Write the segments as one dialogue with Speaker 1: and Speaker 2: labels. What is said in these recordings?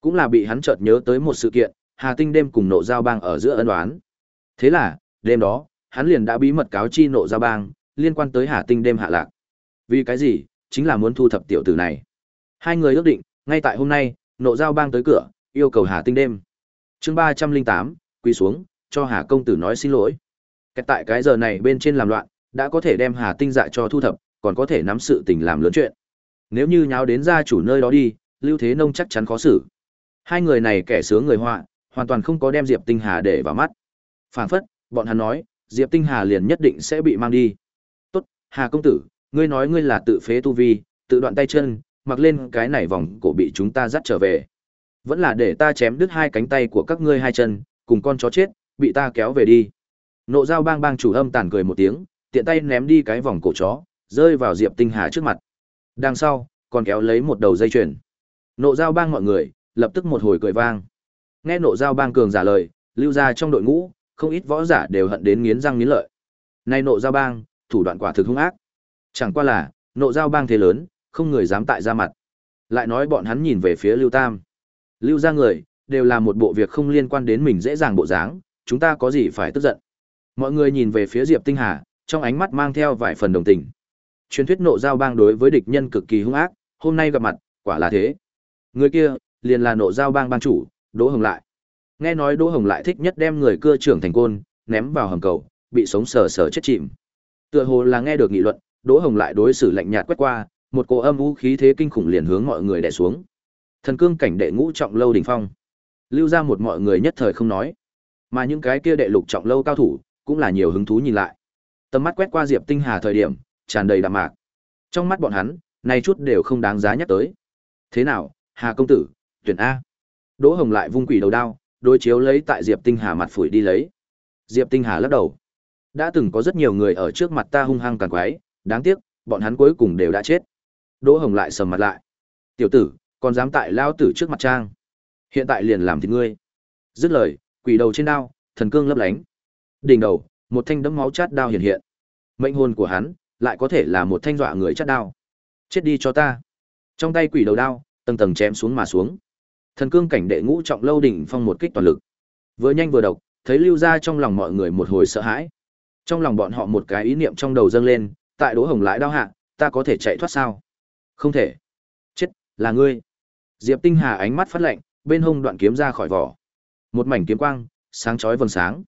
Speaker 1: Cũng là bị hắn chợt nhớ tới một sự kiện, Hà Tinh đêm cùng nộ giao bang ở giữa ân oán. Thế là, đêm đó, hắn liền đã bí mật cáo chi nộ giao bang, liên quan tới Hà Tinh đêm hạ lạc. Vì cái gì? Chính là muốn thu thập tiểu tử này. Hai người ước định, ngay tại hôm nay, nộ giao bang tới cửa, yêu cầu Hà Tinh đêm. Chương ba trăm linh tám quỳ xuống, cho Hà công tử nói xin lỗi. Cái tại cái giờ này bên trên làm loạn, đã có thể đem Hà Tinh dạ cho thu thập, còn có thể nắm sự tình làm lớn chuyện. Nếu như nháo đến gia chủ nơi đó đi, Lưu Thế Nông chắc chắn khó xử. Hai người này kẻ sướng người họa, hoàn toàn không có đem Diệp Tinh Hà để vào mắt. Phản phất, bọn hắn nói, Diệp Tinh Hà liền nhất định sẽ bị mang đi. "Tốt, Hà công tử, ngươi nói ngươi là tự phế tu vi, tự đoạn tay chân, mặc lên cái này vòng cổ bị chúng ta dắt trở về. Vẫn là để ta chém đứt hai cánh tay của các ngươi hai chân, cùng con chó chết, bị ta kéo về đi." Nộ Dao Bang Bang chủ âm tàn cười một tiếng, tiện tay ném đi cái vòng cổ chó, rơi vào Diệp Tinh Hà trước mặt. Đằng sau, còn kéo lấy một đầu dây chuyền. Nộ Dao Bang mọi người, lập tức một hồi cười vang. Nghe Nộ giao Bang cường giả lời, lưu ra trong đội ngũ, không ít võ giả đều hận đến nghiến răng nghiến lợi. Nay Nộ giao Bang, thủ đoạn quả thực hung ác. Chẳng qua là, Nộ giao Bang thế lớn, không người dám tại ra mặt. Lại nói bọn hắn nhìn về phía Lưu Tam. Lưu ra người, đều là một bộ việc không liên quan đến mình dễ dàng bộ dáng, chúng ta có gì phải tức giận. Mọi người nhìn về phía Diệp Tinh Hà, trong ánh mắt mang theo vài phần đồng tình. Truyền thuyết nộ giao bang đối với địch nhân cực kỳ hung ác, hôm nay gặp mặt, quả là thế. Người kia, liền là nộ giao bang bang chủ, Đỗ Hồng Lại. Nghe nói Đỗ Hồng Lại thích nhất đem người cưa trưởng thành côn, ném vào hầm cầu, bị sống sờ sờ chết chìm. Tựa hồ là nghe được nghị luận, Đỗ Hồng Lại đối xử lạnh nhạt quét qua, một cỗ âm u khí thế kinh khủng liền hướng mọi người đè xuống. Thần cương cảnh đệ ngũ trọng lâu đỉnh phong. Lưu ra một mọi người nhất thời không nói, mà những cái kia đệ lục trọng lâu cao thủ, cũng là nhiều hứng thú nhìn lại. Tầm mắt quét qua Diệp Tinh Hà thời điểm, tràn đầy đạm mạc. Trong mắt bọn hắn, này chút đều không đáng giá nhắc tới. Thế nào, Hà công tử, tuyển a. Đỗ Hồng lại vung quỷ đầu đao, đối chiếu lấy tại Diệp Tinh Hà mặt phủi đi lấy. Diệp Tinh Hà lắc đầu. Đã từng có rất nhiều người ở trước mặt ta hung hăng càng quái, đáng tiếc, bọn hắn cuối cùng đều đã chết. Đỗ Hồng lại sầm mặt lại. Tiểu tử, còn dám tại lao tử trước mặt trang. Hiện tại liền làm thịt ngươi. Dứt lời, quỷ đầu trên đao, thần cương lấp lánh. Đỉnh đầu, một thanh đấm máu chát đao hiện hiện. Mệnh hồn của hắn, lại có thể là một thanh dọa người chát đao. Chết đi cho ta. Trong tay quỷ đầu đao, tầng tầng chém xuống mà xuống. Thần cương cảnh đệ ngũ trọng lâu đỉnh phong một kích toàn lực. Vừa nhanh vừa độc, thấy lưu ra trong lòng mọi người một hồi sợ hãi. Trong lòng bọn họ một cái ý niệm trong đầu dâng lên, tại Đỗ Hồng lãi đau hạ, ta có thể chạy thoát sao? Không thể. Chết, là ngươi. Diệp Tinh Hà ánh mắt phát lạnh, bên hông đoạn kiếm ra khỏi vỏ. Một mảnh kiếm quang, sáng chói vầng sáng.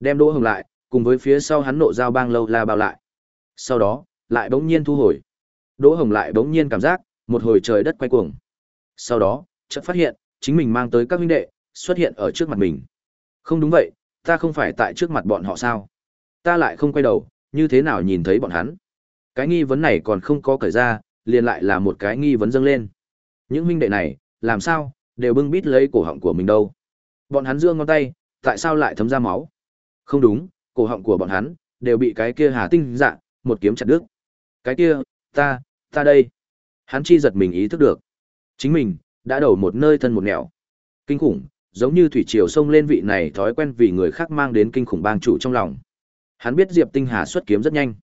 Speaker 1: Đem Đỗ Hồng lại, cùng với phía sau hắn nộ dao bang lâu la bao lại. Sau đó, lại bỗng nhiên thu hồi. Đỗ Hồng lại bỗng nhiên cảm giác, một hồi trời đất quay cuồng. Sau đó, chợt phát hiện, chính mình mang tới các huynh đệ, xuất hiện ở trước mặt mình. Không đúng vậy, ta không phải tại trước mặt bọn họ sao? Ta lại không quay đầu, như thế nào nhìn thấy bọn hắn? Cái nghi vấn này còn không có cởi ra, liền lại là một cái nghi vấn dâng lên. Những huynh đệ này, làm sao, đều bưng bít lấy cổ họng của mình đâu? Bọn hắn dương ngón tay, tại sao lại thấm ra máu? Không đúng, cổ họng của bọn hắn đều bị cái kia Hà Tinh dạ một kiếm chặt đứt. Cái kia, ta, ta đây. Hắn chi giật mình ý thức được. Chính mình đã đầu một nơi thân một nẻo. Kinh khủng, giống như thủy triều sông lên vị này thói quen vì người khác mang đến kinh khủng bang chủ trong lòng. Hắn biết Diệp Tinh Hà xuất kiếm rất nhanh,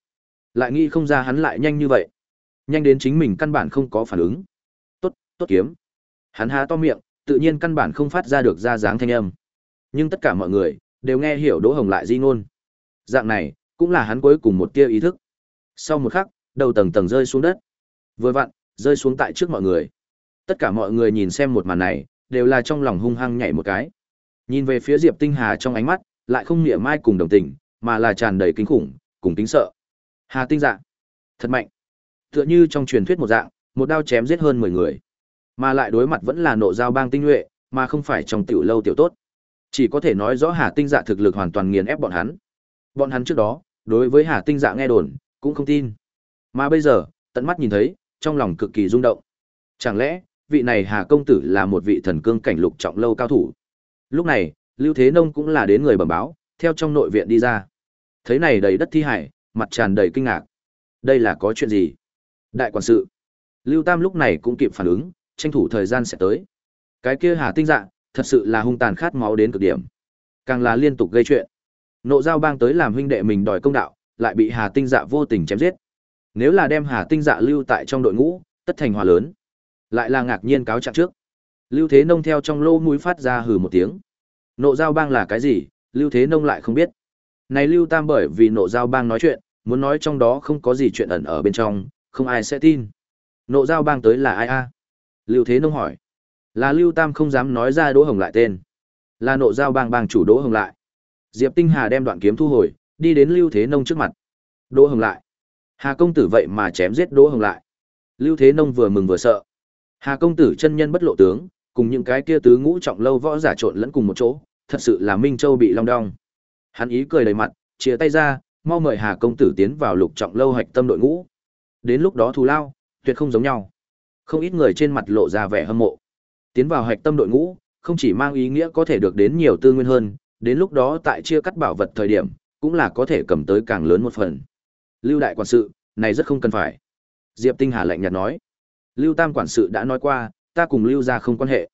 Speaker 1: lại nghĩ không ra hắn lại nhanh như vậy. Nhanh đến chính mình căn bản không có phản ứng. Tốt, tốt kiếm. Hắn há to miệng, tự nhiên căn bản không phát ra được ra dáng thanh âm. Nhưng tất cả mọi người đều nghe hiểu Đỗ Hồng lại di ngôn. Dạng này, cũng là hắn cuối cùng một tia ý thức. Sau một khắc, đầu tầng tầng rơi xuống đất. Vừa vặn, rơi xuống tại trước mọi người. Tất cả mọi người nhìn xem một màn này, đều là trong lòng hung hăng nhảy một cái. Nhìn về phía Diệp Tinh Hà trong ánh mắt, lại không nghĩa mai cùng đồng tình, mà là tràn đầy kinh khủng, cùng tính sợ. Hà Tinh dạng thật mạnh. Tựa như trong truyền thuyết một dạng, một đao chém giết hơn 10 người. Mà lại đối mặt vẫn là nộ giao bang tinh nhuệ, mà không phải trong tiểu lâu tiểu tốt. Chỉ có thể nói rõ Hà Tinh Dạ thực lực hoàn toàn nghiền ép bọn hắn. Bọn hắn trước đó, đối với Hà Tinh Dạ nghe đồn, cũng không tin. Mà bây giờ, tận mắt nhìn thấy, trong lòng cực kỳ rung động. Chẳng lẽ, vị này Hà công tử là một vị thần cương cảnh lục trọng lâu cao thủ? Lúc này, Lưu Thế Nông cũng là đến người bẩm báo, theo trong nội viện đi ra. Thấy này đầy đất thi hải, mặt tràn đầy kinh ngạc. Đây là có chuyện gì? Đại quản sự. Lưu Tam lúc này cũng kịp phản ứng, tranh thủ thời gian sẽ tới. Cái kia Hà Tinh Dạ, thật sự là hung tàn khát máu đến cực điểm. Càng là liên tục gây chuyện. Nộ giao bang tới làm huynh đệ mình đòi công đạo, lại bị Hà Tinh Dạ vô tình chém giết. Nếu là đem Hà Tinh Dạ lưu tại trong đội ngũ, tất thành hòa lớn. Lại là ngạc nhiên cáo trạng trước. Lưu Thế Nông theo trong lô mũi phát ra hừ một tiếng. Nộ giao bang là cái gì, Lưu Thế Nông lại không biết. Này Lưu Tam bởi vì nộ giao bang nói chuyện, muốn nói trong đó không có gì chuyện ẩn ở bên trong, không ai sẽ tin. Nộ giao bang tới là ai a? Lưu Thế Nông hỏi. Là Lưu Tam không dám nói ra Đỗ Hồng lại tên. Là nộ giao bang bang chủ Đỗ Hồng lại. Diệp Tinh Hà đem đoạn kiếm thu hồi, đi đến Lưu Thế Nông trước mặt. Đỗ Hồng lại. Hà công tử vậy mà chém giết Đỗ Hồng lại. Lưu Thế Nông vừa mừng vừa sợ. Hà công tử chân nhân bất lộ tướng, cùng những cái kia tứ ngũ trọng lâu võ giả trộn lẫn cùng một chỗ, thật sự là Minh Châu bị long đong. Hắn ý cười đầy mặt, chia tay ra, mau mời Hà công tử tiến vào lục trọng lâu hạch tâm đội ngũ. Đến lúc đó thù lao, tuyệt không giống nhau. Không ít người trên mặt lộ ra vẻ hâm mộ. Tiến vào hạch tâm đội ngũ, không chỉ mang ý nghĩa có thể được đến nhiều tư nguyên hơn, đến lúc đó tại chia cắt bảo vật thời điểm, cũng là có thể cầm tới càng lớn một phần. Lưu đại quản sự, này rất không cần phải. Diệp Tinh Hà lạnh nhạt nói. Lưu Tam quản sự đã nói qua, ta cùng Lưu gia không quan hệ.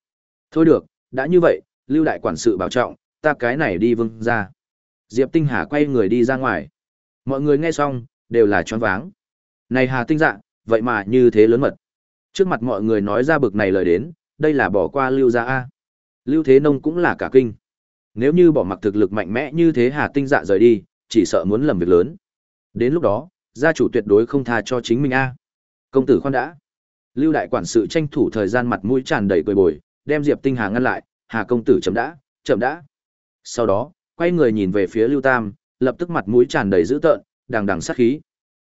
Speaker 1: Thôi được, đã như vậy, Lưu đại quản sự bảo trọng, ta cái này đi vương ra. Diệp Tinh Hà quay người đi ra ngoài. Mọi người nghe xong, đều là choáng váng. Này Hà Tinh dạ, vậy mà như thế lớn mật. Trước mặt mọi người nói ra bực này lời đến, đây là bỏ qua Lưu gia a. Lưu Thế Nông cũng là cả kinh. Nếu như bỏ mặc thực lực mạnh mẽ như thế Hà Tinh dạ rời đi, chỉ sợ muốn làm việc lớn. Đến lúc đó, gia chủ tuyệt đối không tha cho chính mình a. Công tử khoan đã. Lưu đại quản sự tranh thủ thời gian mặt mũi tràn đầy cười bồi, đem Diệp Tinh Hà ngăn lại, "Hà công tử chậm đã, chậm đã." Sau đó, quay người nhìn về phía Lưu Tam, lập tức mặt mũi tràn đầy dữ tợn, đằng đằng sát khí.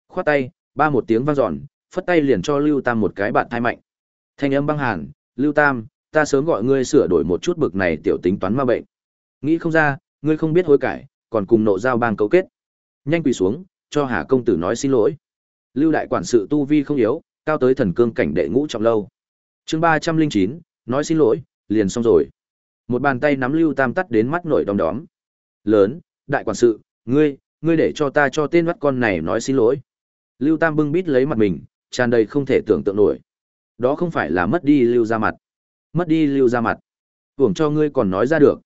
Speaker 1: Khoát tay, ba một tiếng vang dọn, phất tay liền cho Lưu Tam một cái bạn thai mạnh. Thanh âm băng hàn, "Lưu Tam, ta sớm gọi ngươi sửa đổi một chút bực này tiểu tính toán ma bệnh. Nghĩ không ra, ngươi không biết hối cải, còn cùng nộ giao bang cấu kết. Nhanh quỳ xuống, cho Hà công tử nói xin lỗi." Lưu đại quản sự tu vi không yếu, cao tới thần cương cảnh đệ ngũ trọng lâu. Chương ba trăm linh chín nói xin lỗi, liền xong rồi. Một bàn tay nắm Lưu Tam tắt đến mắt nổi đom đóm. Lớn, đại quản sự, ngươi, ngươi để cho ta cho tên mắt con này nói xin lỗi. Lưu Tam bưng bít lấy mặt mình, tràn đầy không thể tưởng tượng nổi. Đó không phải là mất đi Lưu ra mặt. Mất đi Lưu ra mặt. Hưởng cho ngươi còn nói ra được.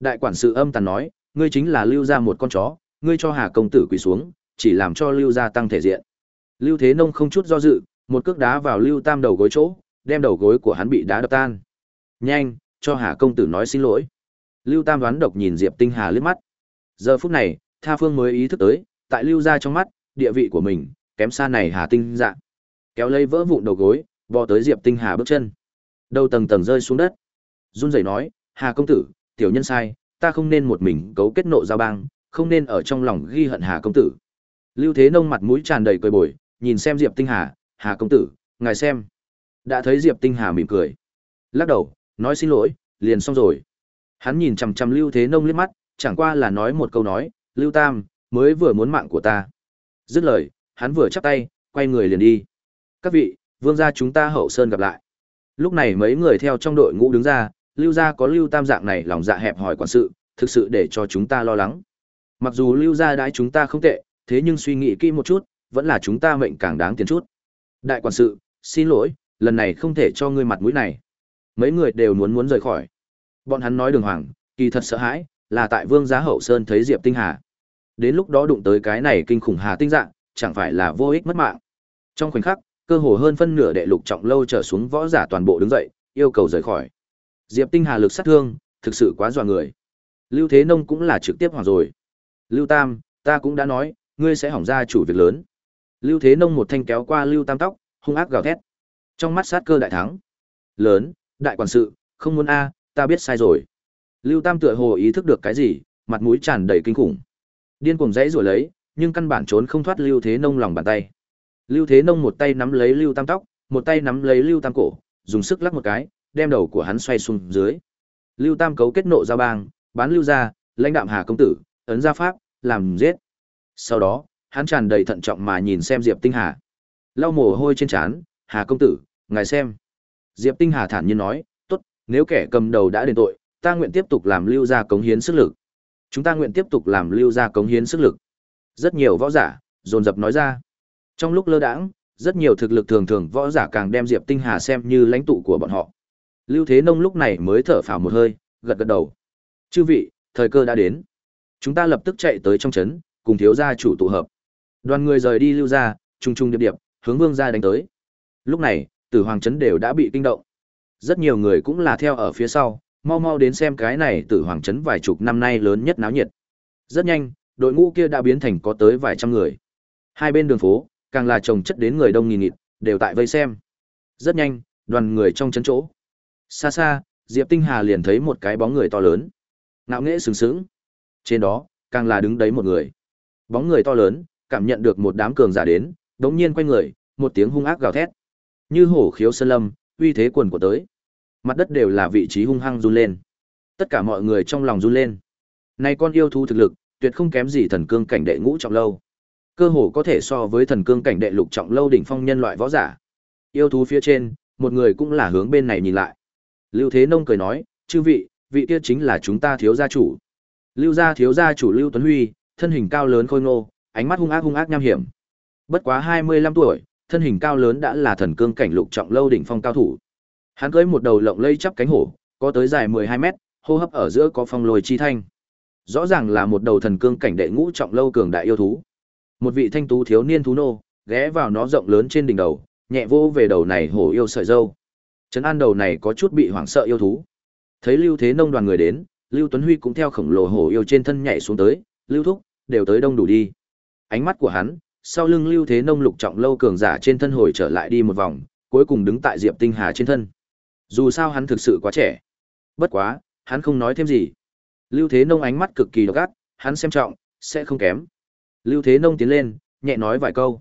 Speaker 1: Đại quản sự âm tàn nói, ngươi chính là Lưu ra một con chó, ngươi cho Hà công tử quỳ xuống, chỉ làm cho Lưu gia tăng thể diện. Lưu Thế Nông không chút do dự, một cước đá vào Lưu Tam đầu gối chỗ, đem đầu gối của hắn bị đá đập tan. Nhanh, cho Hà công tử nói xin lỗi. Lưu Tam đoán độc nhìn Diệp Tinh Hà liếc mắt. Giờ phút này, Tha Phương mới ý thức tới, tại Lưu gia trong mắt, địa vị của mình kém xa này Hà Tinh dạ. Kéo lấy vỡ vụn đầu gối, bò tới Diệp Tinh Hà bước chân. Đầu tầng tầng rơi xuống đất. Run rẩy nói, "Hà công tử, tiểu nhân sai, ta không nên một mình cấu kết nộ giao bang, không nên ở trong lòng ghi hận Hà công tử." Lưu Thế Nông mặt mũi tràn đầy cười bồi, nhìn xem Diệp Tinh Hà, "Hà công tử, ngài xem." Đã thấy Diệp Tinh Hà mỉm cười, lắc đầu, nói xin lỗi, liền xong rồi. Hắn nhìn chằm chằm Lưu Thế Nông liếc mắt, chẳng qua là nói một câu nói, "Lưu Tam, mới vừa muốn mạng của ta." Dứt lời, hắn vừa chắp tay, quay người liền đi. "Các vị, vương gia chúng ta hậu sơn gặp lại." Lúc này mấy người theo trong đội ngũ đứng ra, Lưu gia có Lưu Tam dạng này lòng dạ hẹp hòi quản sự, thực sự để cho chúng ta lo lắng. Mặc dù Lưu gia đãi chúng ta không tệ, thế nhưng suy nghĩ kỹ một chút, vẫn là chúng ta mệnh càng đáng tiền chút. Đại quản sự, xin lỗi, lần này không thể cho ngươi mặt mũi này. Mấy người đều muốn muốn rời khỏi. Bọn hắn nói đường hoàng, kỳ thật sợ hãi, là tại Vương Giá Hậu Sơn thấy Diệp Tinh Hà. Đến lúc đó đụng tới cái này kinh khủng hà tinh dạng, chẳng phải là vô ích mất mạng. Trong khoảnh khắc, cơ hồ hơn phân nửa đệ lục trọng lâu trở xuống võ giả toàn bộ đứng dậy, yêu cầu rời khỏi. Diệp Tinh Hà lực sát thương, thực sự quá dọa người. Lưu Thế Nông cũng là trực tiếp hoàng rồi. Lưu Tam, ta cũng đã nói, ngươi sẽ hỏng ra chủ việc lớn. Lưu Thế Nông một thanh kéo qua Lưu Tam tóc, hung ác gào thét. Trong mắt sát cơ đại thắng. Lớn, đại quản sự, không muốn a, ta biết sai rồi. Lưu Tam tựa hồ ý thức được cái gì, mặt mũi tràn đầy kinh khủng. Điên cuồng dãy rồi lấy, nhưng căn bản trốn không thoát Lưu Thế Nông lòng bàn tay. Lưu Thế Nông một tay nắm lấy Lưu Tam tóc, một tay nắm lấy Lưu Tam cổ, dùng sức lắc một cái, đem đầu của hắn xoay xuống dưới. Lưu Tam cấu kết nộ ra bang, bán Lưu gia, lãnh đạm Hà công tử, ấn gia pháp, làm giết. Sau đó, hắn tràn đầy thận trọng mà nhìn xem Diệp Tinh Hà. Lau mồ hôi trên trán, "Hà công tử, ngài xem." Diệp Tinh Hà thản nhiên nói, "Tốt, nếu kẻ cầm đầu đã đền tội, ta nguyện tiếp tục làm lưu gia cống hiến sức lực. Chúng ta nguyện tiếp tục làm lưu gia cống hiến sức lực." Rất nhiều võ giả dồn dập nói ra. Trong lúc lơ đãng, rất nhiều thực lực thường thường võ giả càng đem Diệp Tinh Hà xem như lãnh tụ của bọn họ. Lưu Thế Nông lúc này mới thở phào một hơi, gật gật đầu. "Chư vị, thời cơ đã đến. Chúng ta lập tức chạy tới trong trấn, cùng thiếu gia chủ tụ hợp." Đoàn người rời đi lưu ra, trung trung điệp điệp, hướng vương gia đánh tới. Lúc này, Tử Hoàng trấn đều đã bị kinh động. Rất nhiều người cũng là theo ở phía sau, mau mau đến xem cái này tử hoàng trấn vài chục năm nay lớn nhất náo nhiệt. Rất nhanh, đội ngũ kia đã biến thành có tới vài trăm người. Hai bên đường phố, càng là trồng chất đến người đông nghìn nghịt, đều tại vây xem. Rất nhanh, đoàn người trong chấn chỗ. Xa xa, Diệp Tinh Hà liền thấy một cái bóng người to lớn. Ngạo nghễ sừng sững. Trên đó, càng là đứng đấy một người. Bóng người to lớn, cảm nhận được một đám cường giả đến, đống nhiên quay người, một tiếng hung ác gào thét. Như hổ khiếu sơn lâm, uy thế quần của tới. Mặt đất đều là vị trí hung hăng run lên. Tất cả mọi người trong lòng run lên. Này con yêu thú thực lực, tuyệt không kém gì thần cương cảnh đệ ngũ trọng lâu. Cơ hồ có thể so với thần cương cảnh đệ lục trọng lâu đỉnh phong nhân loại võ giả. Yêu thú phía trên, một người cũng là hướng bên này nhìn lại. Lưu Thế Nông cười nói, chư vị, vị kia chính là chúng ta thiếu gia chủ. Lưu gia thiếu gia chủ Lưu Tuấn Huy, thân hình cao lớn khôi ngô, ánh mắt hung ác hung ác nham hiểm. Bất quá 25 tuổi, thân hình cao lớn đã là thần cương cảnh lục trọng lâu đỉnh phong cao thủ. Hắn cưỡi một đầu lộng lây chắp cánh hổ, có tới dài 12 mét, hô hấp ở giữa có phong lôi chi thanh. Rõ ràng là một đầu thần cương cảnh đệ ngũ trọng lâu cường đại yêu thú. Một vị thanh tú thiếu niên thú nô, ghé vào nó rộng lớn trên đỉnh đầu, nhẹ vô về đầu này hổ yêu sợi dâu. Trấn an đầu này có chút bị hoảng sợ yêu thú. Thấy Lưu Thế Nông đoàn người đến, Lưu Tuấn Huy cũng theo khổng lồ hổ yêu trên thân nhảy xuống tới, Lưu Thúc, đều tới đông đủ đi. Ánh mắt của hắn, sau lưng Lưu Thế Nông lục trọng lâu cường giả trên thân hồi trở lại đi một vòng, cuối cùng đứng tại Diệp Tinh Hà trên thân. Dù sao hắn thực sự quá trẻ. Bất quá, hắn không nói thêm gì. Lưu Thế Nông ánh mắt cực kỳ độc ác, hắn xem trọng, sẽ không kém. Lưu Thế Nông tiến lên, nhẹ nói vài câu.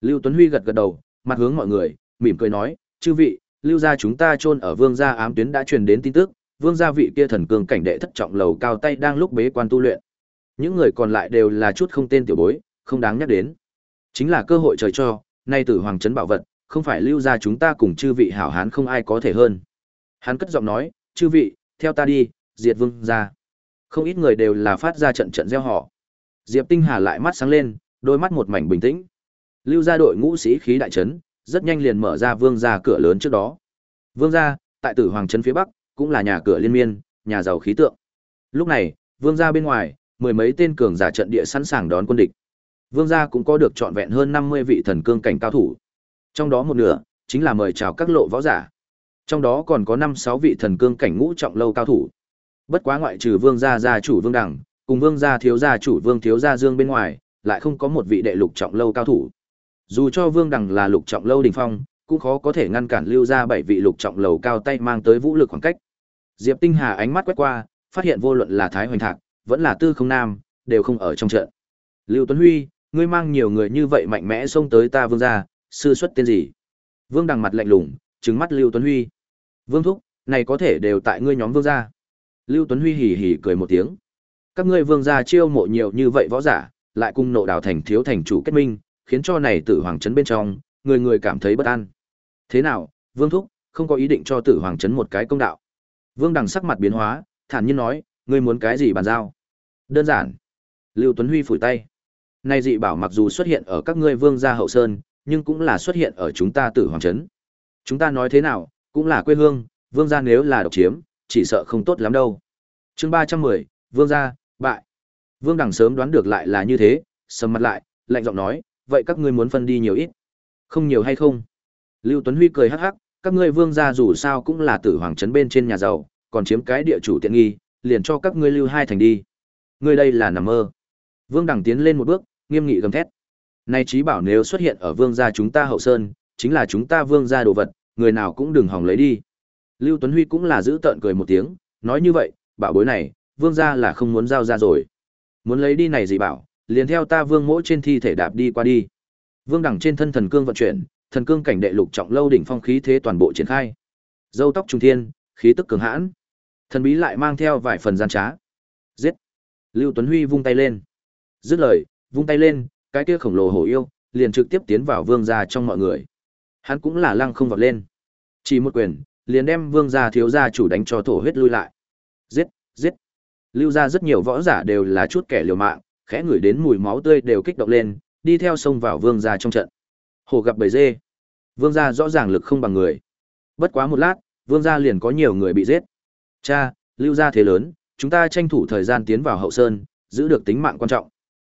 Speaker 1: Lưu Tuấn Huy gật gật đầu, mặt hướng mọi người, mỉm cười nói, chư vị, lưu gia chúng ta chôn ở vương gia ám tuyến đã truyền đến tin tức, vương gia vị kia thần cường cảnh đệ thất trọng lầu cao tay đang lúc bế quan tu luyện. Những người còn lại đều là chút không tên tiểu bối, không đáng nhắc đến. Chính là cơ hội trời cho, nay tử hoàng trấn bảo vật, không phải lưu gia chúng ta cùng chư vị hảo hán không ai có thể hơn. Hắn cất giọng nói, chư vị, theo ta đi, diệt vương gia. Không ít người đều là phát ra trận trận gieo họ. Diệp Tinh Hà lại mắt sáng lên, đôi mắt một mảnh bình tĩnh. Lưu gia đội ngũ sĩ khí đại trấn, rất nhanh liền mở ra vương gia cửa lớn trước đó. Vương gia, tại Tử Hoàng trấn phía bắc, cũng là nhà cửa liên miên, nhà giàu khí tượng. Lúc này, vương gia bên ngoài, mười mấy tên cường giả trận địa sẵn sàng đón quân địch. Vương gia cũng có được trọn vẹn hơn 50 vị thần cương cảnh cao thủ. Trong đó một nửa chính là mời chào các lộ võ giả. Trong đó còn có 5 6 vị thần cương cảnh ngũ trọng lâu cao thủ. Bất quá ngoại trừ Vương gia gia chủ Vương Đẳng, cùng Vương gia thiếu gia chủ Vương thiếu gia Dương bên ngoài, lại không có một vị đệ lục trọng lâu cao thủ. Dù cho Vương Đằng là lục trọng lâu đỉnh phong, cũng khó có thể ngăn cản lưu ra bảy vị lục trọng lầu cao tay mang tới vũ lực khoảng cách. Diệp Tinh Hà ánh mắt quét qua, phát hiện vô luận là Thái Hoành Thạc, vẫn là Tư Không Nam, đều không ở trong trận. Lưu Tuấn Huy, ngươi mang nhiều người như vậy mạnh mẽ xông tới ta Vương gia, sư xuất tên gì? Vương Đằng mặt lạnh lùng, trừng mắt Lưu Tuấn Huy. Vương thúc, này có thể đều tại ngươi nhóm Vương gia. Lưu Tuấn Huy hì hì cười một tiếng. Các ngươi Vương gia chiêu mộ nhiều như vậy võ giả, lại cùng nộ đào thành thiếu thành chủ kết minh, khiến cho này tử hoàng trấn bên trong, người người cảm thấy bất an. Thế nào, Vương Thúc, không có ý định cho tử hoàng trấn một cái công đạo. Vương Đằng sắc mặt biến hóa, thản nhiên nói, ngươi muốn cái gì bàn giao? Đơn giản. Lưu Tuấn Huy phủi tay nay dị bảo mặc dù xuất hiện ở các ngươi vương gia hậu sơn, nhưng cũng là xuất hiện ở chúng ta tử hoàng trấn. Chúng ta nói thế nào, cũng là quê hương, vương gia nếu là độc chiếm, chỉ sợ không tốt lắm đâu. Chương ba trăm mười vương gia, bại. Vương Đằng sớm đoán được lại là như thế, sầm mặt lại, lạnh giọng nói, vậy các ngươi muốn phân đi nhiều ít? Không nhiều hay không? Lưu Tuấn Huy cười hắc hắc, các ngươi vương gia dù sao cũng là tử hoàng trấn bên trên nhà giàu, còn chiếm cái địa chủ tiện nghi, liền cho các ngươi lưu hai thành đi. Ngươi đây là nằm mơ. Vương Đằng tiến lên một bước, nghiêm nghị gầm thét. Nay trí bảo nếu xuất hiện ở vương gia chúng ta hậu sơn, chính là chúng ta vương gia đồ vật, người nào cũng đừng hòng lấy đi. Lưu Tuấn Huy cũng là giữ tợn cười một tiếng, nói như vậy, bảo bối này, vương gia là không muốn giao ra rồi. Muốn lấy đi này gì bảo, liền theo ta vương mỗi trên thi thể đạp đi qua đi. Vương đẳng trên thân thần cương vận chuyển, thần cương cảnh đệ lục trọng lâu đỉnh phong khí thế toàn bộ triển khai. Dâu tóc trùng thiên, khí tức cường hãn. Thần bí lại mang theo vài phần gian trá. Giết! Lưu Tuấn Huy vung tay lên. Dứt lời, vung tay lên, cái kia khổng lồ hổ yêu, liền trực tiếp tiến vào vương gia trong mọi người. Hắn cũng là lăng không vọt lên. Chỉ một quyền, liền đem vương gia thiếu gia chủ đánh cho thổ huyết lui lại. Giết, giết. Lưu gia rất nhiều võ giả đều là chút kẻ liều mạng, khẽ ngửi đến mùi máu tươi đều kích động lên, đi theo sông vào vương gia trong trận. Hồ gặp bầy dê. Vương gia rõ ràng lực không bằng người. Bất quá một lát, vương gia liền có nhiều người bị giết. Cha, lưu gia thế lớn, chúng ta tranh thủ thời gian tiến vào hậu sơn, giữ được tính mạng quan trọng.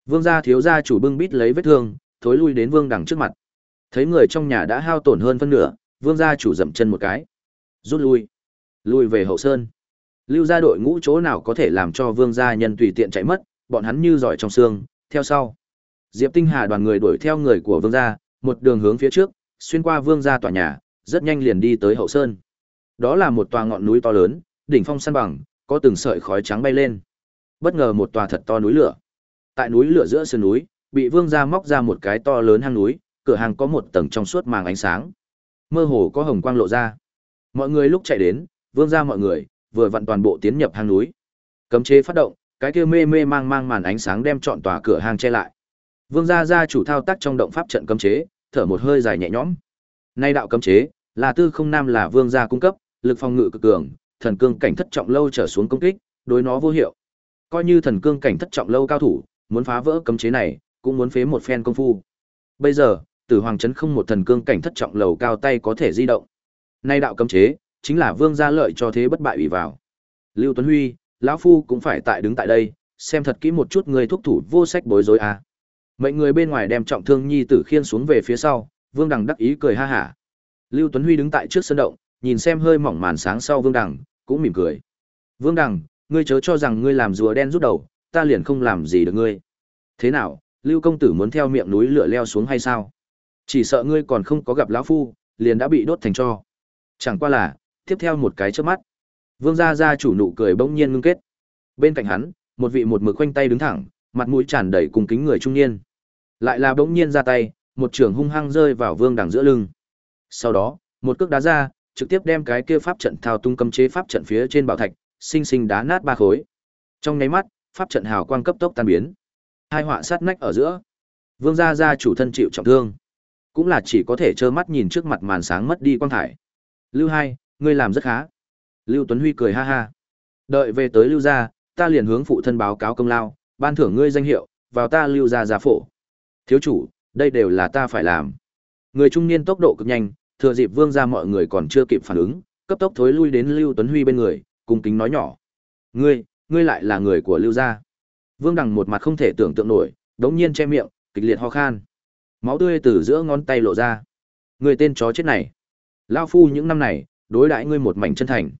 Speaker 1: Vương gia thiếu gia chủ bưng bít lấy vết thương, thối lui đến vương đằng trước mặt. Thấy người trong nhà đã hao tổn hơn phân nửa, vương gia chủ dậm chân một cái. Rút lui. Lui về hậu sơn. Lưu gia đội ngũ chỗ nào có thể làm cho vương gia nhân tùy tiện chạy mất, bọn hắn như giỏi trong xương, theo sau. Diệp Tinh Hà đoàn người đuổi theo người của vương gia, một đường hướng phía trước, xuyên qua vương gia tòa nhà, rất nhanh liền đi tới hậu sơn. Đó là một tòa ngọn núi to lớn, đỉnh phong san bằng, có từng sợi khói trắng bay lên. Bất ngờ một tòa thật to núi lửa. Tại núi lửa giữa sườn núi, bị vương gia móc ra một cái to lớn hang núi, cửa hàng có một tầng trong suốt màng ánh sáng. Mơ hồ có hồng quang lộ ra. Mọi người lúc chạy đến, vương gia mọi người vừa vặn toàn bộ tiến nhập hang núi. Cấm chế phát động, cái kia mê mê mang mang màn ánh sáng đem trọn tòa cửa hàng che lại. Vương gia gia chủ thao tác trong động pháp trận cấm chế, thở một hơi dài nhẹ nhõm. Nay đạo cấm chế, là tư không nam là vương gia cung cấp, lực phòng ngự cực cường, thần cương cảnh thất trọng lâu trở xuống công kích, đối nó vô hiệu. Coi như thần cương cảnh thất trọng lâu cao thủ, muốn phá vỡ cấm chế này, cũng muốn phế một phen công phu. Bây giờ, Tử Hoàng trấn không một thần cương cảnh thất trọng lầu cao tay có thể di động. Nay đạo cấm chế, chính là vương gia lợi cho thế bất bại ủy vào. Lưu Tuấn Huy, lão phu cũng phải tại đứng tại đây, xem thật kỹ một chút người thúc thủ vô sách bối rối à. Mệnh người bên ngoài đem trọng thương nhi tử khiên xuống về phía sau, Vương Đằng đắc ý cười ha hả. Lưu Tuấn Huy đứng tại trước sân động, nhìn xem hơi mỏng màn sáng sau Vương Đằng, cũng mỉm cười. Vương Đằng, ngươi chớ cho rằng ngươi làm rùa đen rút đầu, ta liền không làm gì được ngươi. Thế nào, Lưu công tử muốn theo miệng núi lửa leo xuống hay sao? Chỉ sợ ngươi còn không có gặp lão phu, liền đã bị đốt thành tro. Chẳng qua là, tiếp theo một cái chớp mắt. Vương gia gia chủ nụ cười bỗng nhiên ngưng kết. Bên cạnh hắn, một vị một mực quanh tay đứng thẳng, mặt mũi tràn đầy cùng kính người trung niên. Lại là bỗng nhiên ra tay, một trường hung hăng rơi vào Vương Đằng giữa lưng. Sau đó, một cước đá ra, trực tiếp đem cái kia pháp trận thao tung cấm chế pháp trận phía trên bảo thạch, sinh sinh đá nát ba khối. Trong nháy mắt, pháp trận hào quang cấp tốc tan biến. Hai họa sát nách ở giữa. Vương gia gia chủ thân chịu trọng thương, cũng là chỉ có thể trơ mắt nhìn trước mặt màn sáng mất đi quang thải. Lưu Hai, ngươi làm rất khá. Lưu Tuấn Huy cười ha ha. Đợi về tới Lưu gia, ta liền hướng phụ thân báo cáo công lao, ban thưởng ngươi danh hiệu, vào ta Lưu gia gia phổ. Thiếu chủ, đây đều là ta phải làm. Người trung niên tốc độ cực nhanh, thừa dịp Vương gia mọi người còn chưa kịp phản ứng, cấp tốc thối lui đến Lưu Tuấn Huy bên người, cung kính nói nhỏ: "Ngươi, ngươi lại là người của Lưu gia?" Vương Đằng một mặt không thể tưởng tượng nổi, đống nhiên che miệng, kịch liệt ho khan. Máu tươi từ giữa ngón tay lộ ra. Người tên chó chết này, lão phu những năm này, đối đãi ngươi một mảnh chân thành.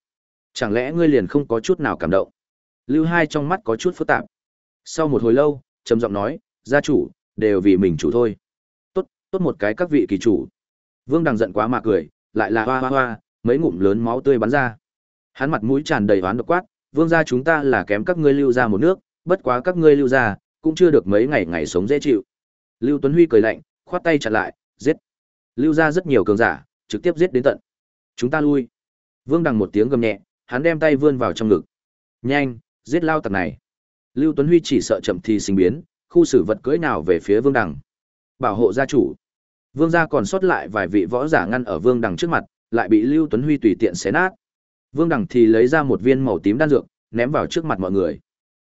Speaker 1: Chẳng lẽ ngươi liền không có chút nào cảm động? Lưu Hai trong mắt có chút phức tạp. Sau một hồi lâu, trầm giọng nói, gia chủ, đều vì mình chủ thôi. Tốt, tốt một cái các vị kỳ chủ. Vương Đằng giận quá mà cười, lại là hoa hoa hoa, mấy ngụm lớn máu tươi bắn ra. Hắn mặt mũi tràn đầy oán độc quát, vương gia chúng ta là kém các ngươi lưu ra một nước, bất quá các ngươi lưu ra, cũng chưa được mấy ngày ngày sống dễ chịu. Lưu Tuấn Huy cười lạnh, khoát tay chặn lại, giết. Lưu ra rất nhiều cường giả, trực tiếp giết đến tận. Chúng ta lui. Vương Đằng một tiếng gầm nhẹ, hắn đem tay vươn vào trong ngực. Nhanh, giết lao tặc này. Lưu Tuấn Huy chỉ sợ chậm thì sinh biến, khu xử vật cưỡi nào về phía Vương Đằng. Bảo hộ gia chủ. Vương gia còn sót lại vài vị võ giả ngăn ở Vương Đằng trước mặt, lại bị Lưu Tuấn Huy tùy tiện xé nát. Vương đẳng thì lấy ra một viên màu tím đan dược, ném vào trước mặt mọi người.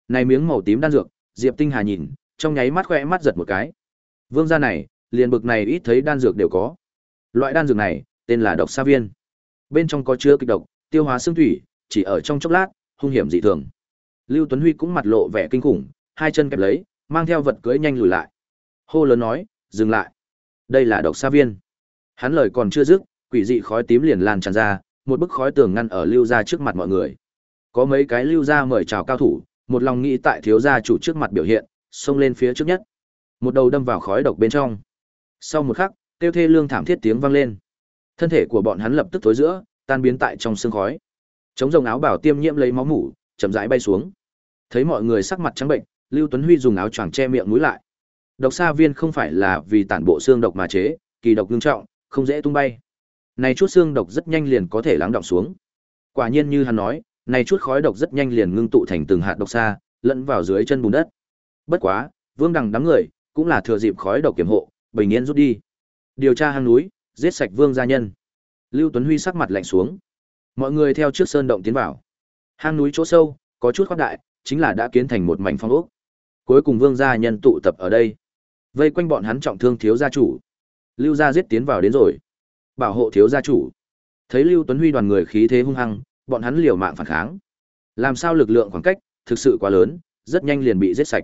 Speaker 1: Này miếng màu tím đan dược, Diệp Tinh Hà nhìn, trong nháy mắt khỏe mắt giật một cái. Vương gia này, liền bực này ít thấy đan dược đều có. Loại đan dược này, tên là độc sa viên. Bên trong có chứa kịch độc, tiêu hóa xương thủy, chỉ ở trong chốc lát, hung hiểm dị thường. Lưu Tuấn Huy cũng mặt lộ vẻ kinh khủng, hai chân kẹp lấy, mang theo vật cưới nhanh lùi lại. Hô lớn nói, dừng lại. Đây là độc sa viên. Hắn lời còn chưa dứt, quỷ dị khói tím liền lan tràn ra, một bức khói tường ngăn ở lưu gia trước mặt mọi người. Có mấy cái lưu gia mời chào cao thủ, một lòng nghĩ tại thiếu gia chủ trước mặt biểu hiện, xông lên phía trước nhất. Một đầu đâm vào khói độc bên trong. Sau một khắc, tiêu thê lương thảm thiết tiếng vang lên. Thân thể của bọn hắn lập tức tối giữa, tan biến tại trong sương khói. Chống rồng áo bảo tiêm nhiễm lấy máu mủ, chậm rãi bay xuống. Thấy mọi người sắc mặt trắng bệnh, Lưu Tuấn Huy dùng áo choàng che miệng mũi lại. Độc sa viên không phải là vì tản bộ xương độc mà chế, kỳ độc nghiêm trọng, không dễ tung bay. Này chút xương độc rất nhanh liền có thể lắng động xuống. Quả nhiên như hắn nói, này chút khói độc rất nhanh liền ngưng tụ thành từng hạt độc xa, lẫn vào dưới chân bùn đất. Bất quá, Vương Đằng đám người, cũng là thừa dịp khói độc kiểm hộ, bình yên rút đi. Điều tra hang núi, giết sạch Vương gia nhân. Lưu Tuấn Huy sắc mặt lạnh xuống. Mọi người theo trước sơn động tiến vào. Hang núi chỗ sâu, có chút khoát đại, chính là đã kiến thành một mảnh phong ốc. Cuối cùng Vương gia nhân tụ tập ở đây. Vây quanh bọn hắn trọng thương thiếu gia chủ. Lưu gia giết tiến vào đến rồi. Bảo hộ thiếu gia chủ. Thấy Lưu Tuấn Huy đoàn người khí thế hung hăng, bọn hắn liều mạng phản kháng. Làm sao lực lượng khoảng cách thực sự quá lớn, rất nhanh liền bị giết sạch.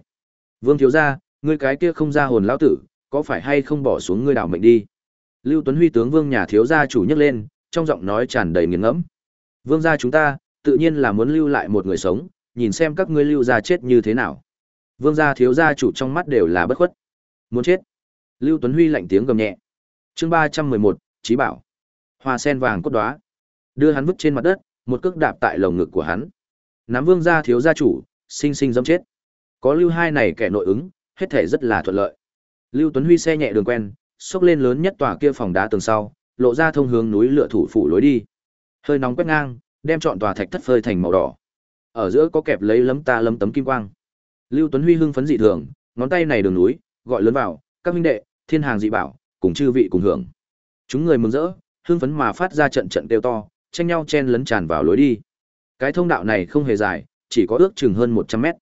Speaker 1: Vương thiếu gia, ngươi cái kia không ra hồn lão tử, có phải hay không bỏ xuống ngươi đảo mệnh đi? Lưu Tuấn Huy tướng Vương nhà thiếu gia chủ nhấc lên, trong giọng nói tràn đầy nghiền ngẫm. Vương gia chúng ta, tự nhiên là muốn lưu lại một người sống, nhìn xem các ngươi lưu gia chết như thế nào. Vương gia thiếu gia chủ trong mắt đều là bất khuất. Muốn chết. Lưu Tuấn Huy lạnh tiếng gầm nhẹ. Chương ba trăm mười một, Chí Bảo. Hoa sen vàng cốt đóa. Đưa hắn vứt trên mặt đất, một cước đạp tại lồng ngực của hắn. Nắm Vương gia thiếu gia chủ, sinh sinh dâm chết. Có Lưu hai này kẻ nội ứng, hết thể rất là thuận lợi. Lưu Tuấn Huy xe nhẹ đường quen, xốc lên lớn nhất tòa kia phòng đá tường sau, lộ ra thông hướng núi lửa thủ phủ lối đi. Hơi nóng quét ngang, đem chọn tòa thạch thất phơi thành màu đỏ. Ở giữa có kẹp lấy lấm ta lấm tấm kim quang. Lưu Tuấn Huy hưng phấn dị thường, ngón tay này đường núi, gọi lớn vào, các minh đệ, thiên hàng dị bảo, cùng chư vị cùng hưởng. Chúng người mừng rỡ, hưng phấn mà phát ra trận trận kêu to, tranh nhau chen lấn tràn vào lối đi. Cái thông đạo này không hề dài, chỉ có ước chừng hơn 100 mét.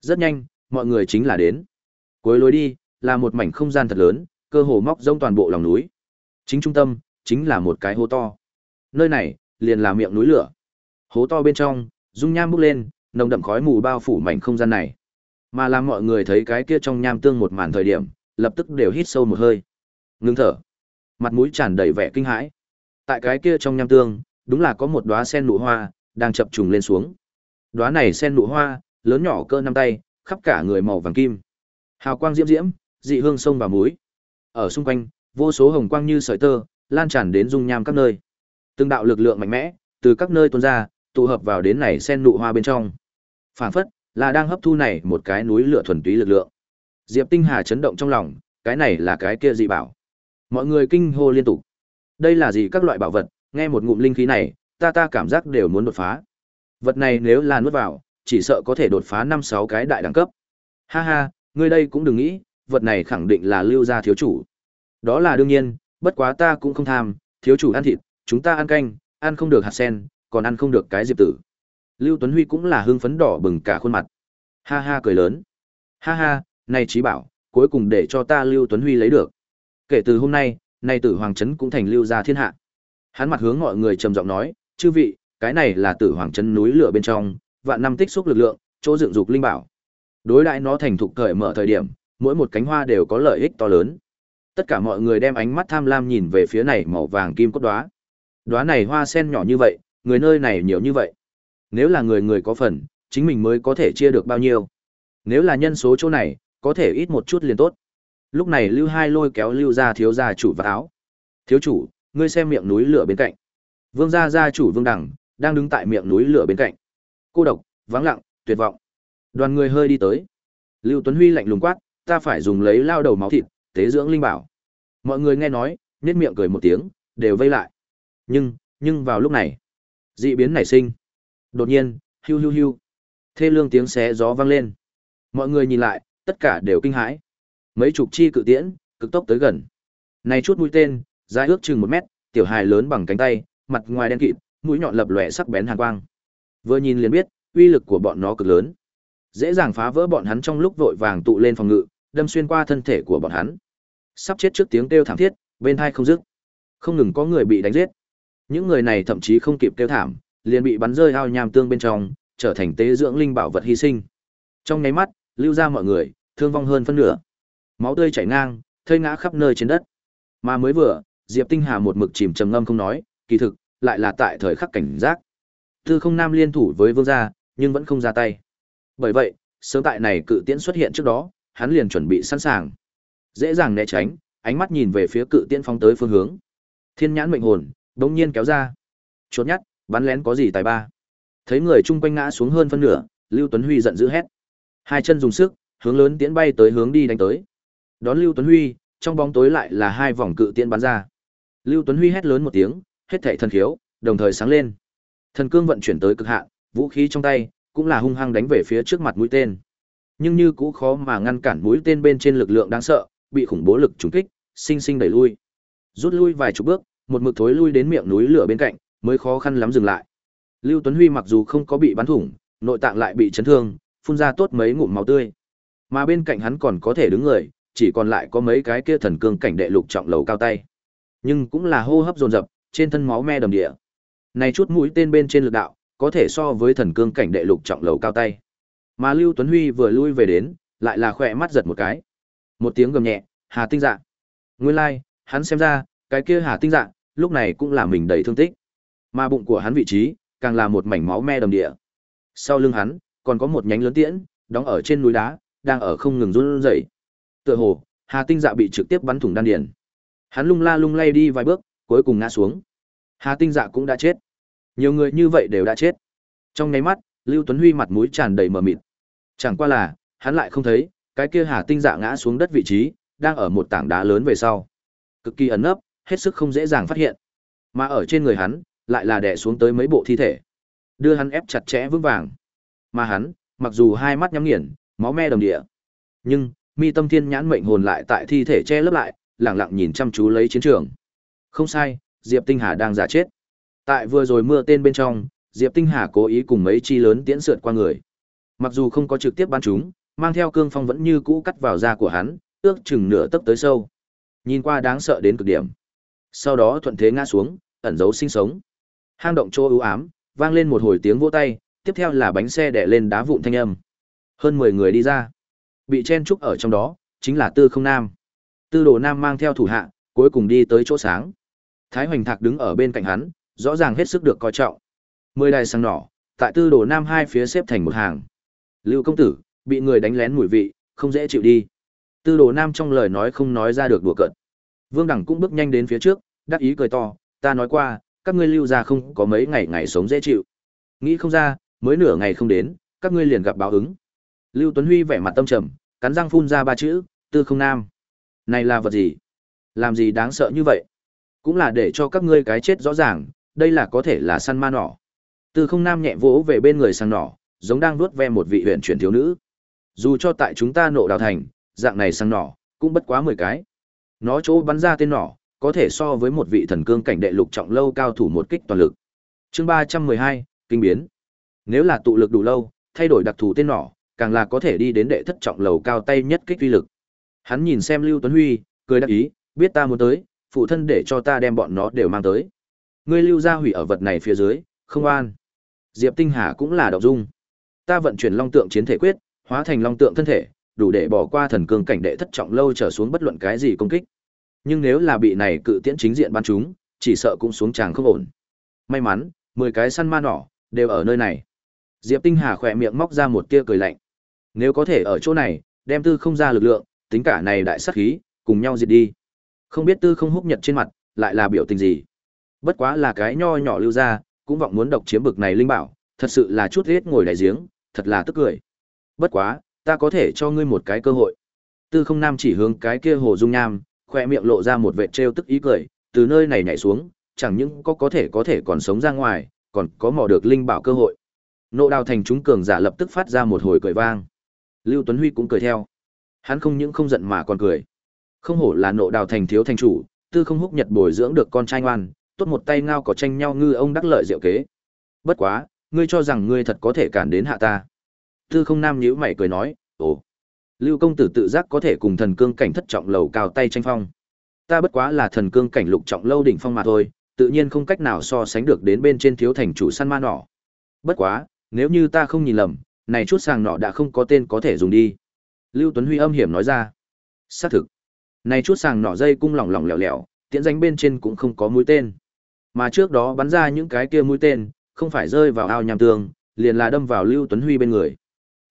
Speaker 1: Rất nhanh, mọi người chính là đến. Cuối lối đi, là một mảnh không gian thật lớn, cơ hồ móc rông toàn bộ lòng núi. Chính trung tâm, chính là một cái hố to. Nơi này, liền là miệng núi lửa. Hố to bên trong, dung nham bốc lên, nồng đậm khói mù bao phủ mảnh không gian này. Mà làm mọi người thấy cái kia trong nham tương một màn thời điểm, lập tức đều hít sâu một hơi. Ngưng thở. Mặt mũi tràn đầy vẻ kinh hãi. Tại cái kia trong nham tương, đúng là có một đóa sen nụ hoa đang chập trùng lên xuống. Đóa này sen nụ hoa, lớn nhỏ cỡ năm tay, khắp cả người màu vàng kim. Hào quang diễm diễm, dị hương sông và muối. Ở xung quanh, vô số hồng quang như sợi tơ, lan tràn đến dung nham các nơi. Từng đạo lực lượng mạnh mẽ từ các nơi tuôn ra, tụ hợp vào đến này sen nụ hoa bên trong. Phản phất là đang hấp thu này một cái núi lửa thuần túy lực lượng. Diệp Tinh Hà chấn động trong lòng, cái này là cái kia dị bảo. Mọi người kinh hô liên tục. Đây là gì các loại bảo vật, nghe một ngụm linh khí này, ta ta cảm giác đều muốn đột phá. Vật này nếu là nuốt vào, chỉ sợ có thể đột phá năm sáu cái đại đẳng cấp. Ha ha, ngươi đây cũng đừng nghĩ, vật này khẳng định là lưu gia thiếu chủ. Đó là đương nhiên, bất quá ta cũng không tham, thiếu chủ ăn thịt, chúng ta ăn canh, ăn không được hạt sen, còn ăn không được cái diệp tử. Lưu Tuấn Huy cũng là hưng phấn đỏ bừng cả khuôn mặt. Ha ha cười lớn. Ha ha, này trí bảo, cuối cùng để cho ta Lưu Tuấn Huy lấy được. Kể từ hôm nay, nay tử hoàng trấn cũng thành lưu gia thiên hạ. Hắn mặt hướng mọi người trầm giọng nói, chư vị, cái này là tử hoàng trấn núi lửa bên trong, vạn năm tích xúc lực lượng, chỗ dựng dục linh bảo. Đối đãi nó thành thục cởi mở thời điểm, mỗi một cánh hoa đều có lợi ích to lớn. Tất cả mọi người đem ánh mắt tham lam nhìn về phía này màu vàng kim cốt đóa. Đóa này hoa sen nhỏ như vậy, người nơi này nhiều như vậy. Nếu là người người có phần, chính mình mới có thể chia được bao nhiêu. Nếu là nhân số chỗ này, có thể ít một chút liền tốt. Lúc này Lưu Hai lôi kéo Lưu gia thiếu gia chủ vào áo. Thiếu chủ, ngươi xem miệng núi lửa bên cạnh. Vương gia gia chủ Vương đẳng đang đứng tại miệng núi lửa bên cạnh. Cô độc, vắng lặng, tuyệt vọng. Đoàn người hơi đi tới. Lưu Tuấn Huy lạnh lùng quát, ta phải dùng lấy lao đầu máu thịt, tế dưỡng linh bảo. Mọi người nghe nói, nhếch miệng cười một tiếng, đều vây lại. Nhưng, nhưng vào lúc này, dị biến nảy sinh. Đột nhiên, hưu hưu hưu. Thê lương tiếng xé gió vang lên. Mọi người nhìn lại, tất cả đều kinh hãi. Mấy chục chi cự tiễn, cực tốc tới gần. Này chút mũi tên, dài ước chừng một mét, tiểu hài lớn bằng cánh tay, mặt ngoài đen kịt, mũi nhọn lập lòe sắc bén hàn quang. Vừa nhìn liền biết, uy lực của bọn nó cực lớn. Dễ dàng phá vỡ bọn hắn trong lúc vội vàng tụ lên phòng ngự, đâm xuyên qua thân thể của bọn hắn. Sắp chết trước tiếng kêu thảm thiết, bên thai không dứt. Không ngừng có người bị đánh giết. Những người này thậm chí không kịp kêu thảm, liền bị bắn rơi ao nham tương bên trong, trở thành tế dưỡng linh bảo vật hy sinh. Trong nháy mắt, lưu ra mọi người, thương vong hơn phân nửa. Máu tươi chảy ngang, thây ngã khắp nơi trên đất. Mà mới vừa, Diệp Tinh Hà một mực chìm trầm ngâm không nói, kỳ thực lại là tại thời khắc cảnh giác. Tư Không Nam liên thủ với Vương gia, nhưng vẫn không ra tay. Bởi vậy, sớm tại này cự tiễn xuất hiện trước đó, hắn liền chuẩn bị sẵn sàng. Dễ dàng né tránh, ánh mắt nhìn về phía cự tiễn phóng tới phương hướng. Thiên nhãn mệnh hồn, bỗng nhiên kéo ra. Chốt nhát, bắn lén có gì tài ba. Thấy người chung quanh ngã xuống hơn phân nửa, Lưu Tuấn Huy giận dữ hét. Hai chân dùng sức, hướng lớn tiến bay tới hướng đi đánh tới. Đón Lưu Tuấn Huy, trong bóng tối lại là hai vòng cự tiễn bắn ra. Lưu Tuấn Huy hét lớn một tiếng, hết thảy thần khiếu, đồng thời sáng lên. Thần cương vận chuyển tới cực hạn, vũ khí trong tay cũng là hung hăng đánh về phía trước mặt mũi tên. Nhưng như cũ khó mà ngăn cản mũi tên bên trên lực lượng đáng sợ, bị khủng bố lực trúng kích, sinh sinh đẩy lui. Rút lui vài chục bước, một mực thối lui đến miệng núi lửa bên cạnh, mới khó khăn lắm dừng lại. Lưu Tuấn Huy mặc dù không có bị bắn thủng, nội tạng lại bị chấn thương, phun ra tốt mấy ngụm máu tươi. Mà bên cạnh hắn còn có thể đứng người, chỉ còn lại có mấy cái kia thần cương cảnh đệ lục trọng lầu cao tay. Nhưng cũng là hô hấp dồn dập, trên thân máu me đầm địa. Này chút mũi tên bên trên lực đạo, có thể so với thần cương cảnh đệ lục trọng lầu cao tay. Mà Lưu Tuấn Huy vừa lui về đến, lại là khỏe mắt giật một cái. Một tiếng gầm nhẹ, Hà Tinh Dạ. Nguyên lai, like, hắn xem ra, cái kia Hà Tinh Dạ, lúc này cũng là mình đầy thương tích. Mà bụng của hắn vị trí, càng là một mảnh máu me đầm địa. Sau lưng hắn, còn có một nhánh lớn tiễn, đóng ở trên núi đá, đang ở không ngừng run rẩy. Tựa hồ, Hà Tinh Dạ bị trực tiếp bắn thủng đan điền. Hắn lung la lung lay đi vài bước, cuối cùng ngã xuống. Hà Tinh Dạ cũng đã chết. Nhiều người như vậy đều đã chết. Trong nháy mắt, Lưu Tuấn Huy mặt mũi tràn đầy mờ mịt. Chẳng qua là, hắn lại không thấy, cái kia Hà Tinh Dạ ngã xuống đất vị trí, đang ở một tảng đá lớn về sau. Cực kỳ ẩn nấp, hết sức không dễ dàng phát hiện. Mà ở trên người hắn, lại là đè xuống tới mấy bộ thi thể. Đưa hắn ép chặt chẽ vững vàng. Mà hắn, mặc dù hai mắt nhắm nghiền, máu me đồng địa, nhưng mi tâm thiên nhãn mệnh hồn lại tại thi thể che lấp lại, lặng lặng nhìn chăm chú lấy chiến trường. Không sai, Diệp Tinh Hà đang giả chết. Tại vừa rồi mưa tên bên trong, Diệp Tinh Hà cố ý cùng mấy chi lớn tiễn sượt qua người. Mặc dù không có trực tiếp bắn chúng, mang theo cương phong vẫn như cũ cắt vào da của hắn, ước chừng nửa tấc tới sâu. Nhìn qua đáng sợ đến cực điểm. Sau đó thuận thế ngã xuống, ẩn giấu sinh sống. Hang động chỗ ưu ám, vang lên một hồi tiếng vỗ tay, tiếp theo là bánh xe đè lên đá vụn thanh âm. Hơn 10 người đi ra. Bị chen trúc ở trong đó, chính là Tư Không Nam. Tư Đồ Nam mang theo thủ hạ, cuối cùng đi tới chỗ sáng. Thái Hoành Thạc đứng ở bên cạnh hắn, rõ ràng hết sức được coi trọng. Mười đài sáng nỏ, tại Tư Đồ Nam hai phía xếp thành một hàng. Lưu công tử, bị người đánh lén mùi vị, không dễ chịu đi. Tư Đồ Nam trong lời nói không nói ra được đùa cợt. Vương Đẳng cũng bước nhanh đến phía trước, đắc ý cười to, ta nói qua, các ngươi lưu ra không có mấy ngày ngày sống dễ chịu. Nghĩ không ra, mới nửa ngày không đến, các ngươi liền gặp báo ứng. Lưu Tuấn Huy vẻ mặt tâm trầm, cắn răng phun ra ba chữ, tư không nam. Này là vật gì? Làm gì đáng sợ như vậy? Cũng là để cho các ngươi cái chết rõ ràng, đây là có thể là săn ma nỏ. Tư không nam nhẹ vỗ về bên người sang nỏ, giống đang nuốt ve một vị huyện chuyển thiếu nữ. Dù cho tại chúng ta nộ đào thành, dạng này sang nỏ, cũng bất quá 10 cái. Nó chỗ bắn ra tên nỏ, có thể so với một vị thần cương cảnh đệ lục trọng lâu cao thủ một kích toàn lực. Chương 312, kinh biến. Nếu là tụ lực đủ lâu, thay đổi đặc thù tên nỏ, càng là có thể đi đến đệ thất trọng lầu cao tay nhất kích uy lực. Hắn nhìn xem Lưu Tuấn Huy, cười đáp ý, biết ta muốn tới, phụ thân để cho ta đem bọn nó đều mang tới. Ngươi lưu ra hủy ở vật này phía dưới, không an. Diệp Tinh Hà cũng là động dung. Ta vận chuyển long tượng chiến thể quyết, hóa thành long tượng thân thể, đủ để bỏ qua thần cương cảnh đệ thất trọng lâu trở xuống bất luận cái gì công kích. Nhưng nếu là bị này cự tiễn chính diện ban chúng, chỉ sợ cũng xuống chàng không ổn. May mắn, 10 cái săn ma nỏ đều ở nơi này. Diệp Tinh Hà khỏe miệng móc ra một tia cười lạnh. Nếu có thể ở chỗ này, đem tư không ra lực lượng, tính cả này đại sát khí, cùng nhau diệt đi. Không biết tư không húc nhật trên mặt, lại là biểu tình gì. Bất quá là cái nho nhỏ lưu ra, cũng vọng muốn độc chiếm bực này linh bảo, thật sự là chút hết ngồi đại giếng, thật là tức cười. Bất quá, ta có thể cho ngươi một cái cơ hội. Tư không nam chỉ hướng cái kia hồ dung nham, khoe miệng lộ ra một vệt trêu tức ý cười, từ nơi này nhảy xuống, chẳng những có có thể có thể còn sống ra ngoài, còn có mò được linh bảo cơ hội. Nộ đào thành chúng cường giả lập tức phát ra một hồi cười vang. Lưu Tuấn Huy cũng cười theo. Hắn không những không giận mà còn cười. Không hổ là nộ đào thành thiếu thành chủ, tư không húc nhật bồi dưỡng được con trai ngoan, tốt một tay ngao có tranh nhau ngư ông đắc lợi diệu kế. Bất quá, ngươi cho rằng ngươi thật có thể cản đến hạ ta. Tư không nam nhíu mày cười nói, ồ. Lưu công tử tự giác có thể cùng thần cương cảnh thất trọng lầu cao tay tranh phong. Ta bất quá là thần cương cảnh lục trọng lâu đỉnh phong mà thôi, tự nhiên không cách nào so sánh được đến bên trên thiếu thành chủ săn ma nỏ. Bất quá, nếu như ta không nhìn lầm, này chút sàng nọ đã không có tên có thể dùng đi. Lưu Tuấn Huy âm hiểm nói ra. Xác thực. Này chút sàng nọ dây cung lỏng lỏng lẻo lẻo, tiễn danh bên trên cũng không có mũi tên. Mà trước đó bắn ra những cái kia mũi tên, không phải rơi vào ao nham tường, liền là đâm vào Lưu Tuấn Huy bên người.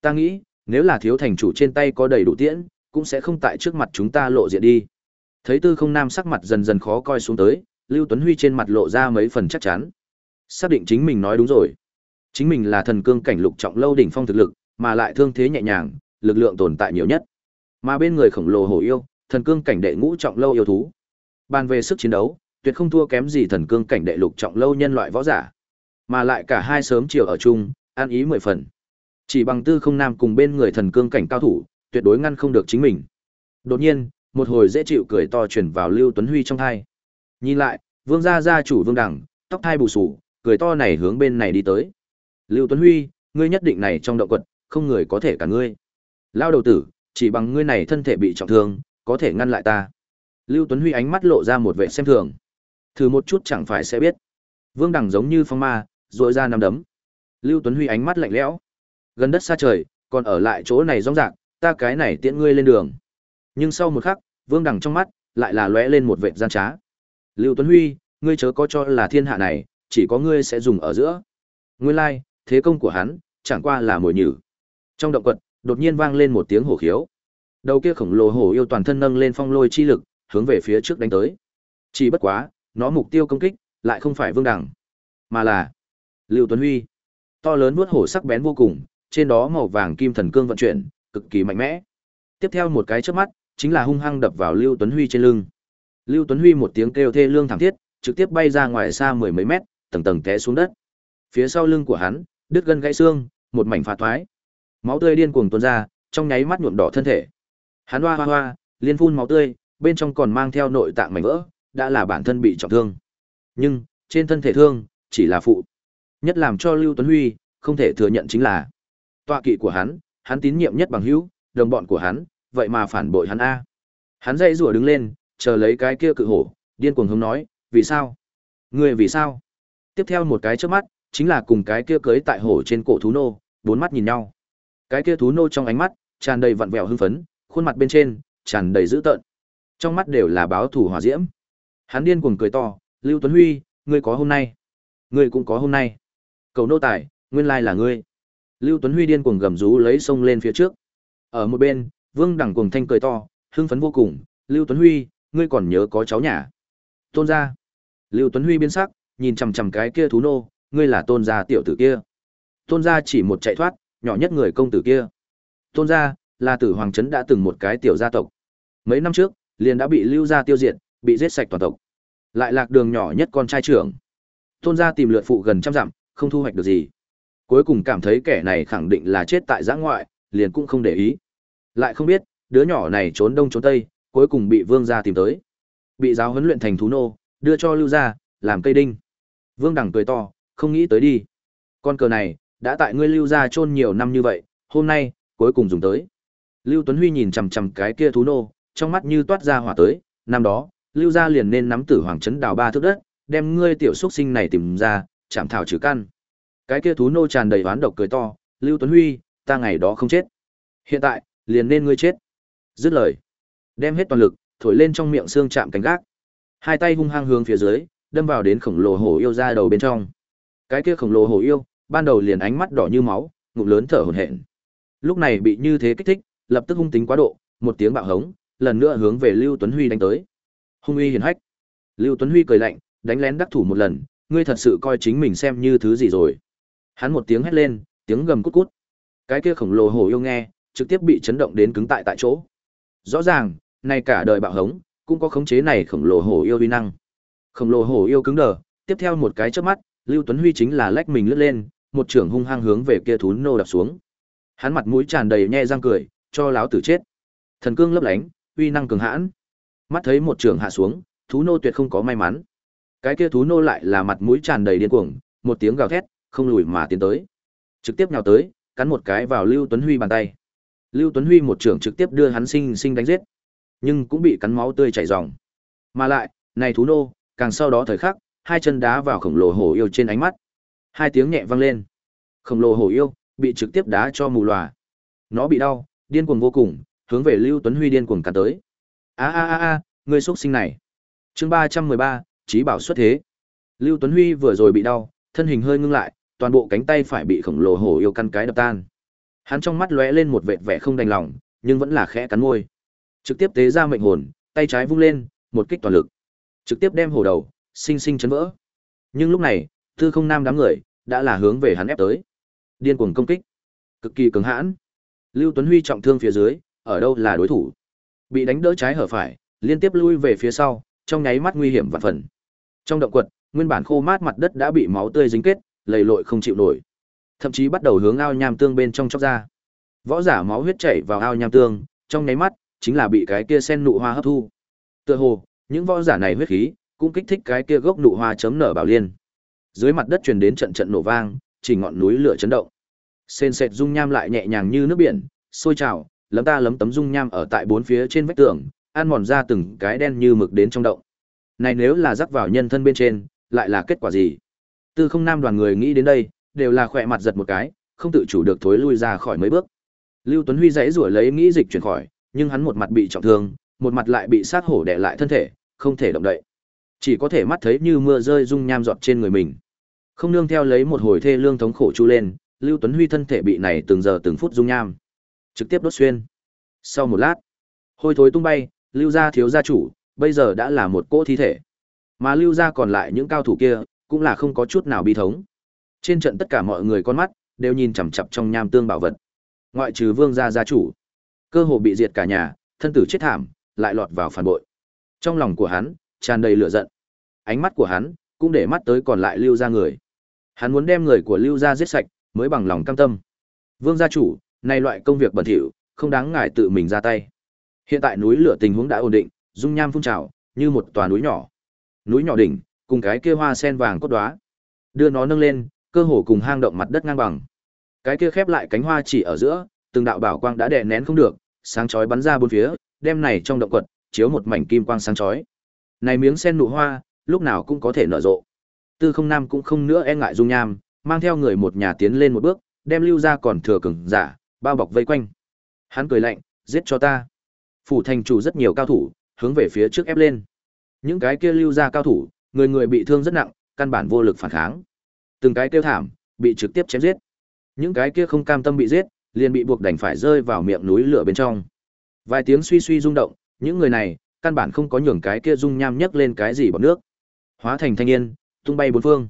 Speaker 1: Ta nghĩ, nếu là thiếu thành chủ trên tay có đầy đủ tiễn, cũng sẽ không tại trước mặt chúng ta lộ diện đi. Thấy Tư Không Nam sắc mặt dần dần khó coi xuống tới, Lưu Tuấn Huy trên mặt lộ ra mấy phần chắc chắn. Xác định chính mình nói đúng rồi. Chính mình là thần cương cảnh lục trọng lâu đỉnh phong thực lực, mà lại thương thế nhẹ nhàng, lực lượng tồn tại nhiều nhất. Mà bên người khổng lồ hổ yêu, thần cương cảnh đệ ngũ trọng lâu yêu thú. Bàn về sức chiến đấu, tuyệt không thua kém gì thần cương cảnh đệ lục trọng lâu nhân loại võ giả. Mà lại cả hai sớm chiều ở chung, an ý mười phần. Chỉ bằng tư không nam cùng bên người thần cương cảnh cao thủ, tuyệt đối ngăn không được chính mình. Đột nhiên, một hồi dễ chịu cười to truyền vào Lưu Tuấn Huy trong thai. Nhìn lại, Vương gia gia chủ Vương Đẳng, tóc thai bù sù, cười to này hướng bên này đi tới. Lưu Tuấn Huy, ngươi nhất định này trong động quật, không người có thể cả ngươi. Lao đầu tử, chỉ bằng ngươi này thân thể bị trọng thương, có thể ngăn lại ta. Lưu Tuấn Huy ánh mắt lộ ra một vẻ xem thường. Thử một chút chẳng phải sẽ biết. Vương Đằng giống như phong ma, rũa ra nắm đấm. Lưu Tuấn Huy ánh mắt lạnh lẽo. Gần đất xa trời, còn ở lại chỗ này rong rạc, ta cái này tiễn ngươi lên đường. Nhưng sau một khắc, Vương Đằng trong mắt lại là lóe lên một vệt gian trá. Lưu Tuấn Huy, ngươi chớ có cho là thiên hạ này, chỉ có ngươi sẽ dùng ở giữa. Nguyên lai, like, thế công của hắn, chẳng qua là mồi nhử. Trong động quật, đột nhiên vang lên một tiếng hổ khiếu. Đầu kia khổng lồ hổ yêu toàn thân nâng lên phong lôi chi lực, hướng về phía trước đánh tới. Chỉ bất quá, nó mục tiêu công kích lại không phải Vương Đằng, mà là Lưu Tuấn Huy. To lớn vuốt hổ sắc bén vô cùng, trên đó màu vàng kim thần cương vận chuyển, cực kỳ mạnh mẽ. Tiếp theo một cái chớp mắt, chính là hung hăng đập vào Lưu Tuấn Huy trên lưng. Lưu Tuấn Huy một tiếng kêu thê lương thảm thiết, trực tiếp bay ra ngoài xa mười mấy mét, tầng tầng té xuống đất. Phía sau lưng của hắn, đứt gân gãy xương, một mảnh phá thoái. Máu tươi điên cuồng tuôn ra, trong nháy mắt nhuộm đỏ thân thể. Hắn hoa hoa hoa, liên phun máu tươi, bên trong còn mang theo nội tạng mảnh vỡ, đã là bản thân bị trọng thương. Nhưng, trên thân thể thương, chỉ là phụ. Nhất làm cho Lưu Tuấn Huy không thể thừa nhận chính là tọa kỵ của hắn, hắn tín nhiệm nhất bằng hữu, đồng bọn của hắn, vậy mà phản bội hắn a. Hắn dậy rủa đứng lên, chờ lấy cái kia cự hổ, điên cuồng hướng nói, vì sao? Người vì sao? Tiếp theo một cái chớp mắt, chính là cùng cái kia cưới tại hổ trên cổ thú nô, bốn mắt nhìn nhau. Cái kia thú nô trong ánh mắt, tràn đầy vặn vẹo hưng phấn, khuôn mặt bên trên, tràn đầy dữ tợn. Trong mắt đều là báo thủ hỏa diễm. Hắn điên cuồng cười to, Lưu Tuấn Huy, ngươi có hôm nay. Ngươi cũng có hôm nay. Cầu nô tài, nguyên lai là ngươi. Lưu Tuấn Huy điên cuồng gầm rú lấy sông lên phía trước. Ở một bên, Vương Đẳng cuồng thanh cười to, hưng phấn vô cùng, Lưu Tuấn Huy, ngươi còn nhớ có cháu nhà. Tôn gia. Lưu Tuấn Huy biến sắc, nhìn chằm chằm cái kia thú nô, ngươi là tôn gia tiểu tử kia. Tôn gia chỉ một chạy thoát, nhỏ nhất người công tử kia. Tôn gia là tử hoàng trấn đã từng một cái tiểu gia tộc. Mấy năm trước, liền đã bị lưu gia tiêu diệt, bị giết sạch toàn tộc. Lại lạc đường nhỏ nhất con trai trưởng. Tôn gia tìm lượt phụ gần trăm dặm, không thu hoạch được gì. Cuối cùng cảm thấy kẻ này khẳng định là chết tại giã ngoại, liền cũng không để ý. Lại không biết, đứa nhỏ này trốn đông trốn tây, cuối cùng bị vương gia tìm tới. Bị giáo huấn luyện thành thú nô, đưa cho lưu gia, làm cây đinh. Vương đẳng cười to, không nghĩ tới đi. Con cờ này, đã tại ngươi lưu gia chôn nhiều năm như vậy, hôm nay, cuối cùng dùng tới. Lưu Tuấn Huy nhìn chằm chằm cái kia thú nô, trong mắt như toát ra hỏa tới, năm đó, lưu gia liền nên nắm tử hoàng trấn đào ba thước đất, đem ngươi tiểu xuất sinh này tìm ra, chạm thảo trừ căn. Cái kia thú nô tràn đầy oán độc cười to, Lưu Tuấn Huy, ta ngày đó không chết. Hiện tại, liền nên ngươi chết. Dứt lời, đem hết toàn lực, thổi lên trong miệng xương chạm cánh gác. Hai tay hung hăng hướng phía dưới, đâm vào đến khổng lồ hổ yêu ra đầu bên trong. Cái kia khổng lồ hổ yêu, ban đầu liền ánh mắt đỏ như máu, ngụm lớn thở hổn hển. Lúc này bị như thế kích thích, lập tức hung tính quá độ, một tiếng bạo hống, lần nữa hướng về Lưu Tuấn Huy đánh tới. Hung uy hiển hách. Lưu Tuấn Huy cười lạnh, đánh lén đắc thủ một lần, ngươi thật sự coi chính mình xem như thứ gì rồi? Hắn một tiếng hét lên, tiếng gầm cút cút. Cái kia khổng lồ hổ yêu nghe, trực tiếp bị chấn động đến cứng tại tại chỗ. Rõ ràng, nay cả đời bạo hống, cũng có khống chế này khổng lồ hổ yêu uy năng. Khổng lồ hổ yêu cứng đờ, tiếp theo một cái chớp mắt, Lưu Tuấn Huy chính là lách mình lướt lên, một trưởng hung hăng hướng về kia thú nô đập xuống. Hắn mặt mũi tràn đầy nhe răng cười, cho láo tử chết. Thần cương lấp lánh, uy năng cường hãn. Mắt thấy một trưởng hạ xuống, thú nô tuyệt không có may mắn. Cái kia thú nô lại là mặt mũi tràn đầy điên cuồng, một tiếng gào thét, không lùi mà tiến tới. Trực tiếp nhào tới, cắn một cái vào Lưu Tuấn Huy bàn tay. Lưu Tuấn Huy một trưởng trực tiếp đưa hắn sinh sinh đánh giết, nhưng cũng bị cắn máu tươi chảy ròng. Mà lại, này thú nô, càng sau đó thời khắc, hai chân đá vào khổng lồ hổ yêu trên ánh mắt. Hai tiếng nhẹ vang lên. Khổng lồ hổ yêu bị trực tiếp đá cho mù lòa. Nó bị đau, điên cuồng vô cùng, hướng về Lưu Tuấn Huy điên cuồng cắn tới. A a a a, người xuất sinh này. Chương ba trăm mười ba, trí bảo xuất thế. Lưu Tuấn Huy vừa rồi bị đau, thân hình hơi ngưng lại, toàn bộ cánh tay phải bị khổng lồ hổ yêu căn cái đập tan. Hắn trong mắt lóe lên một vệt vẻ không đành lòng, nhưng vẫn là khẽ cắn môi. Trực tiếp tế ra mệnh hồn, tay trái vung lên, một kích toàn lực. Trực tiếp đem hổ đầu, sinh sinh chấn vỡ. Nhưng lúc này, Tư Không Nam đám người đã là hướng về hắn ép tới. Điên cuồng công kích, cực kỳ cứng hãn. Lưu Tuấn Huy trọng thương phía dưới, ở đâu là đối thủ? Bị đánh đỡ trái hở phải, liên tiếp lui về phía sau, trong nháy mắt nguy hiểm vạn phần. Trong động quật, nguyên bản khô mát mặt đất đã bị máu tươi dính kết, lầy lội không chịu nổi. Thậm chí bắt đầu hướng ao nham tương bên trong chóc ra. Võ giả máu huyết chảy vào ao nham tương, trong nháy mắt chính là bị cái kia sen nụ hoa hấp thu. Tựa hồ, những võ giả này huyết khí cũng kích thích cái kia gốc nụ hoa chấm nở bảo liên. Dưới mặt đất truyền đến trận trận nổ vang, chỉ ngọn núi lửa chấn động. Sên sệt dung nham lại nhẹ nhàng như nước biển, sôi trào, lấm ta lấm tấm dung nham ở tại bốn phía trên vách tường, ăn mòn ra từng cái đen như mực đến trong động. Này nếu là rắc vào nhân thân bên trên, lại là kết quả gì? Tư không nam đoàn người nghĩ đến đây, đều là khỏe mặt giật một cái, không tự chủ được thối lui ra khỏi mấy bước. Lưu Tuấn Huy dãy rủa lấy nghĩ dịch chuyển khỏi, nhưng hắn một mặt bị trọng thương, một mặt lại bị sát hổ đè lại thân thể, không thể động đậy. Chỉ có thể mắt thấy như mưa rơi rung nham giọt trên người mình. Không nương theo lấy một hồi thê lương thống khổ chu lên, Lưu Tuấn Huy thân thể bị này từng giờ từng phút rung nham, trực tiếp đốt xuyên. Sau một lát, hôi thối tung bay, Lưu gia thiếu gia chủ, bây giờ đã là một cỗ thi thể. Mà Lưu gia còn lại những cao thủ kia, cũng là không có chút nào bi thống. Trên trận tất cả mọi người con mắt đều nhìn chằm chằm trong nham tương bảo vật. Ngoại trừ Vương gia gia chủ, cơ hồ bị diệt cả nhà, thân tử chết thảm, lại lọt vào phản bội. Trong lòng của hắn tràn đầy lửa giận. Ánh mắt của hắn cũng để mắt tới còn lại Lưu gia người. Hắn muốn đem người của Lưu gia giết sạch, mới bằng lòng cam tâm. Vương gia chủ, này loại công việc bẩn thỉu, không đáng ngài tự mình ra tay. Hiện tại núi lửa tình huống đã ổn định, dung nham phun trào, như một tòa núi nhỏ. Núi nhỏ đỉnh, cùng cái kia hoa sen vàng cốt đóa, đưa nó nâng lên, cơ hồ cùng hang động mặt đất ngang bằng. Cái kia khép lại cánh hoa chỉ ở giữa, từng đạo bảo quang đã đè nén không được, sáng chói bắn ra bốn phía, đem này trong động quật chiếu một mảnh kim quang sáng chói. Này miếng sen nụ hoa, lúc nào cũng có thể nở rộ. Tư Không Nam cũng không nữa e ngại dung nham, mang theo người một nhà tiến lên một bước, đem lưu ra còn thừa cường giả, dạ, bao bọc vây quanh. Hắn cười lạnh, giết cho ta. Phủ thành chủ rất nhiều cao thủ, hướng về phía trước ép lên. Những cái kia lưu ra cao thủ, người người bị thương rất nặng, căn bản vô lực phản kháng. Từng cái kêu thảm, bị trực tiếp chém giết. Những cái kia không cam tâm bị giết, liền bị buộc đành phải rơi vào miệng núi lửa bên trong. Vài tiếng suy suy rung động, những người này, căn bản không có nhường cái kia dung nham nhấc lên cái gì bằng nước. Hóa thành thanh niên, tung bay bốn phương.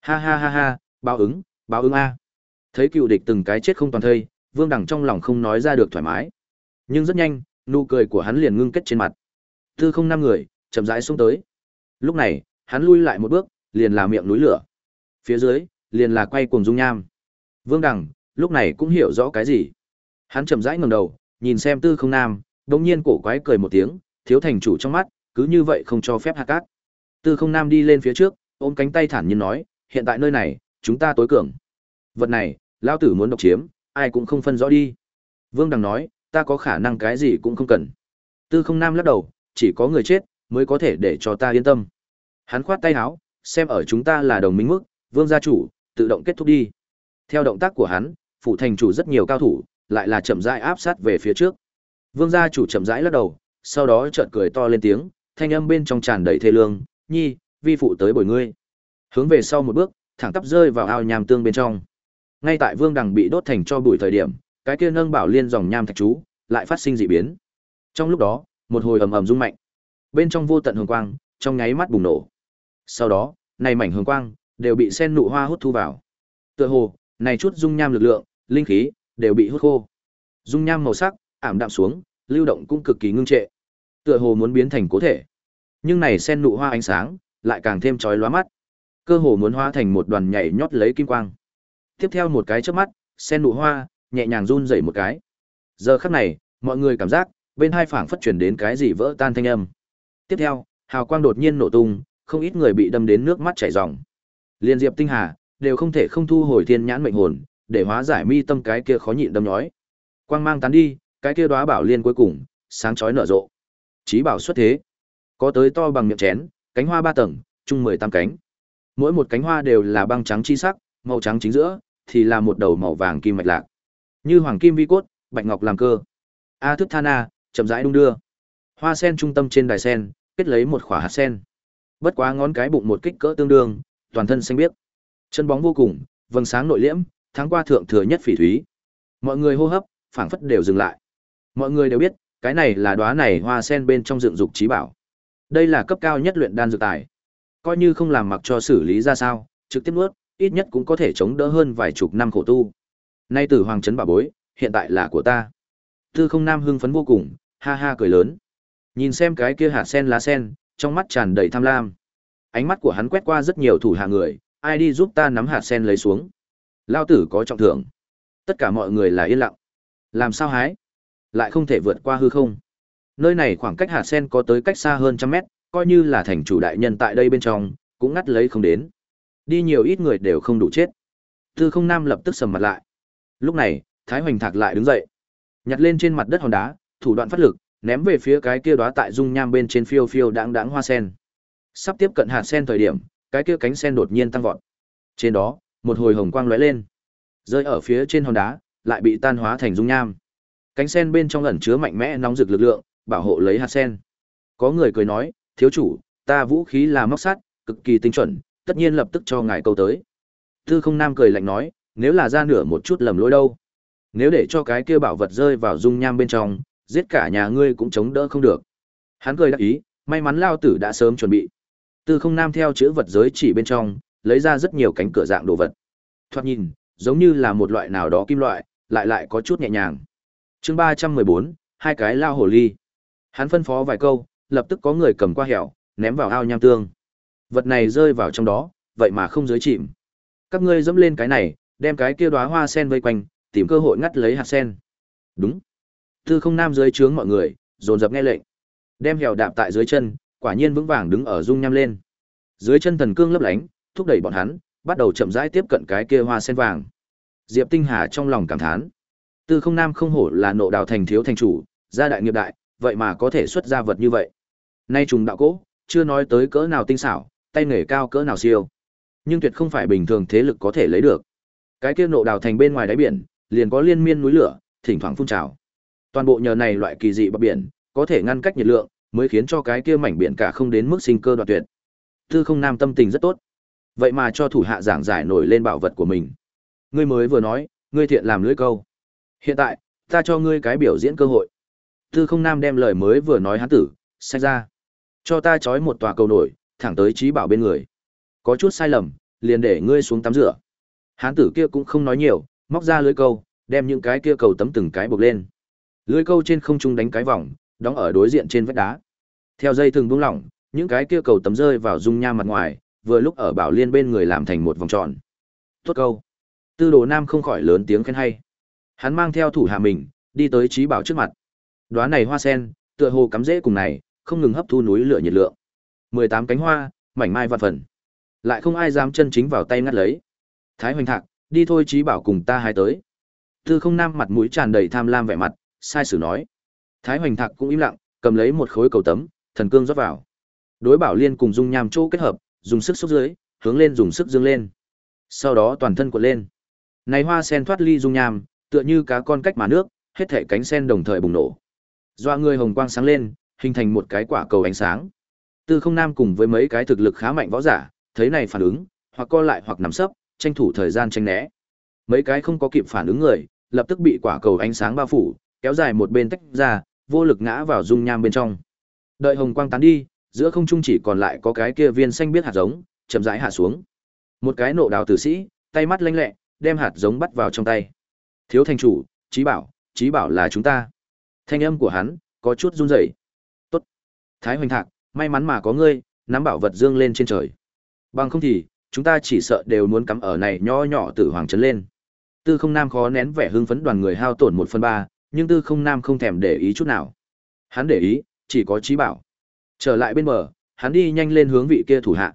Speaker 1: Ha ha ha ha, báo ứng, báo ứng a. Thấy cựu địch từng cái chết không toàn thây, Vương Đẳng trong lòng không nói ra được thoải mái. Nhưng rất nhanh, nụ cười của hắn liền ngưng kết trên mặt. Tư không năm người, chậm rãi xuống tới. Lúc này, hắn lui lại một bước, liền là miệng núi lửa. Phía dưới, liền là quay cuồng dung nham. Vương đẳng lúc này cũng hiểu rõ cái gì. Hắn chậm rãi ngẩng đầu, nhìn xem Tư Không Nam, đột nhiên cổ quái cười một tiếng, thiếu thành chủ trong mắt, cứ như vậy không cho phép hạ cát. Tư Không Nam đi lên phía trước, ôm cánh tay thản nhiên nói, hiện tại nơi này, chúng ta tối cường. Vật này, lão tử muốn độc chiếm, ai cũng không phân rõ đi. Vương Đằng nói, ta có khả năng cái gì cũng không cần. Tư Không Nam lắc đầu, chỉ có người chết mới có thể để cho ta yên tâm. Hắn khoát tay áo, xem ở chúng ta là đồng minh mức, Vương gia chủ, tự động kết thúc đi. Theo động tác của hắn, phụ thành chủ rất nhiều cao thủ, lại là chậm rãi áp sát về phía trước. Vương gia chủ chậm rãi lắc đầu, sau đó chợt cười to lên tiếng, thanh âm bên trong tràn đầy thê lương, "Nhi, vi phụ tới bồi ngươi." Hướng về sau một bước, thẳng tắp rơi vào ao nham tương bên trong. Ngay tại Vương Đằng bị đốt thành cho bụi thời điểm, cái kia nâng bảo liên dòng nham thạch chú, lại phát sinh dị biến. Trong lúc đó, một hồi ầm ầm rung mạnh. Bên trong vô tận hồng quang, trong nháy mắt bùng nổ. Sau đó, này mảnh hồng quang đều bị sen nụ hoa hút thu vào. Tựa hồ, này chút dung nham lực lượng, linh khí đều bị hút khô. Dung nham màu sắc ảm đạm xuống, lưu động cũng cực kỳ ngưng trệ. Tựa hồ muốn biến thành cố thể. Nhưng này sen nụ hoa ánh sáng lại càng thêm chói lóa mắt. Cơ hồ muốn hóa thành một đoàn nhảy nhót lấy kim quang. Tiếp theo một cái chớp mắt, sen nụ hoa nhẹ nhàng run rẩy một cái. Giờ khắc này, mọi người cảm giác bên hai phảng phất chuyển đến cái gì vỡ tan thanh âm. Tiếp theo, hào quang đột nhiên nổ tung, không ít người bị đâm đến nước mắt chảy ròng. Liên Diệp Tinh Hà đều không thể không thu hồi thiên nhãn mệnh hồn, để hóa giải mi tâm cái kia khó nhịn đâm nhói. Quang mang tán đi, cái kia đóa bảo liên cuối cùng sáng chói nở rộ. Chí bảo xuất thế, có tới to bằng miệng chén, cánh hoa ba tầng, chung mười tám cánh. Mỗi một cánh hoa đều là băng trắng chi sắc, màu trắng chính giữa thì là một đầu màu vàng kim mạch lạc. Như hoàng kim vi cốt, bạch ngọc làm cơ. A thức thana, chậm rãi đung đưa. Hoa sen trung tâm trên đài sen, kết lấy một khỏa hạt sen. Bất quá ngón cái bụng một kích cỡ tương đương, toàn thân xanh biếc. Chân bóng vô cùng, vầng sáng nội liễm, tháng qua thượng thừa nhất phỉ thúy. Mọi người hô hấp, phảng phất đều dừng lại. Mọi người đều biết, cái này là đóa này hoa sen bên trong dựng dục trí bảo. Đây là cấp cao nhất luyện đan dược tài. Coi như không làm mặc cho xử lý ra sao, trực tiếp nuốt, ít nhất cũng có thể chống đỡ hơn vài chục năm khổ tu. Nay tử hoàng trấn bà bối, hiện tại là của ta. Tư không nam hưng phấn vô cùng, ha ha cười lớn. Nhìn xem cái kia hạt sen lá sen, trong mắt tràn đầy tham lam. Ánh mắt của hắn quét qua rất nhiều thủ hạ người, ai đi giúp ta nắm hạt sen lấy xuống. Lao tử có trọng thưởng. Tất cả mọi người là yên lặng. Làm sao hái? Lại không thể vượt qua hư không. Nơi này khoảng cách hạt sen có tới cách xa hơn trăm mét, coi như là thành chủ đại nhân tại đây bên trong, cũng ngắt lấy không đến. Đi nhiều ít người đều không đủ chết. Tư không nam lập tức sầm mặt lại. Lúc này, Thái Hoành Thạc lại đứng dậy. Nhặt lên trên mặt đất hòn đá, thủ đoạn phát lực, ném về phía cái kia đóa tại dung nham bên trên phiêu phiêu đáng đáng hoa sen. Sắp tiếp cận hạt sen thời điểm, cái kia cánh sen đột nhiên tăng vọt. Trên đó, một hồi hồng quang lóe lên, rơi ở phía trên hòn đá, lại bị tan hóa thành dung nham. Cánh sen bên trong ẩn chứa mạnh mẽ nóng rực lực lượng, bảo hộ lấy hạt sen. Có người cười nói, thiếu chủ, ta vũ khí là móc sắt, cực kỳ tinh chuẩn, tất nhiên lập tức cho ngài câu tới. Tư không nam cười lạnh nói, nếu là ra nửa một chút lầm lỗi đâu. Nếu để cho cái kia bảo vật rơi vào dung nham bên trong, giết cả nhà ngươi cũng chống đỡ không được. Hắn cười đắc ý, may mắn lao tử đã sớm chuẩn bị. Tư không nam theo chữ vật giới chỉ bên trong, lấy ra rất nhiều cánh cửa dạng đồ vật. Thoạt nhìn, giống như là một loại nào đó kim loại, lại lại có chút nhẹ nhàng. Chương ba trăm mười bốn, hai cái lao hồ ly. Hắn phân phó vài câu, lập tức có người cầm qua hẻo, ném vào ao nham tương. Vật này rơi vào trong đó, vậy mà không dưới chìm. Các ngươi dẫm lên cái này, đem cái kia đóa hoa sen vây quanh, tìm cơ hội ngắt lấy hạt sen. Đúng. Tư không nam dưới trướng mọi người, dồn dập nghe lệnh. Đem hẻo đạp tại dưới chân, quả nhiên vững vàng đứng ở dung nham lên. Dưới chân thần cương lấp lánh, thúc đẩy bọn hắn, bắt đầu chậm rãi tiếp cận cái kia hoa sen vàng. Diệp Tinh Hà trong lòng cảm thán. Tư không nam không hổ là nộ đạo thành thiếu thành chủ, gia đại nghiệp đại, vậy mà có thể xuất ra vật như vậy. Nay trùng đạo cỗ, chưa nói tới cỡ nào tinh xảo, tay nghề cao cỡ nào siêu. Nhưng tuyệt không phải bình thường thế lực có thể lấy được. Cái kia nộ đào thành bên ngoài đáy biển, liền có liên miên núi lửa, thỉnh thoảng phun trào. Toàn bộ nhờ này loại kỳ dị bờ biển, có thể ngăn cách nhiệt lượng, mới khiến cho cái kia mảnh biển cả không đến mức sinh cơ đoạn tuyệt. Tư không nam tâm tình rất tốt. Vậy mà cho thủ hạ giảng giải nổi lên bảo vật của mình. Ngươi mới vừa nói, ngươi thiện làm lưỡi câu. Hiện tại, ta cho ngươi cái biểu diễn cơ hội. Tư không nam đem lời mới vừa nói hắn tử, sai ra. Cho ta trói một tòa cầu nổi, thẳng tới trí bảo bên người. Có chút sai lầm, liền để ngươi xuống tắm rửa. Hán tử kia cũng không nói nhiều, móc ra lưới câu, đem những cái kia cầu tấm từng cái buộc lên. Lưới câu trên không trung đánh cái vòng, đóng ở đối diện trên vách đá. Theo dây thường buông lỏng, những cái kia cầu tấm rơi vào dung nha mặt ngoài, vừa lúc ở bảo liên bên người làm thành một vòng tròn. Tốt câu. Tư đồ nam không khỏi lớn tiếng khen hay. Hắn mang theo thủ hạ mình, đi tới trí bảo trước mặt. đoá này hoa sen, tựa hồ cắm rễ cùng này, không ngừng hấp thu núi lửa nhiệt lượng. 18 cánh hoa, mảnh mai vạn phần. Lại không ai dám chân chính vào tay ngắt lấy. Thái Hoành Thạc, đi thôi trí bảo cùng ta hai tới. Tư Không Nam mặt mũi tràn đầy tham lam vẻ mặt, sai sử nói. Thái Hoành Thạc cũng im lặng, cầm lấy một khối cầu tấm, thần cương rót vào. Đối bảo liên cùng dung nham chỗ kết hợp, dùng sức xúc dưới, hướng lên dùng sức dương lên. Sau đó toàn thân cuộn lên. Này hoa sen thoát ly dung nham, tựa như cá con cách mà nước, hết thể cánh sen đồng thời bùng nổ. Doa người hồng quang sáng lên, hình thành một cái quả cầu ánh sáng. Tư Không Nam cùng với mấy cái thực lực khá mạnh võ giả, thấy này phản ứng, hoặc co lại hoặc nằm sấp, tranh thủ thời gian tranh né. Mấy cái không có kịp phản ứng người, lập tức bị quả cầu ánh sáng bao phủ, kéo dài một bên tách ra, vô lực ngã vào dung nham bên trong. Đợi hồng quang tán đi, giữa không trung chỉ còn lại có cái kia viên xanh biết hạt giống, chậm rãi hạ xuống. Một cái nộ đào tử sĩ, tay mắt lanh lẹ, đem hạt giống bắt vào trong tay. Thiếu thành chủ, trí bảo, trí bảo là chúng ta. Thanh âm của hắn có chút run rẩy. Tốt. Thái Hoành Thạc, may mắn mà có ngươi, nắm bảo vật dương lên trên trời. Bằng không thì, chúng ta chỉ sợ đều muốn cắm ở này nho nhỏ tử hoàng trấn lên. Tư không nam khó nén vẻ hưng phấn đoàn người hao tổn một phần ba, nhưng tư không nam không thèm để ý chút nào. Hắn để ý, chỉ có trí bảo. Trở lại bên bờ, hắn đi nhanh lên hướng vị kia thủ hạ.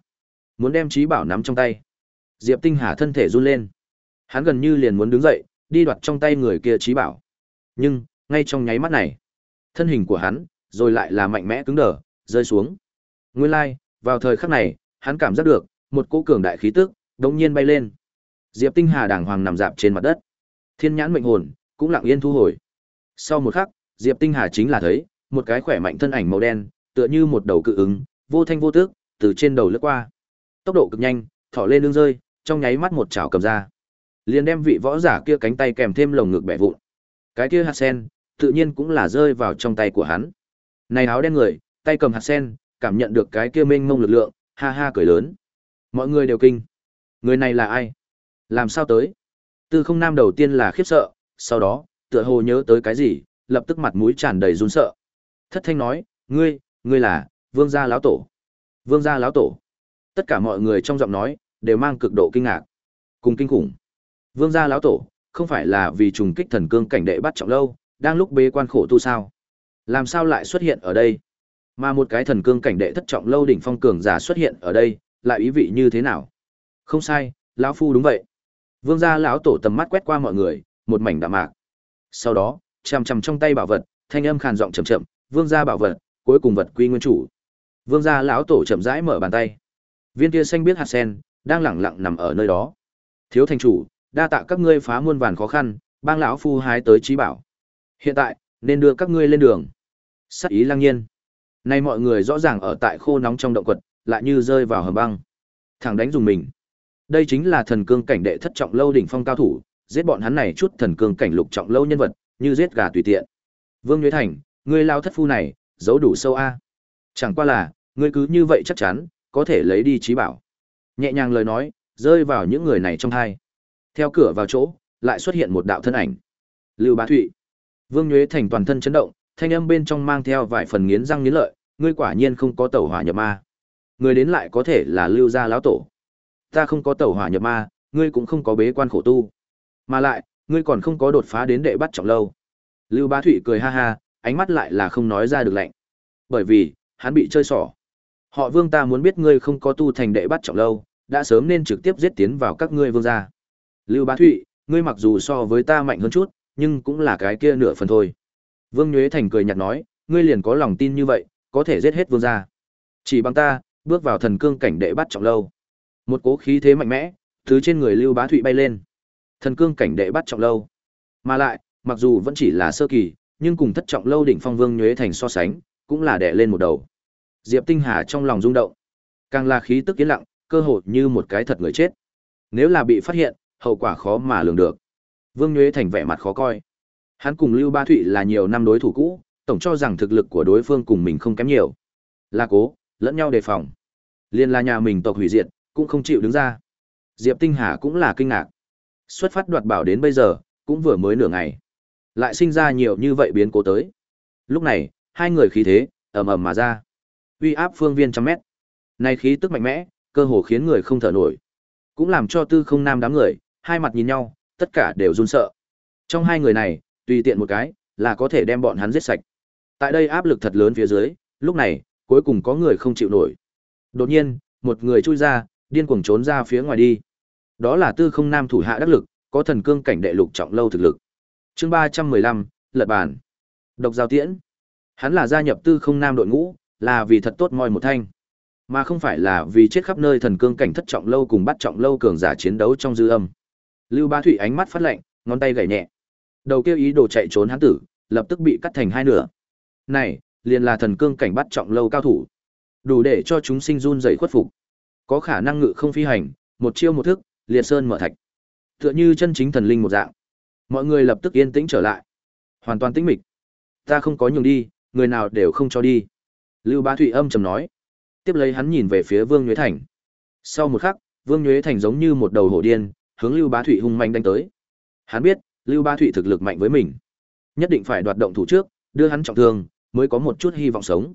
Speaker 1: Muốn đem trí bảo nắm trong tay. Diệp Tinh Hà thân thể run lên. Hắn gần như liền muốn đứng dậy, đi đoạt trong tay người kia trí bảo. Nhưng, ngay trong nháy mắt này, thân hình của hắn, rồi lại là mạnh mẽ cứng đờ, rơi xuống. Nguyên lai, like, vào thời khắc này, hắn cảm giác được, một cỗ cường đại khí tức, đống nhiên bay lên. Diệp Tinh Hà đàng hoàng nằm dạp trên mặt đất. Thiên nhãn mệnh hồn, cũng lặng yên thu hồi. Sau một khắc, Diệp Tinh Hà chính là thấy, một cái khỏe mạnh thân ảnh màu đen, tựa như một đầu cự ứng, vô thanh vô tước, từ trên đầu lướt qua. Tốc độ cực nhanh, thỏ lên lưng rơi, trong nháy mắt một chảo cầm ra. Liền đem vị võ giả kia cánh tay kèm thêm lồng ngực bẻ vụn. Cái kia hạt sen, tự nhiên cũng là rơi vào trong tay của hắn. Này áo đen người, tay cầm hạt sen, cảm nhận được cái kia mênh mông lực lượng, ha ha cười lớn. Mọi người đều kinh. Người này là ai? Làm sao tới? Tư không nam đầu tiên là khiếp sợ, sau đó, tựa hồ nhớ tới cái gì, lập tức mặt mũi tràn đầy run sợ. Thất thanh nói, ngươi, ngươi là, vương gia lão tổ. Vương gia lão tổ. Tất cả mọi người trong giọng nói, đều mang cực độ kinh ngạc. Cùng kinh khủng. Vương gia lão tổ, không phải là vì trùng kích thần cương cảnh đệ bắt trọng lâu, đang lúc bế quan khổ tu sao? Làm sao lại xuất hiện ở đây? Mà một cái thần cương cảnh đệ thất trọng lâu đỉnh phong cường giả xuất hiện ở đây, lại ý vị như thế nào? Không sai, lão phu đúng vậy. Vương gia lão tổ tầm mắt quét qua mọi người, một mảnh đạm mạc. Sau đó, chằm chằm trong tay bảo vật, thanh âm khàn giọng chậm chậm, "Vương gia bảo vật, cuối cùng vật quy nguyên chủ." Vương gia lão tổ chậm rãi mở bàn tay. Viên kia xanh biết hạt sen đang lẳng lặng nằm ở nơi đó. "Thiếu thành chủ, đa tạ các ngươi phá muôn vàn khó khăn, bang lão phu hái tới trí bảo. Hiện tại, nên đưa các ngươi lên đường." Sắc ý lăng nhiên. Nay mọi người rõ ràng ở tại khô nóng trong động quật, lại như rơi vào hầm băng. Thẳng đánh dùng mình. Đây chính là thần cương cảnh đệ thất trọng lâu đỉnh phong cao thủ, giết bọn hắn này chút thần cương cảnh lục trọng lâu nhân vật, như giết gà tùy tiện. Vương Nhuế Thành, ngươi lao thất phu này, giấu đủ sâu a. Chẳng qua là, ngươi cứ như vậy chắc chắn, có thể lấy đi trí bảo. Nhẹ nhàng lời nói, rơi vào những người này trong hai. Theo cửa vào chỗ, lại xuất hiện một đạo thân ảnh. Lưu Bá Thụy. Vương Nhuế Thành toàn thân chấn động, thanh âm bên trong mang theo vài phần nghiến răng nghiến lợi, ngươi quả nhiên không có tẩu hỏa nhập ma. Người đến lại có thể là Lưu gia lão tổ. Ta không có tẩu hỏa nhập ma, ngươi cũng không có bế quan khổ tu. Mà lại, ngươi còn không có đột phá đến đệ bắt trọng lâu. Lưu Bá Thụy cười ha ha, ánh mắt lại là không nói ra được lạnh. Bởi vì, hắn bị chơi xỏ. Họ Vương ta muốn biết ngươi không có tu thành đệ bắt trọng lâu, đã sớm nên trực tiếp giết tiến vào các ngươi vương gia. Lưu Bá Thụy, ngươi mặc dù so với ta mạnh hơn chút, nhưng cũng là cái kia nửa phần thôi. Vương Nhuế Thành cười nhạt nói, ngươi liền có lòng tin như vậy, có thể giết hết vương gia. Chỉ bằng ta, bước vào thần cương cảnh đệ bắt trọng lâu. Một cố khí thế mạnh mẽ, thứ trên người Lưu Bá Thụy bay lên. Thần cương cảnh đệ bắt trọng lâu. Mà lại, mặc dù vẫn chỉ là sơ kỳ, nhưng cùng thất trọng lâu đỉnh phong Vương Nhuế Thành so sánh, cũng là đè lên một đầu. Diệp Tinh Hà trong lòng rung động, càng là khí tức kiến lặng, cơ hội như một cái thật người chết. Nếu là bị phát hiện, hậu quả khó mà lường được. Vương Nhuế Thành vẻ mặt khó coi. Hắn cùng Lưu Ba Thụy là nhiều năm đối thủ cũ, tổng cho rằng thực lực của đối phương cùng mình không kém nhiều. Là cố, lẫn nhau đề phòng. Liên là nhà mình tộc hủy diệt, cũng không chịu đứng ra. Diệp Tinh Hà cũng là kinh ngạc. Xuất phát đoạt bảo đến bây giờ, cũng vừa mới nửa ngày. Lại sinh ra nhiều như vậy biến cố tới. Lúc này, hai người khí thế, ầm ầm mà ra. Uy áp phương viên trăm mét. Này khí tức mạnh mẽ, cơ hồ khiến người không thở nổi. Cũng làm cho tư không nam đám người, hai mặt nhìn nhau, tất cả đều run sợ. Trong hai người này, tùy tiện một cái, là có thể đem bọn hắn giết sạch. Tại đây áp lực thật lớn phía dưới, lúc này, cuối cùng có người không chịu nổi. Đột nhiên, một người chui ra, điên cuồng trốn ra phía ngoài đi. Đó là Tư Không Nam thủ hạ đắc lực, có thần cương cảnh đệ lục trọng lâu thực lực. Chương ba trăm mười lăm lật bàn. Độc giao tiễn. Hắn là gia nhập Tư Không Nam đội ngũ, là vì thật tốt moi một thanh, mà không phải là vì chết khắp nơi thần cương cảnh thất trọng lâu cùng bắt trọng lâu cường giả chiến đấu trong dư âm. Lưu Ba Thụy ánh mắt phát lạnh, ngón tay gảy nhẹ. Đầu kêu ý đồ chạy trốn hắn tử, lập tức bị cắt thành hai nửa. Này, liền là thần cương cảnh bắt trọng lâu cao thủ. Đủ để cho chúng sinh run rẩy khuất phục. Có khả năng ngự không phi hành, một chiêu một thức, liệt sơn mở thạch. Tựa như chân chính thần linh một dạng. Mọi người lập tức yên tĩnh trở lại. Hoàn toàn tĩnh mịch. Ta không có nhường đi, người nào đều không cho đi. Lưu Bá Thụy âm trầm nói. Tiếp lấy hắn nhìn về phía Vương Nhuế Thành. Sau một khắc, Vương Nhuế Thành giống như một đầu hổ điên, hướng Lưu Bá Thụy hung manh đánh tới. Hắn biết, Lưu Bá Thụy thực lực mạnh với mình, nhất định phải đoạt động thủ trước, đưa hắn trọng thương, mới có một chút hy vọng sống.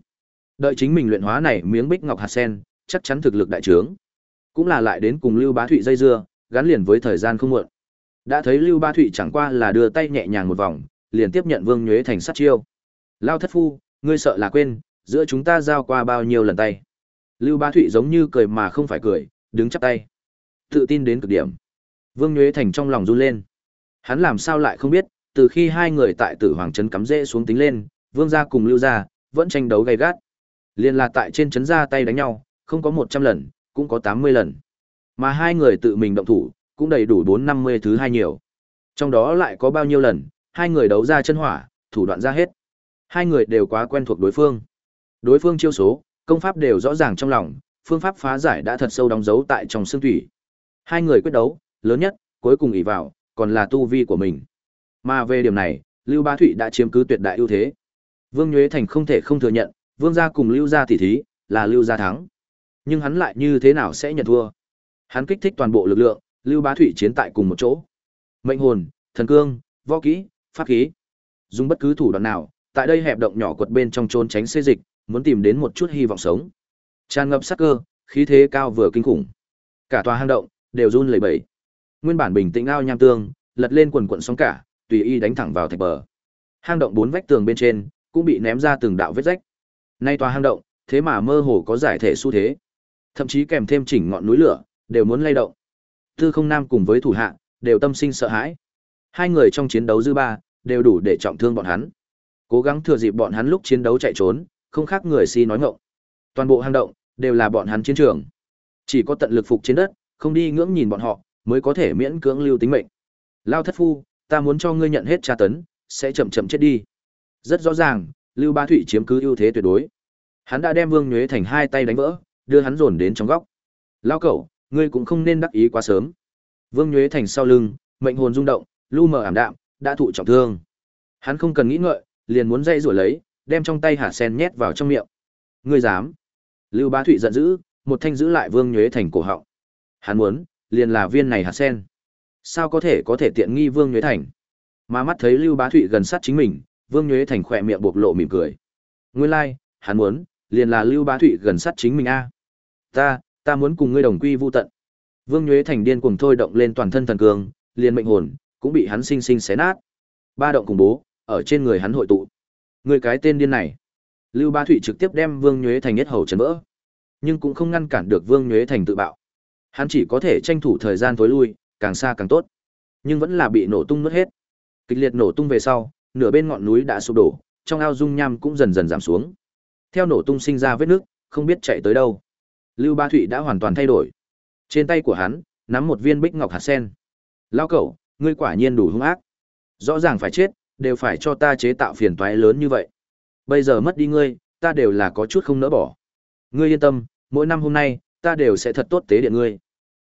Speaker 1: Đợi chính mình luyện hóa này miếng bích ngọc hạt sen, chắc chắn thực lực đại trướng. Cũng là lại đến cùng Lưu Bá Thụy dây dưa, gắn liền với thời gian không muộn. Đã thấy Lưu Bá Thụy chẳng qua là đưa tay nhẹ nhàng một vòng, liền tiếp nhận Vương Nhuế Thành sát chiêu. Lao thất phu, ngươi sợ là quên, giữa chúng ta giao qua bao nhiêu lần tay. Lưu Bá Thụy giống như cười mà không phải cười, đứng chắp tay. Tự tin đến cực điểm. Vương Nhuế Thành trong lòng run lên. Hắn làm sao lại không biết, từ khi hai người tại Tử Hoàng trấn cắm rễ xuống tính lên, Vương gia cùng Lưu gia vẫn tranh đấu gay gắt. Liên là tại trên trấn ra tay đánh nhau, không có một trăm lần, cũng có tám mươi lần. Mà hai người tự mình động thủ, cũng đầy đủ bốn năm mươi thứ hai nhiều. Trong đó lại có bao nhiêu lần, hai người đấu ra chân hỏa, thủ đoạn ra hết. Hai người đều quá quen thuộc đối phương. Đối phương chiêu số, công pháp đều rõ ràng trong lòng, phương pháp phá giải đã thật sâu đóng dấu tại trong xương thủy. Hai người quyết đấu, lớn nhất, cuối cùng ỷ vào, còn là tu vi của mình. Mà về điểm này, Lưu Bá Thụy đã chiếm cứ tuyệt đại ưu thế. Vương Nhuế Thành không thể không thừa nhận, Vương gia cùng Lưu gia tỷ thí, là Lưu gia thắng. Nhưng hắn lại như thế nào sẽ nhận thua? Hắn kích thích toàn bộ lực lượng, Lưu Bá Thụy chiến tại cùng một chỗ. Mệnh hồn, thần cương, võ kỹ, pháp khí. Dùng bất cứ thủ đoạn nào, tại đây hẹp động nhỏ quật bên trong trốn tránh xê dịch, muốn tìm đến một chút hy vọng sống. Tràn ngập sắc cơ, khí thế cao vừa kinh khủng. Cả tòa hang động đều run lẩy bẩy. Nguyên bản bình tĩnh ao nham tương, lật lên quần quần sóng cả, tùy y đánh thẳng vào thạch bờ. Hang động bốn vách tường bên trên cũng bị ném ra từng đạo vết rách. Nay tòa hang động, thế mà mơ hồ có giải thể xu thế. Thậm chí kèm thêm chỉnh ngọn núi lửa, đều muốn lay động. Tư Không Nam cùng với thủ hạ, đều tâm sinh sợ hãi. Hai người trong chiến đấu dư ba, đều đủ để trọng thương bọn hắn. Cố gắng thừa dịp bọn hắn lúc chiến đấu chạy trốn, không khác người si nói ngọng. Toàn bộ hang động đều là bọn hắn chiến trường. Chỉ có tận lực phục trên đất, không đi ngưỡng nhìn bọn họ, mới có thể miễn cưỡng lưu tính mệnh. Lao thất phu, ta muốn cho ngươi nhận hết tra tấn, sẽ chậm chậm chết đi. Rất rõ ràng, Lưu Bá Thụy chiếm cứ ưu thế tuyệt đối. Hắn đã đem Vương Nhuế Thành hai tay đánh vỡ, đưa hắn dồn đến trong góc. Lao cẩu, Ngươi cũng không nên đắc ý quá sớm. Vương Nhuế Thành sau lưng, mệnh hồn rung động, lu mờ ảm đạm, đã thụ trọng thương. Hắn không cần nghĩ ngợi, liền muốn dây rủa lấy, đem trong tay hạt sen nhét vào trong miệng. Ngươi dám? Lưu Bá Thụy giận dữ, một thanh giữ lại Vương Nhuế Thành cổ họng. Hắn muốn, liền là viên này hạt sen. Sao có thể có thể tiện nghi Vương Nhuế Thành? Mà mắt thấy Lưu Bá Thụy gần sát chính mình, Vương Nhuế Thành khỏe miệng bộc lộ mỉm cười. Nguyên lai, like, hắn muốn, liền là Lưu Bá Thụy gần sát chính mình a. Ta, ta muốn cùng ngươi đồng quy vu tận. Vương Nhuế Thành điên cuồng thôi động lên toàn thân thần cường, liền mệnh hồn cũng bị hắn sinh sinh xé nát. Ba động cùng bố ở trên người hắn hội tụ. Người cái tên điên này. Lưu Bá Thụy trực tiếp đem Vương Nhuế Thành nhất hầu chấn vỡ, nhưng cũng không ngăn cản được Vương Nhuế Thành tự bạo. Hắn chỉ có thể tranh thủ thời gian tối lui, càng xa càng tốt. Nhưng vẫn là bị nổ tung nuốt hết. Kịch liệt nổ tung về sau, nửa bên ngọn núi đã sụp đổ, trong ao dung nham cũng dần dần giảm xuống. Theo nổ tung sinh ra vết nước, không biết chạy tới đâu. Lưu Ba Thụy đã hoàn toàn thay đổi. Trên tay của hắn, nắm một viên bích ngọc hạt sen. Lao cẩu, ngươi quả nhiên đủ hung ác. Rõ ràng phải chết, đều phải cho ta chế tạo phiền toái lớn như vậy. Bây giờ mất đi ngươi, ta đều là có chút không nỡ bỏ. Ngươi yên tâm, mỗi năm hôm nay, ta đều sẽ thật tốt tế điện ngươi.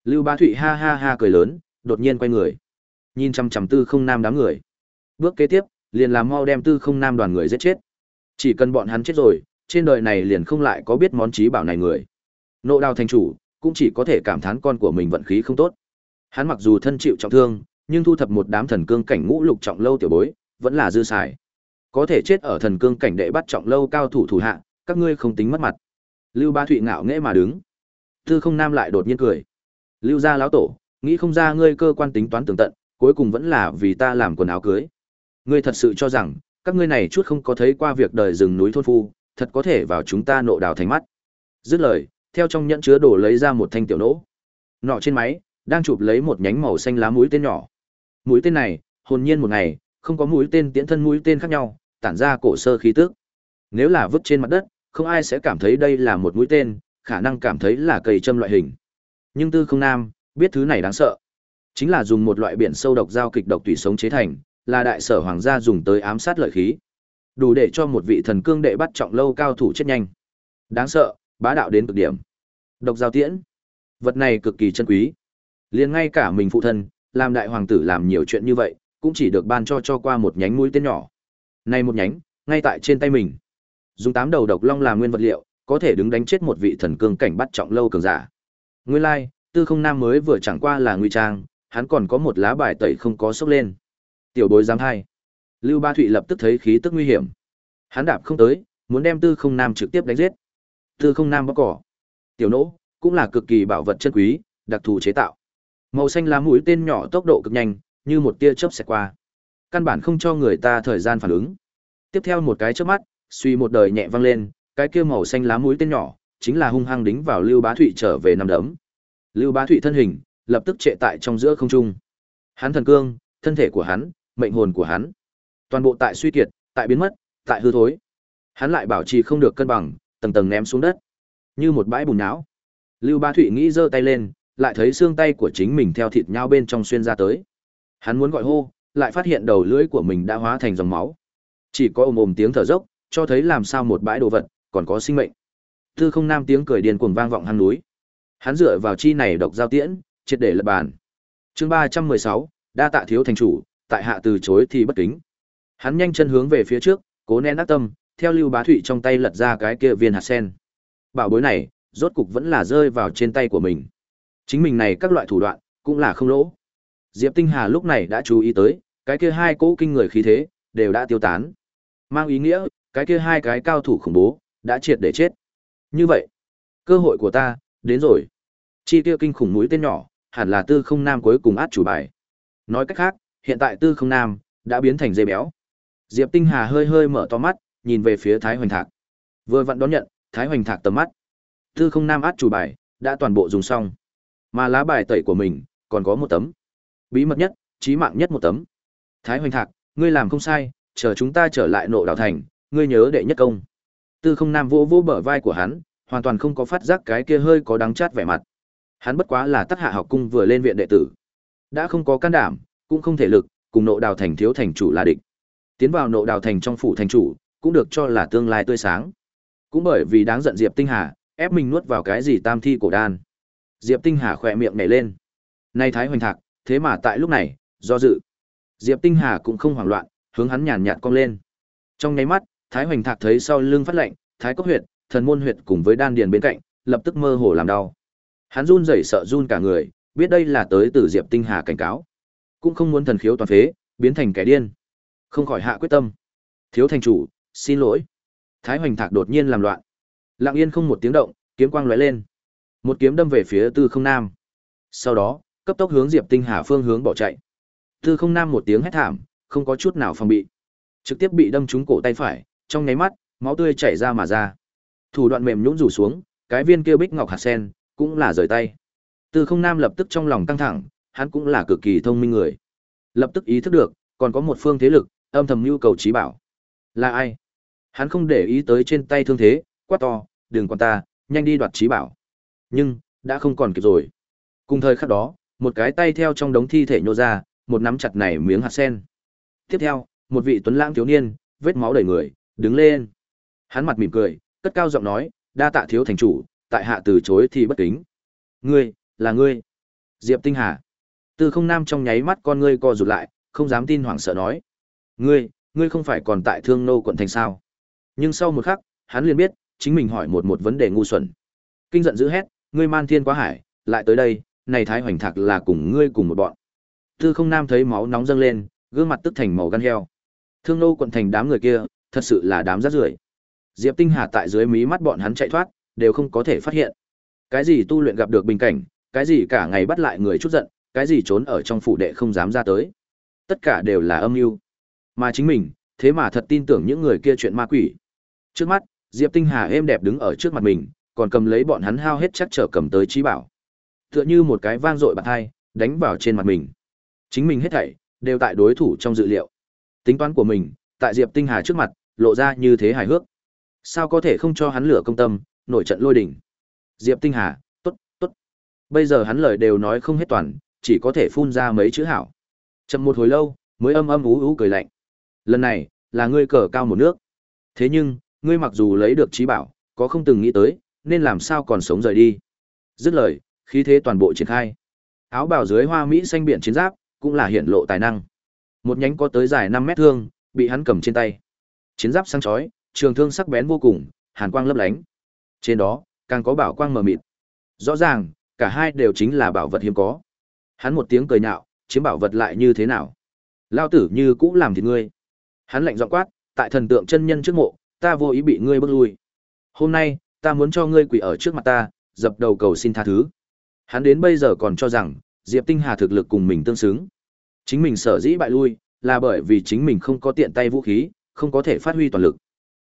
Speaker 1: Lưu Bá Thụy ha ha ha cười lớn, đột nhiên quay người. Nhìn chằm chằm tư không nam đám người. Bước kế tiếp, liền làm mau đem tư không nam đoàn người giết chết. Chỉ cần bọn hắn chết rồi, trên đời này liền không lại có biết món trí bảo này người. Nộ đào thành chủ, cũng chỉ có thể cảm thán con của mình vận khí không tốt. Hắn mặc dù thân chịu trọng thương, nhưng thu thập một đám thần cương cảnh ngũ lục trọng lâu tiểu bối, vẫn là dư xài. Có thể chết ở thần cương cảnh đệ bắt trọng lâu cao thủ thủ hạ, các ngươi không tính mất mặt. Lưu Ba Thụy ngạo nghễ mà đứng. Tư Không Nam lại đột nhiên cười. Lưu gia lão tổ, nghĩ không ra ngươi cơ quan tính toán tường tận, cuối cùng vẫn là vì ta làm quần áo cưới. Ngươi thật sự cho rằng, các ngươi này chút không có thấy qua việc đời rừng núi thôn phu, thật có thể vào chúng ta nộ đào thành mắt. Dứt lời, theo trong nhẫn chứa đồ lấy ra một thanh tiểu nỗ. Nọ trên máy, đang chụp lấy một nhánh màu xanh lá mũi tên nhỏ. Mũi tên này, hồn nhiên một ngày, không có mũi tên tiễn thân mũi tên khác nhau, tản ra cổ sơ khí tức. Nếu là vứt trên mặt đất, không ai sẽ cảm thấy đây là một mũi tên, khả năng cảm thấy là cây châm loại hình. Nhưng Tư Không Nam biết thứ này đáng sợ. Chính là dùng một loại biển sâu độc giao kịch độc tùy sống chế thành, là đại sở hoàng gia dùng tới ám sát lợi khí. Đủ để cho một vị thần cương đệ bắt trọng lâu cao thủ chết nhanh. Đáng sợ, bá đạo đến cực điểm. Độc giao tiễn. Vật này cực kỳ chân quý. Liền ngay cả mình phụ thân, làm đại hoàng tử làm nhiều chuyện như vậy, cũng chỉ được ban cho cho qua một nhánh mũi tên nhỏ. Này một nhánh, ngay tại trên tay mình. Dùng tám đầu độc long làm nguyên vật liệu, có thể đứng đánh chết một vị thần cương cảnh bắt trọng lâu cường giả. Nguyên lai, like, Tư Không Nam mới vừa chẳng qua là nguy trang, hắn còn có một lá bài tẩy không có sốc lên. Tiểu bối giám hai. Lưu Ba Thụy lập tức thấy khí tức nguy hiểm. Hắn đạp không tới, muốn đem Tư Không Nam trực tiếp đánh giết. Tư Không Nam bóc cỏ. Tiểu nỗ, cũng là cực kỳ bảo vật chân quý, đặc thù chế tạo. Màu xanh lá mũi tên nhỏ tốc độ cực nhanh, như một tia chớp xẹt qua. Căn bản không cho người ta thời gian phản ứng. Tiếp theo một cái chớp mắt, suy một đời nhẹ vang lên, cái kia màu xanh lá mũi tên nhỏ, chính là hung hăng đính vào Lưu Bá Thụy trở về nằm đấm. Lưu Bá Thụy thân hình, lập tức trệ tại trong giữa không trung. Hắn thần cương, thân thể của hắn, mệnh hồn của hắn, toàn bộ tại suy kiệt, tại biến mất, tại hư thối. Hắn lại bảo trì không được cân bằng, tầng tầng ném xuống đất, như một bãi bùn nhão. Lưu Bá Thụy nghĩ giơ tay lên, lại thấy xương tay của chính mình theo thịt nhau bên trong xuyên ra tới. Hắn muốn gọi hô, lại phát hiện đầu lưỡi của mình đã hóa thành dòng máu. Chỉ có ồm ồm tiếng thở dốc, cho thấy làm sao một bãi đồ vật còn có sinh mệnh. Tư Không Nam tiếng cười điên cuồng vang vọng hang núi. Hắn dựa vào chi này độc giao tiễn, triệt để lập bàn. Chương ba trăm mười sáu đa tạ thiếu thành chủ, tại hạ từ chối thì bất kính. Hắn nhanh chân hướng về phía trước, cố nén ác tâm, theo Lưu Bá Thụy trong tay lật ra cái kia viên hạt sen. Bảo bối này, rốt cục vẫn là rơi vào trên tay của mình. Chính mình này các loại thủ đoạn, cũng là không lỗ. Diệp Tinh Hà lúc này đã chú ý tới, cái kia hai cỗ kinh người khí thế, đều đã tiêu tán. Mang ý nghĩa, cái kia hai cái cao thủ khủng bố, đã triệt để chết. Như vậy, cơ hội của ta, đến rồi. Chi tiêu kinh khủng mũi tên nhỏ, hẳn là tư không nam cuối cùng át chủ bài. Nói cách khác, hiện tại tư không nam, đã biến thành dây béo. Diệp Tinh Hà hơi hơi mở to mắt, nhìn về phía Thái Hoành Thạc. Vừa vặn đón nhận, Thái Hoành Thạc tầm mắt. Tư không nam át chủ bài, đã toàn bộ dùng xong. Mà lá bài tẩy của mình, còn có một tấm. Bí mật nhất, trí mạng nhất một tấm. Thái Hoành Thạc, ngươi làm không sai, chờ chúng ta trở lại nộ đảo thành, ngươi nhớ đệ nhất công. Tư không nam vô vô bờ vai của hắn, hoàn toàn không có phát giác cái kia hơi có đắng chát vẻ mặt. Hắn bất quá là Tắc hạ học cung vừa lên viện đệ tử. Đã không có can đảm, cũng không thể lực, cùng nộ đào thành thiếu thành chủ là địch. Tiến vào nộ đào thành trong phủ thành chủ, cũng được cho là tương lai tươi sáng. Cũng bởi vì đáng giận Diệp Tinh Hà, ép mình nuốt vào cái gì tam thi cổ đan. Diệp Tinh Hà khỏe miệng nhảy lên. Nay Thái Hoành Thạc, thế mà tại lúc này, do dự. Diệp Tinh Hà cũng không hoảng loạn, hướng hắn nhàn nhạt cong lên. Trong nháy mắt, Thái Hoành Thạc thấy sau lưng phát lạnh, Thái Cốc huyệt, thần môn huyệt cùng với đan điền bên cạnh, lập tức mơ hồ làm đau. Hắn run rẩy sợ run cả người, biết đây là tới từ Diệp Tinh Hà cảnh cáo. Cũng không muốn thần khiếu toàn phế, biến thành kẻ điên. Không khỏi hạ quyết tâm. Thiếu thành chủ, xin lỗi. Thái Hoành Thạc đột nhiên làm loạn. Lặng yên không một tiếng động, kiếm quang lóe lên. Một kiếm đâm về phía Tư Không Nam. Sau đó, cấp tốc hướng Diệp Tinh Hà phương hướng bỏ chạy. Tư Không Nam một tiếng hét thảm, không có chút nào phòng bị, trực tiếp bị đâm trúng cổ tay phải, trong nháy mắt, máu tươi chảy ra mà ra. Thủ đoạn mềm nhũn rủ xuống, cái viên kia bích ngọc hạt sen cũng là rời tay. từ Không Nam lập tức trong lòng căng thẳng, hắn cũng là cực kỳ thông minh người. Lập tức ý thức được, còn có một phương thế lực âm thầm nhu cầu trí bảo. Là ai? Hắn không để ý tới trên tay thương thế, quát to, đừng quan ta, nhanh đi đoạt trí bảo. Nhưng, đã không còn kịp rồi. Cùng thời khắc đó, một cái tay theo trong đống thi thể nhô ra, một nắm chặt này miếng hạt sen. Tiếp theo, một vị tuấn lãng thiếu niên, vết máu đầy người, đứng lên. Hắn mặt mỉm cười, cất cao giọng nói, đa tạ thiếu thành chủ, tại hạ từ chối thì bất kính. Ngươi, là ngươi. Diệp Tinh Hà. Tư không nam trong nháy mắt con ngươi co rụt lại, không dám tin hoảng sợ nói. Ngươi, ngươi không phải còn tại thương nô quận thành sao? Nhưng sau một khắc, hắn liền biết, chính mình hỏi một một vấn đề ngu xuẩn. Kinh giận dữ hét, ngươi man thiên quá hải, lại tới đây, này thái hoành thạc là cùng ngươi cùng một bọn. Tư không nam thấy máu nóng dâng lên, gương mặt tức thành màu gan heo. Thương nô quận thành đám người kia, thật sự là đám rác rưởi. Diệp Tinh Hà tại dưới mí mắt bọn hắn chạy thoát, đều không có thể phát hiện. Cái gì tu luyện gặp được bình cảnh, cái gì cả ngày bắt lại người chút giận, cái gì trốn ở trong phủ đệ không dám ra tới. Tất cả đều là âm mưu. Mà chính mình, thế mà thật tin tưởng những người kia chuyện ma quỷ. Trước mắt, Diệp Tinh Hà êm đẹp đứng ở trước mặt mình, còn cầm lấy bọn hắn hao hết chắc trở cầm tới trí bảo. Tựa như một cái vang dội bạc hai, đánh vào trên mặt mình. Chính mình hết thảy, đều tại đối thủ trong dự liệu. Tính toán của mình, tại Diệp Tinh Hà trước mặt, lộ ra như thế hài hước. Sao có thể không cho hắn lửa công tâm, nổi trận lôi đỉnh. Diệp Tinh Hà, tốt, tốt. Bây giờ hắn lời đều nói không hết toàn, chỉ có thể phun ra mấy chữ hảo. Chậm một hồi lâu, mới âm âm ú ú cười lạnh. Lần này, là ngươi cờ cao một nước. Thế nhưng, ngươi mặc dù lấy được trí bảo, có không từng nghĩ tới, nên làm sao còn sống rời đi. Dứt lời, khí thế toàn bộ triển khai. Áo bào dưới hoa mỹ xanh biển chiến giáp, cũng là hiện lộ tài năng. Một nhánh có tới dài 5 mét thương, bị hắn cầm trên tay. Chiến giáp sáng chói, trường thương sắc bén vô cùng, hàn quang lấp lánh. Trên đó, càng có bảo quang mờ mịt. Rõ ràng, cả hai đều chính là bảo vật hiếm có. Hắn một tiếng cười nhạo, chiếm bảo vật lại như thế nào? Lao tử như cũ làm thịt ngươi. Hắn lạnh giọng quát, tại thần tượng chân nhân trước mộ, ta vô ý bị ngươi bước lui. Hôm nay, ta muốn cho ngươi quỳ ở trước mặt ta, dập đầu cầu xin tha thứ. Hắn đến bây giờ còn cho rằng, Diệp Tinh Hà thực lực cùng mình tương xứng. Chính mình sở dĩ bại lui, là bởi vì chính mình không có tiện tay vũ khí, không có thể phát huy toàn lực.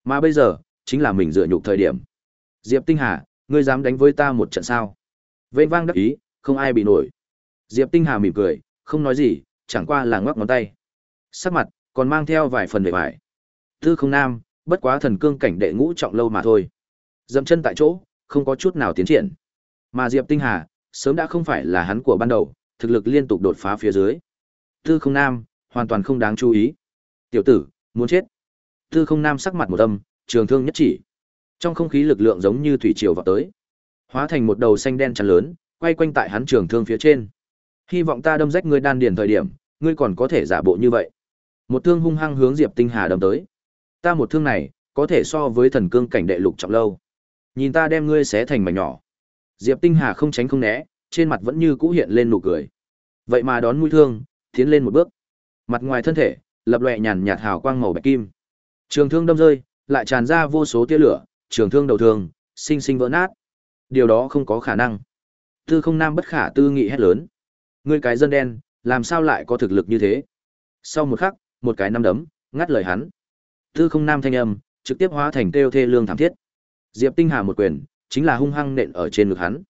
Speaker 1: Mà bây giờ, chính là mình dựa nhục thời điểm. Diệp Tinh Hà, ngươi dám đánh với ta một trận sao? Vênh vang đắc ý, không ai bị nổi. Diệp Tinh Hà mỉm cười, không nói gì, chẳng qua là ngoắc ngón tay. Sắc mặt, còn mang theo vài phần vẻ vải. Tư không nam, bất quá thần cương cảnh đệ ngũ trọng lâu mà thôi. Dậm chân tại chỗ, không có chút nào tiến triển. Mà Diệp Tinh Hà, sớm đã không phải là hắn của ban đầu, thực lực liên tục đột phá phía dưới. Tư không nam, hoàn toàn không đáng chú ý. Tiểu tử, muốn chết. Tư không nam sắc mặt một âm, trường thương nhất chỉ. Trong không khí lực lượng giống như thủy triều vào tới. Hóa thành một đầu xanh đen chắn lớn, quay quanh tại hắn trường thương phía trên. Hy vọng ta đâm rách ngươi đan điền thời điểm, ngươi còn có thể giả bộ như vậy. Một thương hung hăng hướng Diệp Tinh Hà đâm tới. Ta một thương này, có thể so với thần cương cảnh đệ lục trọng lâu. Nhìn ta đem ngươi xé thành mảnh nhỏ. Diệp Tinh Hà không tránh không né, trên mặt vẫn như cũ hiện lên nụ cười. Vậy mà đón mũi thương, tiến lên một bước. Mặt ngoài thân thể, lập loè nhàn nhạt hào quang màu bạch kim. Trường thương đâm rơi, lại tràn ra vô số tia lửa, trường thương đầu thường sinh sinh vỡ nát. Điều đó không có khả năng. Tư không nam bất khả tư nghị hét lớn. Ngươi cái dân đen, làm sao lại có thực lực như thế? Sau một khắc, một cái năm đấm, ngắt lời hắn. Tư không nam thanh âm, trực tiếp hóa thành kêu thê lương thảm thiết. Diệp Tinh Hà một quyền, chính là hung hăng nện ở trên ngực hắn.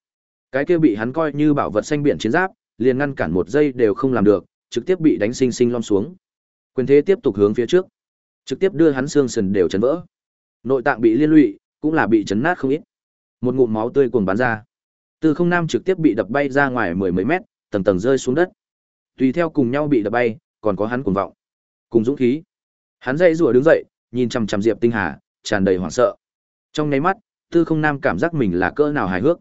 Speaker 1: Cái kia bị hắn coi như bảo vật xanh biển chiến giáp, liền ngăn cản một giây đều không làm được, trực tiếp bị đánh sinh sinh lom xuống. Quyền thế tiếp tục hướng phía trước, trực tiếp đưa hắn xương sườn đều chấn vỡ. Nội tạng bị liên lụy, cũng là bị chấn nát không ít. Một ngụm máu tươi cuồng bắn ra. Tư Không Nam trực tiếp bị đập bay ra ngoài mười mấy mét, tầng tầng rơi xuống đất. Tùy theo cùng nhau bị đập bay, còn có hắn cuồng vọng, cùng dũng khí. Hắn dậy rủa đứng dậy, nhìn chằm chằm Diệp Tinh Hà, tràn đầy hoảng sợ. Trong nháy mắt, Tư Không Nam cảm giác mình là cỡ nào hài hước.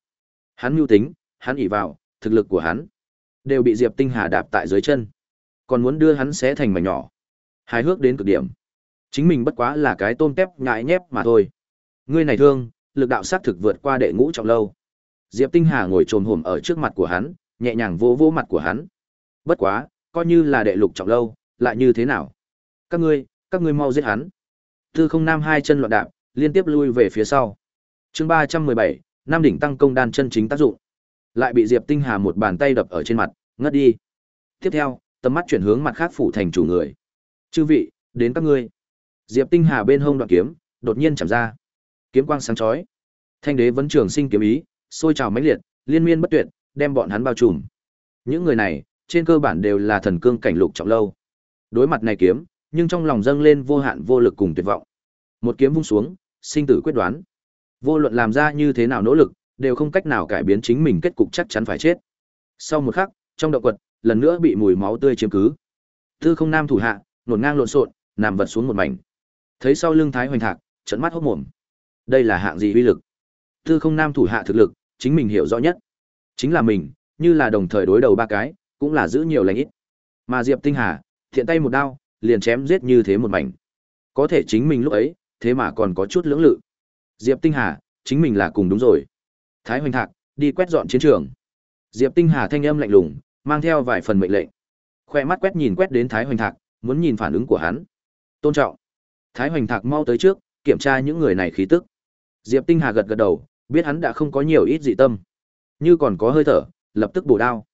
Speaker 1: Hắn mưu tính, hắn ỉ vào, thực lực của hắn đều bị Diệp Tinh Hà đạp tại dưới chân, còn muốn đưa hắn xé thành mảnh nhỏ. Hài hước đến cực điểm. Chính mình bất quá là cái tôm tép nhại nhép mà thôi. Ngươi này thương, lực đạo sát thực vượt qua đệ ngũ trọng lâu. Diệp Tinh Hà ngồi trồm hổm ở trước mặt của hắn, nhẹ nhàng vỗ vỗ mặt của hắn. Bất quá, coi như là đệ lục trọng lâu, lại như thế nào? Các ngươi, các ngươi mau giết hắn. Tư Không Nam hai chân loạn đạp, liên tiếp lui về phía sau. Chương ba trăm mười bảy, Nam đỉnh tăng công đan chân chính tác dụng. Lại bị Diệp Tinh Hà một bàn tay đập ở trên mặt, ngất đi. Tiếp theo, tầm mắt chuyển hướng mặt khác phủ thành chủ người. Chư vị, đến các ngươi. Diệp Tinh Hà bên hông đoạn kiếm, đột nhiên chạm ra. Kiếm quang sáng chói. Thanh đế vẫn trường sinh kiếm ý, sôi trào mãnh liệt, liên miên bất tuyệt, đem bọn hắn bao trùm. Những người này, trên cơ bản đều là thần cương cảnh lục trọng lâu. Đối mặt này kiếm, nhưng trong lòng dâng lên vô hạn vô lực cùng tuyệt vọng. Một kiếm vung xuống, sinh tử quyết đoán. Vô luận làm ra như thế nào nỗ lực, đều không cách nào cải biến chính mình kết cục chắc chắn phải chết. Sau một khắc, trong động quật, lần nữa bị mùi máu tươi chiếm cứ. Tư Không Nam thủ hạ, nổn ngang lộn xộn, nằm vật xuống một mảnh. Thấy sau lưng Thái Hoành Thạc, trận mắt hốc mồm. Đây là hạng gì uy lực? Tư Không Nam thủ hạ thực lực, chính mình hiểu rõ nhất. Chính là mình, như là đồng thời đối đầu ba cái, cũng là giữ nhiều lành ít. Mà Diệp Tinh Hà, thiện tay một đao, liền chém giết như thế một mảnh. Có thể chính mình lúc ấy, thế mà còn có chút lưỡng lự. Diệp Tinh Hà, chính mình là cùng đúng rồi. Thái Hoành Thạc, đi quét dọn chiến trường. Diệp Tinh Hà thanh âm lạnh lùng, mang theo vài phần mệnh lệnh. Khoe mắt quét nhìn quét đến Thái Hoành Thạc, muốn nhìn phản ứng của hắn. Tôn trọng. Thái Hoành Thạc mau tới trước, kiểm tra những người này khí tức. Diệp Tinh Hà gật gật đầu, biết hắn đã không có nhiều ít dị tâm. Như còn có hơi thở, lập tức bổ đao.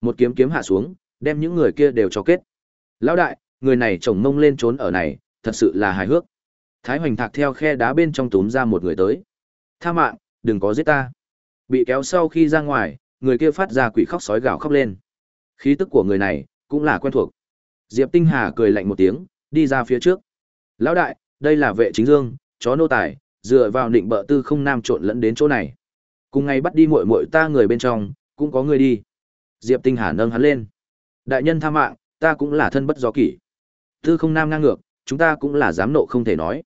Speaker 1: Một kiếm kiếm hạ xuống, đem những người kia đều cho kết. Lão đại, người này chồng mông lên trốn ở này, thật sự là hài hước. Thái Hoành Thạc theo khe đá bên trong túm ra một người tới. Tha mạng, đừng có giết ta. Bị kéo sau khi ra ngoài, người kia phát ra quỷ khóc sói gào khóc lên. Khí tức của người này cũng là quen thuộc. Diệp Tinh Hà cười lạnh một tiếng, đi ra phía trước. Lão đại, đây là vệ chính dương, chó nô tài, dựa vào định bợ tư không nam trộn lẫn đến chỗ này. Cùng ngày bắt đi muội muội ta người bên trong, cũng có người đi. Diệp Tinh Hà nâng hắn lên. Đại nhân tha mạng, ta cũng là thân bất do kỷ. Tư không nam ngang ngược, chúng ta cũng là dám nộ không thể nói.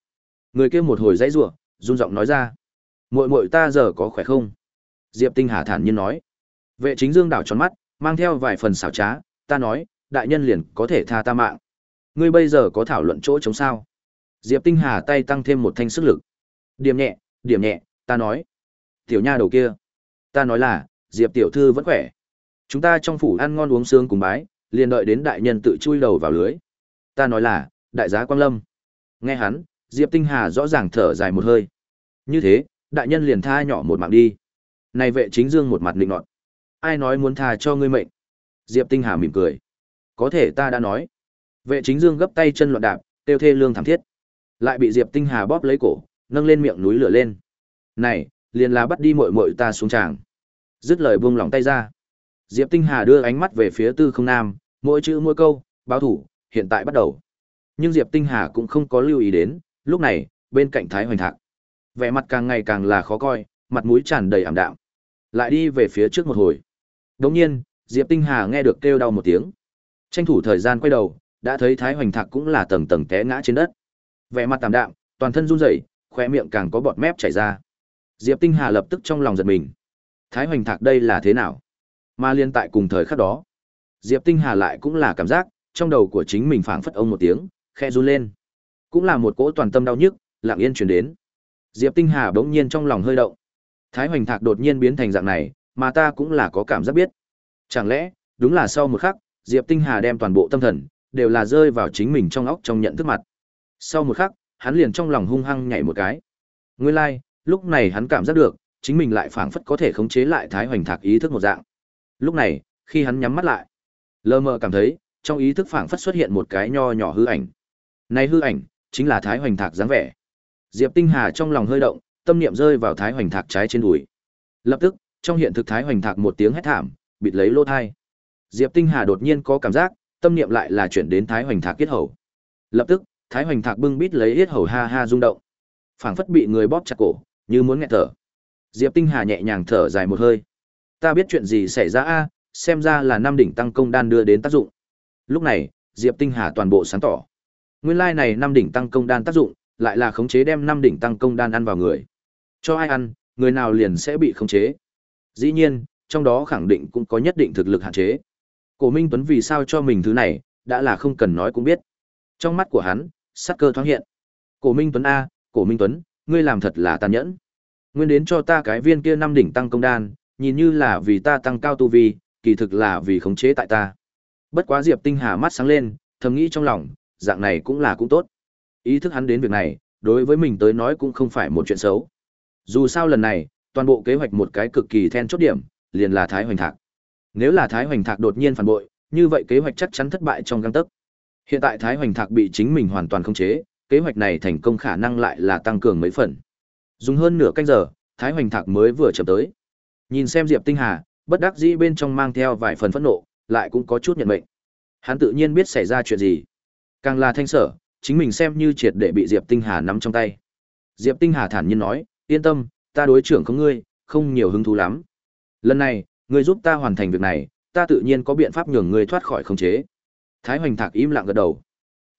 Speaker 1: Người kia một hồi dãy rủa, run giọng nói ra. Muội muội ta giờ có khỏe không? Diệp Tinh Hà thản nhiên nói. Vệ chính dương đảo tròn mắt, mang theo vài phần xảo trá, ta nói, đại nhân liền có thể tha ta mạng. Ngươi bây giờ có thảo luận chỗ chống sao? Diệp Tinh Hà tay tăng thêm một thanh sức lực. Điểm nhẹ, điểm nhẹ, ta nói. Tiểu nha đầu kia. Ta nói là, Diệp tiểu thư vẫn khỏe. Chúng ta trong phủ ăn ngon uống sướng cùng bái, liền đợi đến đại nhân tự chui đầu vào lưới. Ta nói là, đại giá Quang Lâm. Nghe hắn, Diệp Tinh Hà rõ ràng thở dài một hơi. Như thế, đại nhân liền tha nhỏ một mạng đi. Này vệ chính dương một mặt định nọt. Ai nói muốn tha cho ngươi mệnh? Diệp Tinh Hà mỉm cười. Có thể ta đã nói. Vệ chính dương gấp tay chân loạn đạp, tiêu thê lương thảm thiết. Lại bị Diệp Tinh Hà bóp lấy cổ, nâng lên miệng núi lửa lên. Này, liền là bắt đi muội muội ta xuống tràng. Dứt lời buông lỏng tay ra. Diệp Tinh Hà đưa ánh mắt về phía Tư Không Nam, mỗi chữ mỗi câu, báo thủ, hiện tại bắt đầu. Nhưng Diệp Tinh Hà cũng không có lưu ý đến, lúc này, bên cạnh Thái Hoành Thạc, vẻ mặt càng ngày càng là khó coi, mặt mũi tràn đầy ảm đạm. Lại đi về phía trước một hồi. Đống nhiên, Diệp Tinh Hà nghe được kêu đau một tiếng. Tranh thủ thời gian quay đầu, đã thấy Thái Hoành Thạc cũng là tầng tầng té ngã trên đất. Vẻ mặt tạm đạm, toàn thân run rẩy, khoe miệng càng có bọt mép chảy ra. Diệp Tinh Hà lập tức trong lòng giật mình. Thái Hoành Thạc đây là thế nào? Mà liên tại cùng thời khắc đó, Diệp Tinh Hà lại cũng là cảm giác, trong đầu của chính mình phảng phất ông một tiếng, khe run lên. Cũng là một cỗ toàn tâm đau nhức, lặng yên truyền đến. Diệp Tinh Hà bỗng nhiên trong lòng hơi động. Thái Hoành Thạc đột nhiên biến thành dạng này, mà ta cũng là có cảm giác biết. Chẳng lẽ, đúng là sau một khắc, Diệp Tinh Hà đem toàn bộ tâm thần đều là rơi vào chính mình trong óc trong nhận thức mặt. Sau một khắc, hắn liền trong lòng hung hăng nhảy một cái. Nguyên lai, like, lúc này hắn cảm giác được, chính mình lại phảng phất có thể khống chế lại Thái Hoành Thạc ý thức một dạng. Lúc này, khi hắn nhắm mắt lại, lờ mờ cảm thấy, trong ý thức phảng phất xuất hiện một cái nho nhỏ hư ảnh. Này hư ảnh, chính là Thái Hoành Thạc dáng vẻ. Diệp Tinh Hà trong lòng hơi động, tâm niệm rơi vào Thái Hoành Thạc trái trên đùi. Lập tức, trong hiện thực Thái Hoành Thạc một tiếng hét thảm, bịt lấy lỗ thai. Diệp Tinh Hà đột nhiên có cảm giác, tâm niệm lại là chuyển đến Thái Hoành Thạc kết hầu. Lập tức, Thái Hoành Thạc bưng bít lấy yết hầu ha ha rung động. Phảng phất bị người bóp chặt cổ, như muốn nghẹt thở. Diệp Tinh Hà nhẹ nhàng thở dài một hơi. Ta biết chuyện gì xảy ra a, xem ra là năm đỉnh tăng công đan đưa đến tác dụng. Lúc này, Diệp Tinh Hà toàn bộ sáng tỏ. Nguyên lai này năm đỉnh tăng công đan tác dụng, lại là khống chế đem năm đỉnh tăng công đan ăn vào người. Cho ai ăn, người nào liền sẽ bị khống chế. Dĩ nhiên, trong đó khẳng định cũng có nhất định thực lực hạn chế. Cổ Minh Tuấn vì sao cho mình thứ này, đã là không cần nói cũng biết. Trong mắt của hắn, sắc cơ thoáng hiện. Cổ Minh Tuấn a, Cổ Minh Tuấn, ngươi làm thật là tàn nhẫn. Nguyên đến cho ta cái viên kia năm đỉnh tăng công đan, nhìn như là vì ta tăng cao tu vi, kỳ thực là vì khống chế tại ta. Bất quá Diệp Tinh Hà mắt sáng lên, thầm nghĩ trong lòng, dạng này cũng là cũng tốt. Ý thức hắn đến việc này, đối với mình tới nói cũng không phải một chuyện xấu. Dù sao lần này, toàn bộ kế hoạch một cái cực kỳ then chốt điểm, liền là Thái Hoành Thạc. Nếu là Thái Hoành Thạc đột nhiên phản bội, như vậy kế hoạch chắc chắn thất bại trong gang tấc. Hiện tại Thái Hoành Thạc bị chính mình hoàn toàn khống chế, kế hoạch này thành công khả năng lại là tăng cường mấy phần. Dùng hơn nửa canh giờ, Thái Hoành Thạc mới vừa chậm tới. Nhìn xem Diệp Tinh Hà, bất đắc dĩ bên trong mang theo vài phần phẫn nộ, lại cũng có chút nhận mệnh. Hắn tự nhiên biết xảy ra chuyện gì. Càng là thanh sở, chính mình xem như triệt để bị Diệp Tinh Hà nắm trong tay. Diệp Tinh Hà thản nhiên nói, yên tâm, ta đối trưởng có ngươi, không nhiều hứng thú lắm. Lần này, ngươi giúp ta hoàn thành việc này, ta tự nhiên có biện pháp nhường ngươi thoát khỏi khống chế. Thái Hoành Thạc im lặng gật đầu.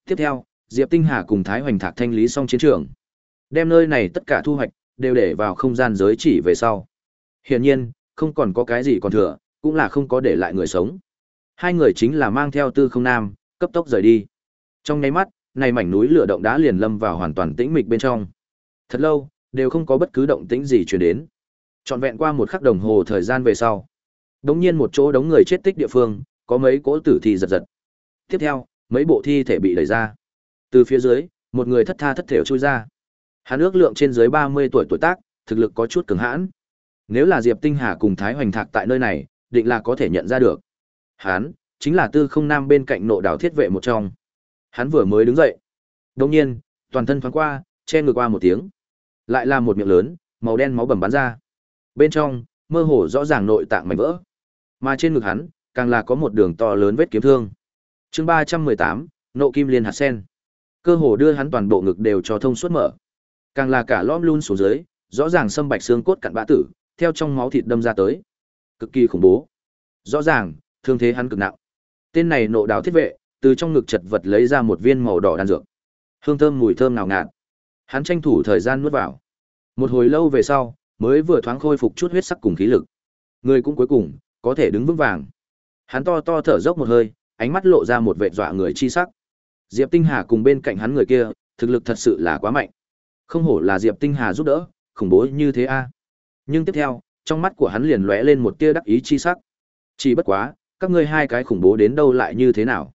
Speaker 1: Tiếp theo, Diệp Tinh Hà cùng Thái Hoành Thạc thanh lý xong chiến trường. Đem nơi này tất cả thu hoạch, đều để vào không gian giới chỉ về sau. Hiển nhiên, không còn có cái gì còn thừa, cũng là không có để lại người sống. Hai người chính là mang theo tư không nam, cấp tốc rời đi. Trong nháy mắt, này mảnh núi lửa động đá liền lâm vào hoàn toàn tĩnh mịch bên trong. Thật lâu, đều không có bất cứ động tĩnh gì truyền đến. Trọn vẹn qua một khắc đồng hồ thời gian về sau. Đống nhiên một chỗ đống người chết tích địa phương, có mấy cỗ tử thi giật giật. Tiếp theo, mấy bộ thi thể bị đẩy ra. Từ phía dưới, một người thất tha thất thểu chui ra. Hắn ước lượng trên dưới 30 tuổi tuổi tác, thực lực có chút cường hãn. Nếu là Diệp Tinh Hà cùng Thái Hoành Thạc tại nơi này, định là có thể nhận ra được. Hắn chính là Tư Không Nam bên cạnh nộ đảo thiết vệ một trong. Hắn vừa mới đứng dậy, đột nhiên, toàn thân thoáng qua, che ngược qua một tiếng. Lại là một miệng lớn, màu đen máu bầm bắn ra. Bên trong, mơ hồ rõ ràng nội tạng mảnh vỡ. Mà trên ngực hắn, càng là có một đường to lớn vết kiếm thương. Chương 318, nộ kim liên hạt sen. Cơ hồ đưa hắn toàn bộ ngực đều cho thông suốt mở. Càng là cả lõm luôn xuống dưới, rõ ràng sâm bạch xương cốt cặn bã tử, theo trong máu thịt đâm ra tới. Cực kỳ khủng bố. Rõ ràng, thương thế hắn cực nặng. Tên này nộ đào thiết vệ, từ trong ngực chật vật lấy ra một viên màu đỏ đan dược. Hương thơm mùi thơm nào ngạt. Hắn tranh thủ thời gian nuốt vào. Một hồi lâu về sau, mới vừa thoáng khôi phục chút huyết sắc cùng khí lực. Người cũng cuối cùng có thể đứng vững vàng. Hắn to to thở dốc một hơi, ánh mắt lộ ra một vẻ dọa người chi sắc. Diệp Tinh Hà cùng bên cạnh hắn người kia, thực lực thật sự là quá mạnh. Không hổ là Diệp Tinh Hà giúp đỡ, khủng bố như thế a. Nhưng tiếp theo, trong mắt của hắn liền lóe lên một tia đắc ý chi sắc. Chỉ bất quá, các ngươi hai cái khủng bố đến đâu lại như thế nào?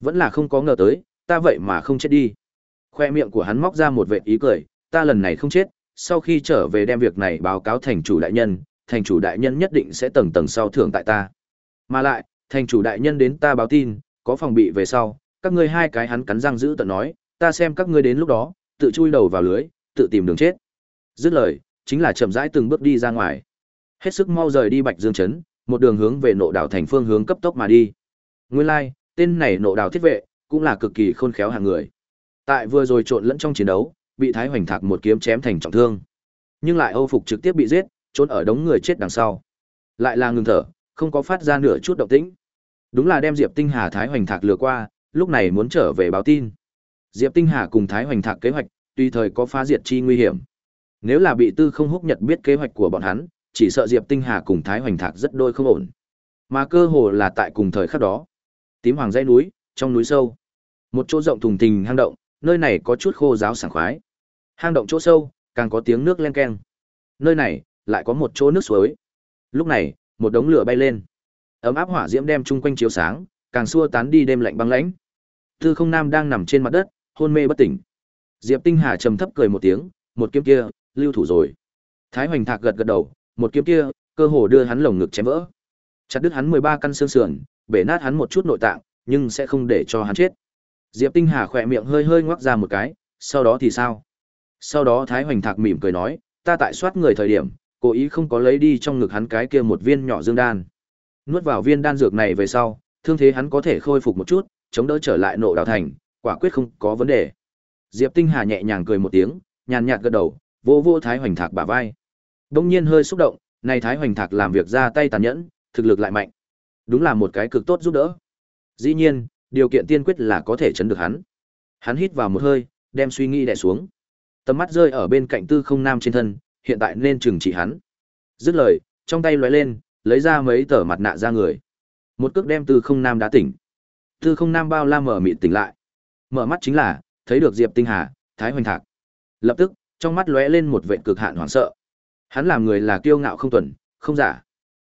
Speaker 1: Vẫn là không có ngờ tới, ta vậy mà không chết đi. Khoe miệng của hắn móc ra một vệt ý cười, ta lần này không chết, sau khi trở về đem việc này báo cáo thành chủ đại nhân, thành chủ đại nhân nhất định sẽ tầng tầng sau thưởng tại ta. Mà lại, thành chủ đại nhân đến ta báo tin, có phòng bị về sau, các ngươi hai cái hắn cắn răng giữ tận nói, ta xem các ngươi đến lúc đó, tự chui đầu vào lưới, tự tìm đường chết. Dứt lời, chính là chậm rãi từng bước đi ra ngoài. Hết sức mau rời đi Bạch Dương trấn, một đường hướng về nộ đảo thành phương hướng cấp tốc mà đi. Nguyên lai, like, tên này nộ đảo thiết vệ, cũng là cực kỳ khôn khéo hàng người. Tại vừa rồi trộn lẫn trong chiến đấu, bị Thái Hoành Thạc một kiếm chém thành trọng thương. Nhưng lại Âu phục trực tiếp bị giết, trốn ở đống người chết đằng sau. Lại là ngừng thở, không có phát ra nửa chút động tĩnh. Đúng là đem Diệp Tinh Hà Thái Hoành Thạc lừa qua, lúc này muốn trở về báo tin. Diệp Tinh Hà cùng Thái Hoành Thạc kế hoạch, tùy thời có phá diệt chi nguy hiểm. Nếu là bị Tư Không Húc Nhật biết kế hoạch của bọn hắn, chỉ sợ Diệp Tinh Hà cùng Thái Hoành Thạc rất đôi không ổn. Mà cơ hồ là tại cùng thời khắc đó. Tím Hoàng dãy núi, trong núi sâu, một chỗ rộng thùng thình hang động, nơi này có chút khô giáo sảng khoái. Hang động chỗ sâu, càng có tiếng nước len keng. Nơi này lại có một chỗ nước suối. Lúc này, một đống lửa bay lên. Ấm áp hỏa diễm đem chung quanh chiếu sáng, càng xua tán đi đêm lạnh băng lãnh. Tư Không Nam đang nằm trên mặt đất, hôn mê bất tỉnh. Diệp Tinh Hà trầm thấp cười một tiếng, một kiếm kia, lưu thủ rồi. Thái Hoành Thạc gật gật đầu, một kiếm kia, cơ hồ đưa hắn lồng ngực chém vỡ. Chặt đứt hắn 13 căn xương sườn, bể nát hắn một chút nội tạng, nhưng sẽ không để cho hắn chết. Diệp Tinh Hà khỏe miệng hơi hơi ngoắc ra một cái, sau đó thì sao? Sau đó Thái Hoành Thạc mỉm cười nói, ta tại soát người thời điểm, cố ý không có lấy đi trong ngực hắn cái kia một viên nhỏ dương đan. Nuốt vào viên đan dược này về sau, thương thế hắn có thể khôi phục một chút, chống đỡ trở lại nộ đạo thành, quả quyết không có vấn đề. Diệp Tinh Hà nhẹ nhàng cười một tiếng, nhàn nhạt gật đầu, vô vô Thái Hoành Thạc bả vai. Đông nhiên hơi xúc động, này Thái Hoành Thạc làm việc ra tay tàn nhẫn, thực lực lại mạnh. Đúng là một cái cực tốt giúp đỡ. Dĩ nhiên, điều kiện tiên quyết là có thể chấn được hắn. Hắn hít vào một hơi, đem suy nghĩ đè xuống. Tầm mắt rơi ở bên cạnh Tư Không Nam trên thân, hiện tại nên trừng trị hắn. Dứt lời, trong tay lóe lên, lấy ra mấy tờ mặt nạ ra người. Một cước đem Tư Không Nam đã tỉnh. Tư Không Nam bao la mở mịt tỉnh lại. Mở mắt chính là thấy được Diệp Tinh Hà, Thái Hoành Thạc. Lập tức, trong mắt lóe lên một vệt cực hạn hoảng sợ. Hắn làm người là kiêu ngạo không tuần, không giả.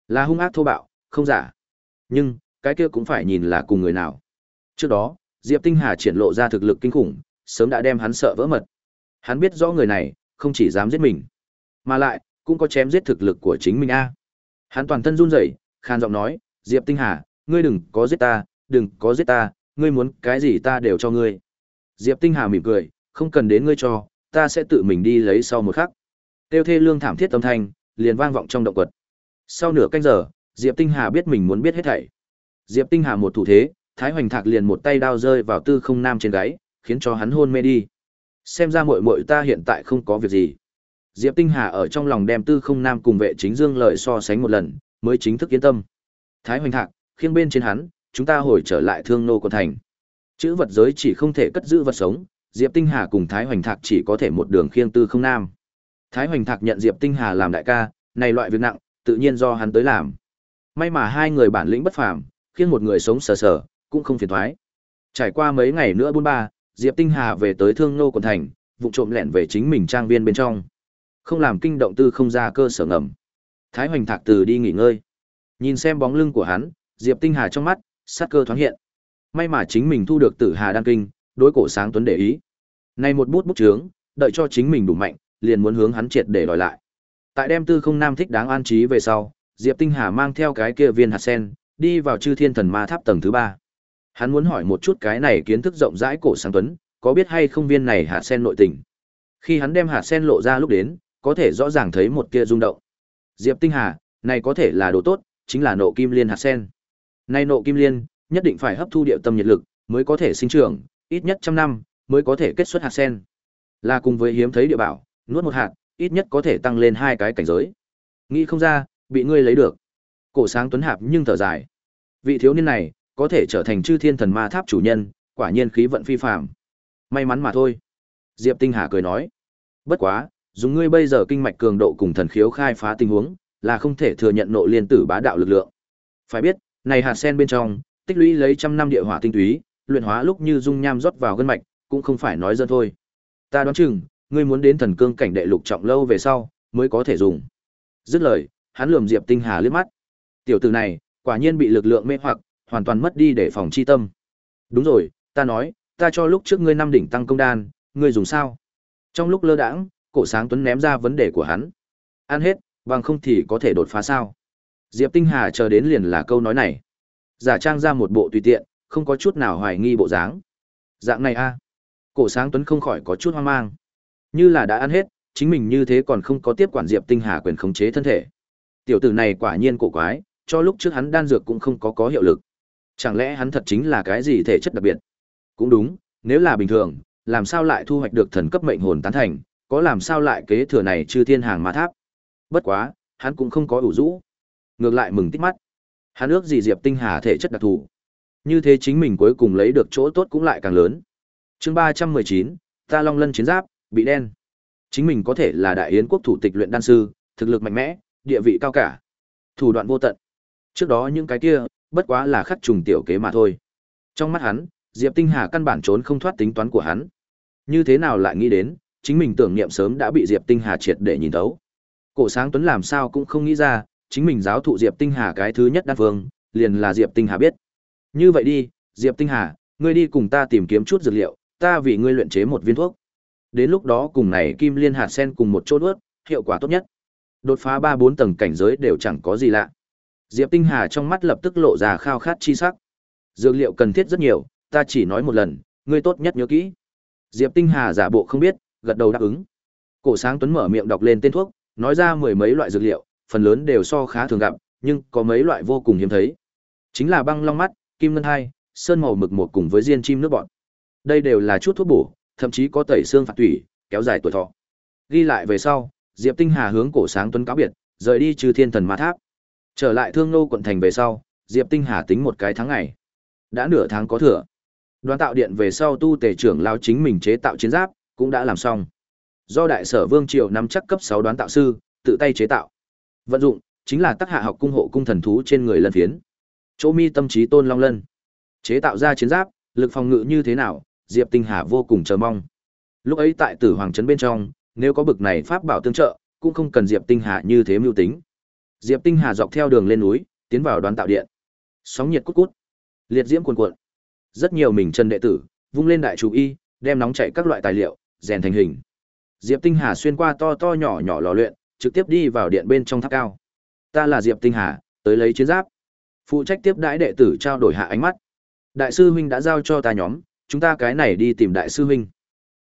Speaker 1: Là hung ác thô bạo, không giả. Nhưng, cái kia cũng phải nhìn là cùng người nào. Trước đó, Diệp Tinh Hà triển lộ ra thực lực kinh khủng, sớm đã đem hắn sợ vỡ mật. Hắn biết rõ người này, không chỉ dám giết mình, mà lại, cũng có chém giết thực lực của chính mình a. Hắn toàn thân run rẩy, khan giọng nói, Diệp Tinh Hà, ngươi đừng có giết ta, đừng có giết ta, ngươi muốn cái gì ta đều cho ngươi. Diệp Tinh Hà mỉm cười, không cần đến ngươi cho, ta sẽ tự mình đi lấy sau một khắc. Tiêu thê lương thảm thiết âm thanh, liền vang vọng trong động quật. Sau nửa canh giờ, Diệp Tinh Hà biết mình muốn biết hết thảy. Diệp Tinh Hà một thủ thế, Thái Hoành Thạc liền một tay đao rơi vào Tư Không Nam trên gáy, khiến cho hắn hôn mê đi. Xem ra muội muội ta hiện tại không có việc gì. Diệp Tinh Hà ở trong lòng đem Tư Không Nam cùng vệ chính Dương lợi so sánh một lần, mới chính thức yên tâm. Thái Hoành Thạc, khiêng bên trên hắn, chúng ta hồi trở lại Thương Nô của thành. Chữ vật giới chỉ không thể cất giữ vật sống, Diệp Tinh Hà cùng Thái Hoành Thạc chỉ có thể một đường khiêng Tư Không Nam. Thái Hoành Thạc nhận Diệp Tinh Hà làm đại ca, này loại việc nặng, tự nhiên do hắn tới làm. May mà hai người bản lĩnh bất phàm, khiêng một người sống sờ sờ, cũng không phiền toái. Trải qua mấy ngày nữa buôn ba, Diệp Tinh Hà về tới Thương Nô quận thành, vụ trộm lẻn về chính mình trang viên bên trong. Không làm kinh động tư không ra cơ sở ngầm. Thái Hoành Thạc từ đi nghỉ ngơi. Nhìn xem bóng lưng của hắn, Diệp Tinh Hà trong mắt, sát cơ thoáng hiện. May mà chính mình thu được Tử Hà đan kinh, đối cổ sáng tuấn để ý. nay một bút bút chướng, đợi cho chính mình đủ mạnh, liền muốn hướng hắn triệt để đòi lại. Tại đem tư không nam thích đáng an trí về sau, Diệp Tinh Hà mang theo cái kia viên hạt sen, đi vào Chư Thiên Thần Ma Tháp tầng thứ ba. Hắn muốn hỏi một chút cái này kiến thức rộng rãi cổ sáng tuấn, có biết hay không viên này hạt sen nội tình. Khi hắn đem hạt sen lộ ra lúc đến, có thể rõ ràng thấy một tia rung động. Diệp Tinh Hà, này có thể là đồ tốt, chính là nộ kim liên hạt sen. Này nộ kim liên, nhất định phải hấp thu địa tâm nhiệt lực, mới có thể sinh trưởng, ít nhất trăm năm, mới có thể kết xuất hạt sen. Là cùng với hiếm thấy địa bảo, nuốt một hạt, ít nhất có thể tăng lên hai cái cảnh giới. Nghĩ không ra, bị ngươi lấy được. Cổ sáng tuấn hạp nhưng thở dài. Vị thiếu niên này, có thể trở thành chư thiên thần ma tháp chủ nhân, quả nhiên khí vận phi phàm. May mắn mà thôi. Diệp Tinh Hà cười nói. Bất quá, dùng ngươi bây giờ kinh mạch cường độ cùng thần khiếu khai phá tình huống, là không thể thừa nhận nội liên tử bá đạo lực lượng. Phải biết, này hạt sen bên trong, tích lũy lấy trăm năm địa hỏa tinh túy, luyện hóa lúc như dung nham rót vào gân mạch, cũng không phải nói dân thôi. Ta đoán chừng, ngươi muốn đến thần cương cảnh đệ lục trọng lâu về sau, mới có thể dùng. Dứt lời, hắn lườm Diệp Tinh Hà liếc mắt. Tiểu tử này, quả nhiên bị lực lượng mê hoặc, hoàn toàn mất đi để phòng chi tâm. Đúng rồi, ta nói, ta cho lúc trước ngươi năm đỉnh tăng công đan, ngươi dùng sao? Trong lúc lơ đãng, cổ sáng tuấn ném ra vấn đề của hắn. Ăn hết, bằng không thì có thể đột phá sao? Diệp Tinh Hà chờ đến liền là câu nói này. Giả trang ra một bộ tùy tiện, không có chút nào hoài nghi bộ dáng. Dạng này a Cổ sáng tuấn không khỏi có chút hoang mang. Như là đã ăn hết, chính mình như thế còn không có tiếp quản Diệp Tinh Hà quyền khống chế thân thể. Tiểu tử này quả nhiên cổ quái, cho lúc trước hắn đan dược cũng không có có hiệu lực. Chẳng lẽ hắn thật chính là cái gì thể chất đặc biệt? Cũng đúng, nếu là bình thường, làm sao lại thu hoạch được thần cấp mệnh hồn tán thành, có làm sao lại kế thừa này chư thiên hàng ma tháp. Bất quá, hắn cũng không có ủ rũ. Ngược lại mừng tích mắt. Hắn ước gì Diệp Tinh Hà thể chất đặc thù. Như thế chính mình cuối cùng lấy được chỗ tốt cũng lại càng lớn. Chương ba trăm mười chín Ta Long Lân chiến giáp, bị đen. Chính mình có thể là đại yến quốc thủ tịch luyện đan sư, thực lực mạnh mẽ, địa vị cao cả, thủ đoạn vô tận. Trước đó những cái kia, bất quá là khắc trùng tiểu kế mà thôi. Trong mắt hắn, Diệp Tinh Hà căn bản trốn không thoát tính toán của hắn. Như thế nào lại nghĩ đến, chính mình tưởng niệm sớm đã bị Diệp Tinh Hà triệt để nhìn thấu. Cổ Sáng Tuấn làm sao cũng không nghĩ ra, chính mình giáo thụ Diệp Tinh Hà cái thứ nhất đan vương, liền là Diệp Tinh Hà biết. Như vậy đi, Diệp Tinh Hà, ngươi đi cùng ta tìm kiếm chút dược liệu, ta vì ngươi luyện chế một viên thuốc. Đến lúc đó cùng này Kim Liên hạt sen cùng một chỗ đốt, hiệu quả tốt nhất. Đột phá ba bốn tầng cảnh giới đều chẳng có gì lạ. Diệp Tinh Hà trong mắt lập tức lộ ra khao khát chi sắc. Dược liệu cần thiết rất nhiều, ta chỉ nói một lần, ngươi tốt nhất nhớ kỹ. Diệp Tinh Hà giả bộ không biết, gật đầu đáp ứng. Cổ Sáng Tuấn mở miệng đọc lên tên thuốc, nói ra mười mấy loại dược liệu, phần lớn đều so khá thường gặp, nhưng có mấy loại vô cùng hiếm thấy. Chính là băng long mắt, kim ngân hai, sơn màu mực một cùng với diên chim nước bọt. Đây đều là chút thuốc bổ, thậm chí có tẩy xương phạt tủy, kéo dài tuổi thọ. Ghi lại về sau, Diệp Tinh Hà hướng cổ sáng tuấn cáo biệt, rời đi trừ thiên thần ma tháp. Trở lại Thương Nô quận thành về sau, Diệp Tinh Hà tính một cái tháng ngày. Đã nửa tháng có thừa. Đoàn tạo điện về sau tu tề trưởng lao chính mình chế tạo chiến giáp, cũng đã làm xong. Do đại sở Vương Triều nắm chắc cấp 6 đoán tạo sư, tự tay chế tạo. Vận dụng, chính là tác hạ học cung hộ cung thần thú trên người lân phiến. Chỗ mi tâm trí tôn long lân. Chế tạo ra chiến giáp, lực phòng ngự như thế nào, Diệp Tinh Hà vô cùng chờ mong. Lúc ấy tại Tử Hoàng trấn bên trong, nếu có bực này pháp bảo tương trợ, cũng không cần Diệp Tinh Hà như thế mưu tính. Diệp Tinh Hà dọc theo đường lên núi, tiến vào đoán tạo điện. Sóng nhiệt cút cút, liệt diễm cuồn cuộn. Rất nhiều mình chân đệ tử, vung lên đại chủ y, đem nóng chảy các loại tài liệu, rèn thành hình. Diệp Tinh Hà xuyên qua to to nhỏ nhỏ lò luyện, trực tiếp đi vào điện bên trong tháp cao. Ta là Diệp Tinh Hà, tới lấy chiến giáp. Phụ trách tiếp đãi đệ tử trao đổi hạ ánh mắt. Đại sư huynh đã giao cho ta nhóm, chúng ta cái này đi tìm đại sư huynh.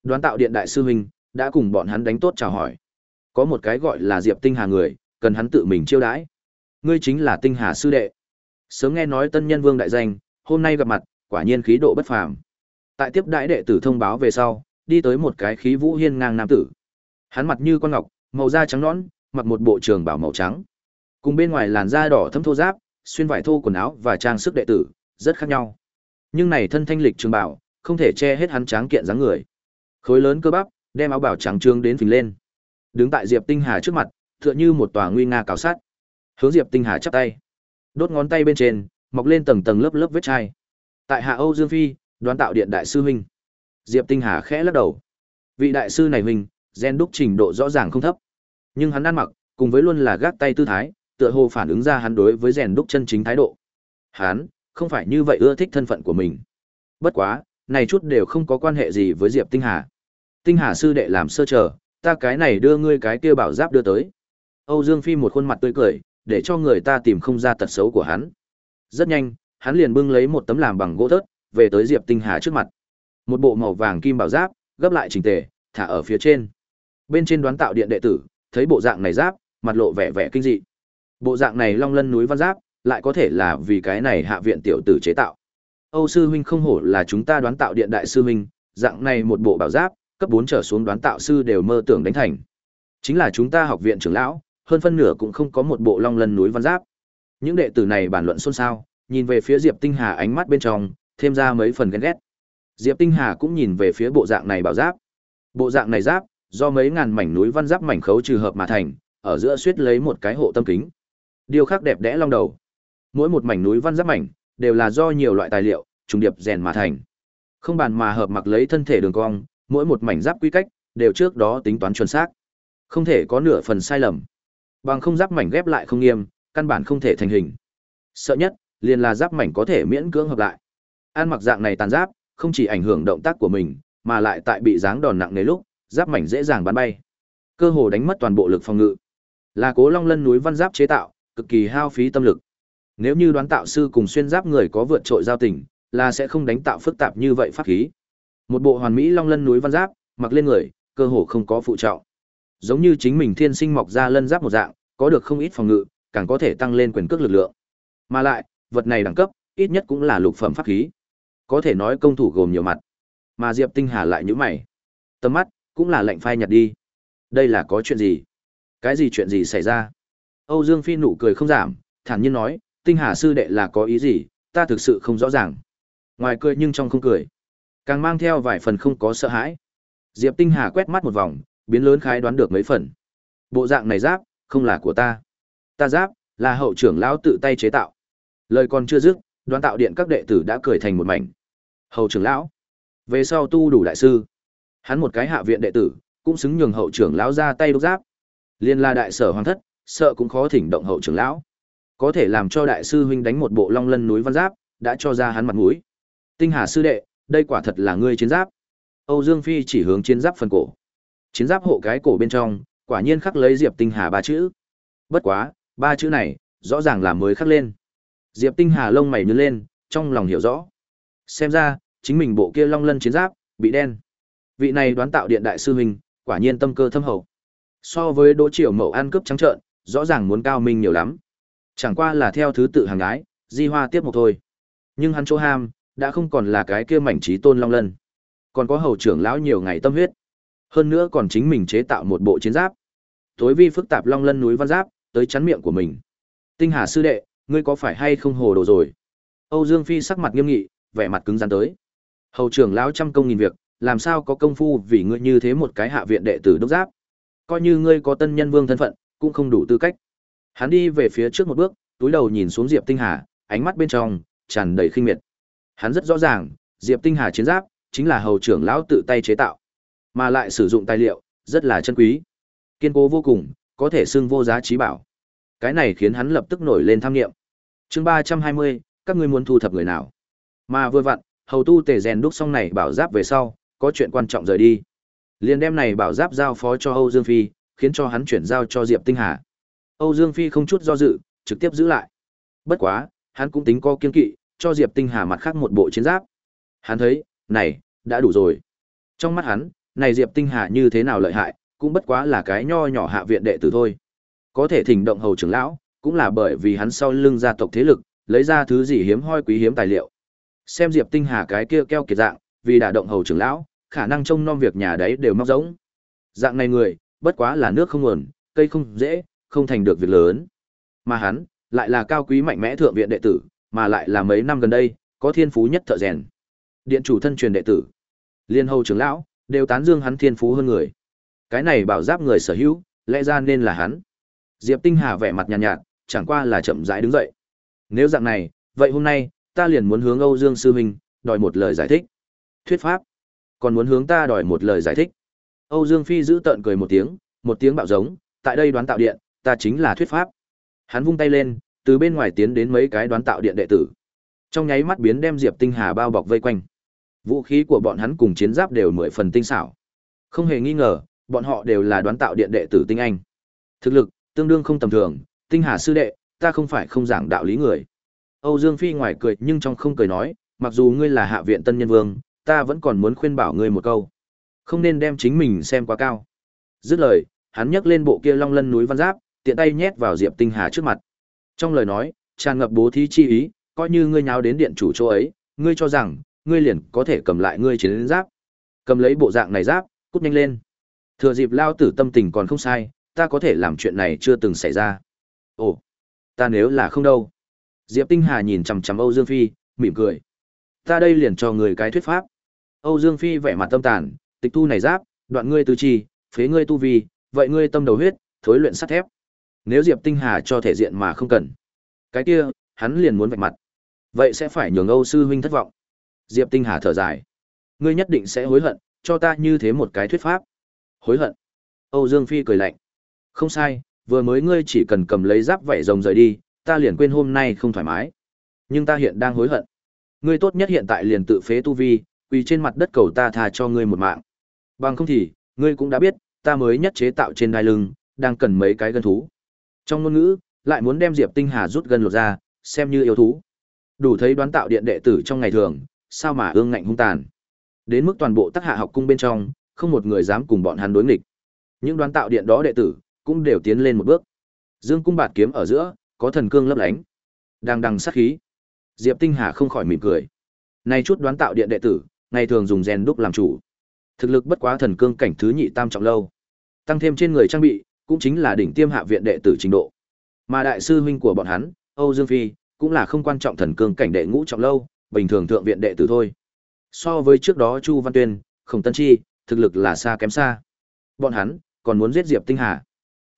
Speaker 1: Đoán tạo điện đại sư huynh đã cùng bọn hắn đánh tốt chào hỏi. Có một cái gọi là Diệp Tinh Hà người, cần hắn tự mình chiêu đãi. Ngươi chính là Tinh Hà sư đệ. Sớm nghe nói tân nhân vương đại danh, hôm nay gặp mặt, quả nhiên khí độ bất phàm. Tại tiếp đãi đệ tử thông báo về sau, đi tới một cái khí vũ hiên ngang nam tử. Hắn mặt như con ngọc, màu da trắng nõn, mặc một bộ trường bảo màu trắng. Cùng bên ngoài làn da đỏ thâm thô giáp, xuyên vải thô quần áo và trang sức đệ tử, rất khác nhau. Nhưng này thân thanh lịch trường bảo, không thể che hết hắn tráng kiện dáng người. Khối lớn cơ bắp, đem áo bảo trắng trương đến phình lên. Đứng tại Diệp Tinh Hà trước mặt, tựa như một tòa nguy nga cào sát. Hướng Diệp Tinh Hà chắp tay. Đốt ngón tay bên trên, mọc lên tầng tầng lớp lớp vết chai. Tại Hạ Âu Dương Phi, đoán tạo điện đại sư huynh. Diệp Tinh Hà khẽ lắc đầu. Vị đại sư này huynh, gen đúc trình độ rõ ràng không thấp. Nhưng hắn ăn mặc, cùng với luôn là gác tay tư thái, tựa hồ phản ứng ra hắn đối với rèn đúc chân chính thái độ. Hắn không phải như vậy ưa thích thân phận của mình. Bất quá, này chút đều không có quan hệ gì với Diệp Tinh Hà. Tinh Hà sư đệ làm sơ chờ, ta cái này đưa ngươi cái kia bảo giáp đưa tới. Âu Dương Phi một khuôn mặt tươi cười, để cho người ta tìm không ra tật xấu của hắn. Rất nhanh, hắn liền bưng lấy một tấm làm bằng gỗ thớt, về tới Diệp Tinh Hà trước mặt. Một bộ màu vàng kim bảo giáp, gấp lại chỉnh tề, thả ở phía trên. Bên trên đoán tạo điện đệ tử, thấy bộ dạng này giáp, mặt lộ vẻ vẻ kinh dị. Bộ dạng này long lân núi văn giáp, lại có thể là vì cái này hạ viện tiểu tử chế tạo. Âu sư huynh không hổ là chúng ta đoán tạo điện đại sư huynh, dạng này một bộ bảo giáp, cấp bốn trở xuống đoán tạo sư đều mơ tưởng đánh thành. Chính là chúng ta học viện trưởng lão, hơn phân nửa cũng không có một bộ long lân núi văn giáp. Những đệ tử này bàn luận xôn xao, nhìn về phía Diệp Tinh Hà ánh mắt bên trong, thêm ra mấy phần ghen ghét. Diệp Tinh Hà cũng nhìn về phía bộ dạng này bảo giáp. Bộ dạng này giáp, do mấy ngàn mảnh núi văn giáp mảnh khấu trừ hợp mà thành, ở giữa suýt lấy một cái hộ tâm kính. Điều khác đẹp đẽ long đầu. Mỗi một mảnh núi văn giáp mảnh đều là do nhiều loại tài liệu trùng điệp rèn mà thành. Không bàn mà hợp mặc lấy thân thể đường cong, mỗi một mảnh giáp quy cách đều trước đó tính toán chuẩn xác. Không thể có nửa phần sai lầm. Bằng không giáp mảnh ghép lại không nghiêm, căn bản không thể thành hình. Sợ nhất, liền là giáp mảnh có thể miễn cưỡng hợp lại. An mặc dạng này tàn giáp, không chỉ ảnh hưởng động tác của mình, mà lại tại bị giáng đòn nặng nề lúc, giáp mảnh dễ dàng bắn bay. Cơ hồ đánh mất toàn bộ lực phòng ngự. Là Cố Long Lân núi văn giáp chế tạo, cực kỳ hao phí tâm lực. Nếu như đoán tạo sư cùng xuyên giáp người có vượt trội giao tình, là sẽ không đánh tạo phức tạp như vậy pháp khí. Một bộ hoàn mỹ Long Lân núi văn giáp, mặc lên người, cơ hồ không có phụ trọng. Giống như chính mình thiên sinh mọc ra lân giáp một dạng, có được không ít phòng ngự, càng có thể tăng lên quyền cước lực lượng. Mà lại, vật này đẳng cấp, ít nhất cũng là lục phẩm pháp khí. Có thể nói công thủ gồm nhiều mặt. Mà Diệp Tinh Hà lại nhíu mày. Tầm mắt cũng là lạnh phai nhạt đi. Đây là có chuyện gì? Cái gì chuyện gì xảy ra? Âu Dương Phi nụ cười không giảm, thản nhiên nói, Tinh Hà sư đệ là có ý gì, ta thực sự không rõ ràng. Ngoài cười nhưng trong không cười, càng mang theo vài phần không có sợ hãi. Diệp Tinh Hà quét mắt một vòng, biến lớn khái đoán được mấy phần. Bộ dạng này giáp, không là của ta. Ta giáp, là hậu trưởng lão tự tay chế tạo. Lời còn chưa dứt, đoán tạo điện các đệ tử đã cười thành một mảnh. Hậu trưởng lão, về sau tu đủ đại sư. Hắn một cái hạ viện đệ tử, cũng xứng nhường hậu trưởng lão ra tay đúc giáp. Liên la đại sở hoàng thất, sợ cũng khó thỉnh động hậu trưởng lão. Có thể làm cho đại sư huynh đánh một bộ long lân núi văn giáp, đã cho ra hắn mặt mũi. Tinh Hà sư đệ, đây quả thật là ngươi chiến giáp. Âu Dương Phi chỉ hướng chiến giáp phần cổ. Chiến giáp hộ cái cổ bên trong, quả nhiên khắc lấy Diệp Tinh Hà ba chữ. Bất quá, ba chữ này, rõ ràng là mới khắc lên. Diệp Tinh Hà lông mày nhướng lên, trong lòng hiểu rõ. Xem ra, chính mình bộ kia long lân chiến giáp, bị đen. Vị này đoán tạo điện đại sư huynh, quả nhiên tâm cơ thâm hậu. So với Đỗ Triều Mậu ăn cướp trắng trợn, rõ ràng muốn cao minh nhiều lắm. Chẳng qua là theo thứ tự hàng gái, di hoa tiếp một thôi. Nhưng hắn chỗ ham, đã không còn là cái kia mảnh trí tôn long lân. Còn có hầu trưởng lão nhiều ngày tâm huyết. Hơn nữa còn chính mình chế tạo một bộ chiến giáp. Tối vi phức tạp long lân núi văn giáp, tới chắn miệng của mình. Tinh Hà sư đệ, ngươi có phải hay không hồ đồ rồi? Âu Dương Phi sắc mặt nghiêm nghị, vẻ mặt cứng rắn tới. Hầu trưởng lão trăm công nghìn việc, làm sao có công phu vì ngươi như thế một cái hạ viện đệ tử đốc giáp? Coi như ngươi có tân nhân vương thân phận, cũng không đủ tư cách. Hắn đi về phía trước một bước, túi đầu nhìn xuống Diệp Tinh Hà, ánh mắt bên trong tràn đầy khinh miệt. Hắn rất rõ ràng, Diệp Tinh Hà chiến giáp chính là hầu trưởng lão tự tay chế tạo, mà lại sử dụng tài liệu rất là chân quý, kiên cố vô cùng, có thể xưng vô giá trí bảo. Cái này khiến hắn lập tức nổi lên tham nghiệm. Chương 320, các ngươi muốn thu thập người nào? Mà vừa vặn, hầu tu tề rèn đúc xong này bảo giáp về sau, có chuyện quan trọng rời đi. liền đem này bảo giáp giao phó cho Âu Dương Phi, khiến cho hắn chuyển giao cho Diệp Tinh Hà. Âu Dương Phi không chút do dự, trực tiếp giữ lại. Bất quá, hắn cũng tính có kiên kỵ, cho Diệp Tinh Hà mặt khác một bộ chiến giáp. Hắn thấy, này, đã đủ rồi. Trong mắt hắn, này Diệp Tinh Hà như thế nào lợi hại, cũng bất quá là cái nho nhỏ hạ viện đệ tử thôi. Có thể thỉnh động hầu trưởng lão, cũng là bởi vì hắn sau lưng gia tộc thế lực, lấy ra thứ gì hiếm hoi quý hiếm tài liệu. Xem Diệp Tinh Hà cái kia keo kiệt dạng, vì đả động hầu trưởng lão, khả năng trông nom việc nhà đấy đều móc giống. Dạng này người, bất quá là nước không nguồn, cây không dễ, không thành được việc lớn. Mà hắn, lại là cao quý mạnh mẽ thượng viện đệ tử, mà lại là mấy năm gần đây, có thiên phú nhất thợ rèn. Điện chủ thân truyền đệ tử, liên hầu trưởng lão, đều tán dương hắn thiên phú hơn người. Cái này bảo giáp người sở hữu, lẽ ra nên là hắn. Diệp Tinh Hà vẻ mặt nhàn nhạt, nhạt, chẳng qua là chậm rãi đứng dậy. Nếu dạng này, vậy hôm nay, ta liền muốn hướng Âu Dương sư huynh đòi một lời giải thích. Thuyết pháp, còn muốn hướng ta đòi một lời giải thích. Âu Dương Phi giữ tợn cười một tiếng, một tiếng bạo giống, tại đây đoán tạo điện, ta chính là thuyết pháp. Hắn vung tay lên, từ bên ngoài tiến đến mấy cái đoán tạo điện đệ tử. Trong nháy mắt biến đem Diệp Tinh Hà bao bọc vây quanh. Vũ khí của bọn hắn cùng chiến giáp đều mười phần tinh xảo. Không hề nghi ngờ, bọn họ đều là đoán tạo điện đệ tử tinh anh. Thực lực tương đương không tầm thường, Tinh Hà sư đệ, ta không phải không giảng đạo lý người. Âu Dương Phi ngoài cười nhưng trong không cười nói, mặc dù ngươi là hạ viện tân nhân vương, ta vẫn còn muốn khuyên bảo ngươi một câu. Không nên đem chính mình xem quá cao. Dứt lời, hắn nhấc lên bộ kia long lân núi văn giáp, tiện tay nhét vào Diệp Tinh Hà trước mặt. Trong lời nói, tràn ngập bố thí chi ý, coi như ngươi nháo đến điện chủ chỗ ấy, ngươi cho rằng, ngươi liền có thể cầm lại ngươi chiến giáp. Cầm lấy bộ dạng này giáp, cút nhanh lên. Thừa dịp lao tử tâm tình còn không sai, ta có thể làm chuyện này chưa từng xảy ra. Ồ, ta nếu là không đâu. Diệp Tinh Hà nhìn chằm chằm Âu Dương Phi, mỉm cười. Ta đây liền cho người cái thuyết pháp. Âu Dương Phi vẻ mặt tâm tàn, tịch thu này giáp, đoạn ngươi tứ chi, phế ngươi tu vi, vậy ngươi tâm đầu huyết, thối luyện sắt thép. Nếu Diệp Tinh Hà cho thể diện mà không cần, cái kia, hắn liền muốn vạch mặt. Vậy sẽ phải nhường Âu sư huynh thất vọng. Diệp Tinh Hà thở dài. Ngươi nhất định sẽ hối hận, cho ta như thế một cái thuyết pháp. Hối hận? Âu Dương Phi cười lạnh. Không sai, vừa mới ngươi chỉ cần cầm lấy giáp vảy rồng rời đi, ta liền quên hôm nay không thoải mái. Nhưng ta hiện đang hối hận. Ngươi tốt nhất hiện tại liền tự phế tu vi, quỳ trên mặt đất cầu ta tha cho ngươi một mạng. Bằng không thì, ngươi cũng đã biết, ta mới nhất chế tạo trên đai lưng, đang cần mấy cái gân thú. Trong ngôn ngữ, lại muốn đem Diệp Tinh Hà rút gân lột ra, xem như yêu thú. Đủ thấy đoán tạo điện đệ tử trong ngày thường, sao mà ương ngạnh hung tàn. Đến mức toàn bộ tác hạ học cung bên trong, không một người dám cùng bọn hắn đối nghịch. Những đoán tạo điện đó đệ tử, cũng đều tiến lên một bước. Dương cung bạt kiếm ở giữa, có thần cương lấp lánh. Đang đằng sát khí. Diệp Tinh Hà không khỏi mỉm cười. Nay chút đoán tạo điện đệ tử, ngày thường dùng rèn đúc làm chủ. Thực lực bất quá thần cương cảnh thứ nhị tam trọng lâu. Tăng thêm trên người trang bị, cũng chính là đỉnh tiêm hạ viện đệ tử trình độ. Mà đại sư huynh của bọn hắn, Âu Dương Phi, cũng là không quan trọng thần cương cảnh đệ ngũ trọng lâu, bình thường thượng viện đệ tử thôi. So với trước đó Chu Văn Tuyên, Khổng Tân Chi, thực lực là xa kém xa. Bọn hắn còn muốn giết Diệp Tinh Hà.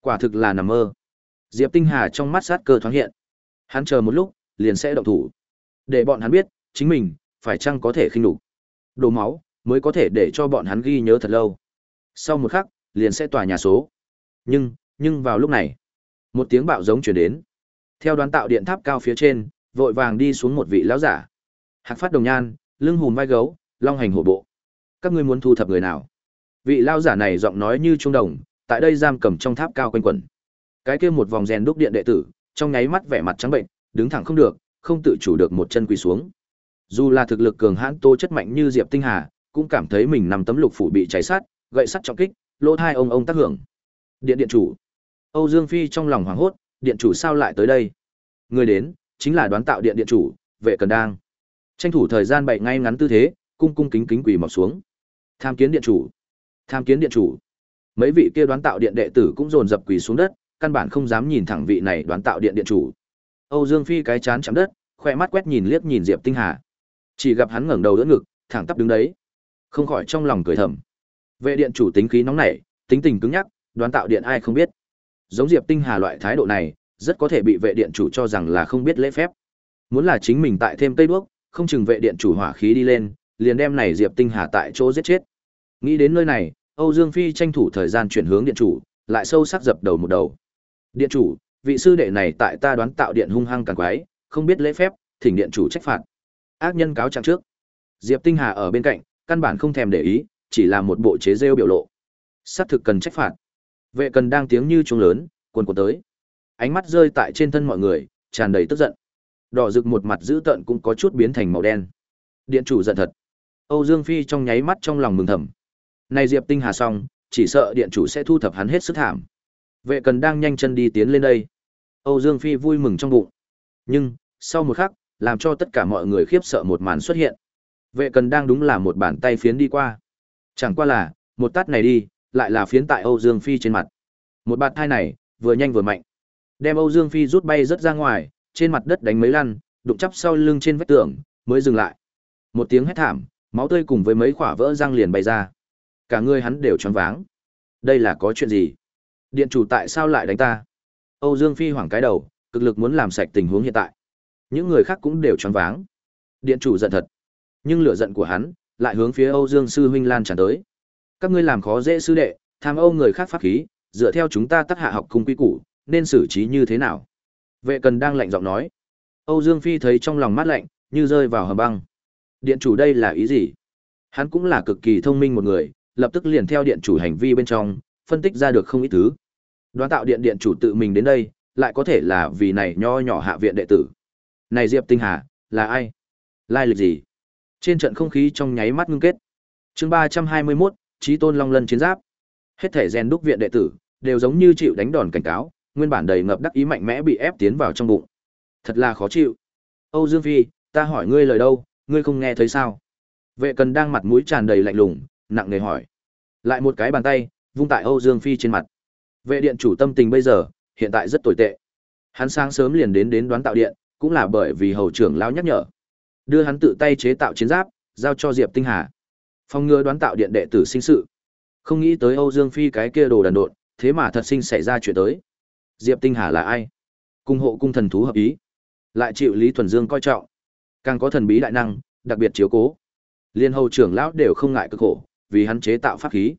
Speaker 1: Quả thực là nằm mơ. Diệp Tinh Hà trong mắt sát cơ thoáng hiện. Hắn chờ một lúc, liền sẽ động thủ. Để bọn hắn biết, chính mình phải chăng có thể khinh đủ. Đồ máu mới có thể để cho bọn hắn ghi nhớ thật lâu. Sau một khắc, liền sẽ tỏa nhà số. Nhưng, nhưng vào lúc này, một tiếng bạo giống truyền đến. Theo đoán tạo điện tháp cao phía trên, vội vàng đi xuống một vị lão giả. Hạc phát đồng nhan, lưng hùm vai gấu, long hành hổ bộ. Các ngươi muốn thu thập người nào? Vị lão giả này giọng nói như trung đồng, tại đây giam cầm trong tháp cao quanh quẩn. Cái kia một vòng rèn đúc điện đệ tử, trong nháy mắt vẻ mặt trắng bệnh, đứng thẳng không được, không tự chủ được một chân quỳ xuống. Dù là thực lực cường hãn tô chất mạnh như Diệp Tinh Hà, cũng cảm thấy mình nằm tấm lục phủ bị cháy sát, gậy sắt trọng kích, lỗ thai ông ông tác hưởng. Điện điện chủ. Âu Dương Phi trong lòng hoảng hốt, điện chủ sao lại tới đây? Người đến, chính là đoán tạo điện điện chủ, vệ cần đang. Tranh thủ thời gian bậy ngay ngắn tư thế, cung cung kính kính quỳ mọc xuống. Tham kiến điện chủ. Tham kiến điện chủ. Mấy vị kia đoán tạo điện đệ tử cũng dồn dập quỳ xuống đất, căn bản không dám nhìn thẳng vị này đoán tạo điện điện chủ. Âu Dương Phi cái chán chạm đất, khoe mắt quét nhìn liếc nhìn Diệp Tinh Hà. Chỉ gặp hắn ngẩng đầu đỡ ngực, thẳng tắp đứng đấy. Không khỏi trong lòng cười thầm. Vệ điện chủ tính khí nóng nảy, tính tình cứng nhắc, đoán tạo điện ai không biết. Giống Diệp Tinh Hà loại thái độ này, rất có thể bị vệ điện chủ cho rằng là không biết lễ phép. Muốn là chính mình tại thêm Tây đuốc, không chừng vệ điện chủ hỏa khí đi lên, liền đem này Diệp Tinh Hà tại chỗ giết chết. Nghĩ đến nơi này, Âu Dương Phi tranh thủ thời gian chuyển hướng điện chủ, lại sâu sắc dập đầu một đầu. Điện chủ, vị sư đệ này tại ta đoán tạo điện hung hăng càng quái, không biết lễ phép, thỉnh điện chủ trách phạt. Ác nhân cáo trạng trước. Diệp Tinh Hà ở bên cạnh, căn bản không thèm để ý, chỉ là một bộ chế rêu biểu lộ. Sát thực cần trách phạt. Vệ cần đang tiếng như trống lớn, cuồn cuộn tới. Ánh mắt rơi tại trên thân mọi người, tràn đầy tức giận. Đỏ rực một mặt dữ tợn cũng có chút biến thành màu đen. Điện chủ giận thật. Âu Dương Phi trong nháy mắt trong lòng mừng thầm. Này Diệp Tinh Hà xong, chỉ sợ điện chủ sẽ thu thập hắn hết sức thảm. Vệ cần đang nhanh chân đi tiến lên đây. Âu Dương Phi vui mừng trong bụng. Nhưng, sau một khắc, làm cho tất cả mọi người khiếp sợ một màn xuất hiện. Vệ cần đang đúng là một bàn tay phiến đi qua. Chẳng qua là, một tát này đi, lại là phiến tại Âu Dương Phi trên mặt. Một bạt thai này, vừa nhanh vừa mạnh. Đem Âu Dương Phi rút bay rất ra ngoài, trên mặt đất đánh mấy lăn, đụng chắp sau lưng trên vách tường, mới dừng lại. Một tiếng hét thảm, máu tươi cùng với mấy quả vỡ răng liền bay ra. Cả người hắn đều choáng váng. Đây là có chuyện gì? Điện chủ tại sao lại đánh ta? Âu Dương Phi hoảng cái đầu, cực lực muốn làm sạch tình huống hiện tại. Những người khác cũng đều choáng váng. Điện chủ giận thật, nhưng lửa giận của hắn lại hướng phía Âu Dương sư huynh lan tràn tới. Các ngươi làm khó dễ sư đệ, tham Âu người khác pháp khí, dựa theo chúng ta tất hạ học cung quy củ, nên xử trí như thế nào? Vệ Cần đang lạnh giọng nói. Âu Dương Phi thấy trong lòng mát lạnh, như rơi vào hầm băng. Điện chủ đây là ý gì? Hắn cũng là cực kỳ thông minh một người, lập tức liền theo điện chủ hành vi bên trong, phân tích ra được không ít thứ. Đoán tạo điện điện chủ tự mình đến đây, lại có thể là vì này nho nhỏ hạ viện đệ tử. Này Diệp Tinh Hà, là ai? Lai lịch gì? Trên trận không khí trong nháy mắt ngưng kết. Chương 321, Chí Tôn Long Lân chiến giáp. Hết thể rèn đúc viện đệ tử, đều giống như chịu đánh đòn cảnh cáo, nguyên bản đầy ngập đắc ý mạnh mẽ bị ép tiến vào trong bụng. Thật là khó chịu. Âu Dương Phi, ta hỏi ngươi lời đâu, ngươi không nghe thấy sao? Vệ Cần đang mặt mũi tràn đầy lạnh lùng, nặng nề hỏi. Lại một cái bàn tay, vung tại Âu Dương Phi trên mặt. Vệ điện chủ tâm tình bây giờ, hiện tại rất tồi tệ. Hắn sáng sớm liền đến đến đoán tạo điện, cũng là bởi vì hầu trưởng lão nhắc nhở. Đưa hắn tự tay chế tạo chiến giáp, giao cho Diệp Tinh Hà. Phong ngừa đoán tạo điện đệ tử sinh sự. Không nghĩ tới Âu Dương Phi cái kia đồ đần độn, thế mà thật sinh xảy ra chuyện tới. Diệp Tinh Hà là ai? Cung hộ cung thần thú hợp ý, lại chịu Lý Thuần Dương coi trọng, càng có thần bí đại năng, đặc biệt chiếu cố. Liên hầu trưởng lão đều không ngại cơ khổ, vì hắn chế tạo pháp khí.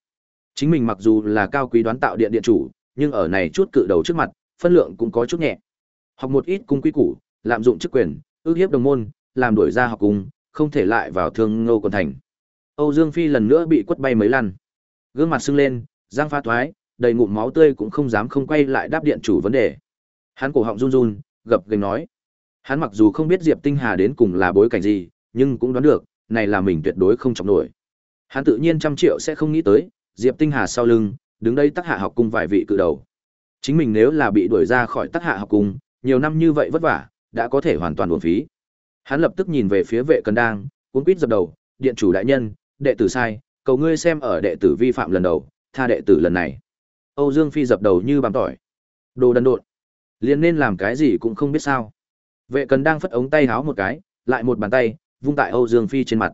Speaker 1: Chính mình mặc dù là cao quý đoán tạo điện điện chủ, nhưng ở này chút cự đầu trước mặt, phân lượng cũng có chút nhẹ. Học một ít cung quy củ, lạm dụng chức quyền, ước hiếp đồng môn, làm đuổi ra học cùng không thể lại vào thương ngô quần thành. Âu Dương Phi lần nữa bị quất bay mấy lần. Gương mặt sưng lên, giang pha thoái, đầy ngụm máu tươi cũng không dám không quay lại đáp điện chủ vấn đề. Hắn cổ họng run run, gập ghềnh nói: Hắn mặc dù không biết Diệp Tinh Hà đến cùng là bối cảnh gì, nhưng cũng đoán được, này là mình tuyệt đối không chọc nổi. Hắn tự nhiên trăm triệu sẽ không nghĩ tới, Diệp Tinh Hà sau lưng, đứng đây Tắc hạ học cung vài vị cự đầu. Chính mình nếu là bị đuổi ra khỏi Tắc hạ học cung, nhiều năm như vậy vất vả, đã có thể hoàn toàn uổng phí. Hắn lập tức nhìn về phía vệ cần đang, cuốn quýt dập đầu, điện chủ đại nhân, đệ tử sai, cầu ngươi xem ở đệ tử vi phạm lần đầu, tha đệ tử lần này. Âu Dương Phi dập đầu như bám tỏi. Đồ đần độn. liền nên làm cái gì cũng không biết sao. Vệ cần đang phất ống tay háo một cái, lại một bàn tay, vung tại Âu Dương Phi trên mặt.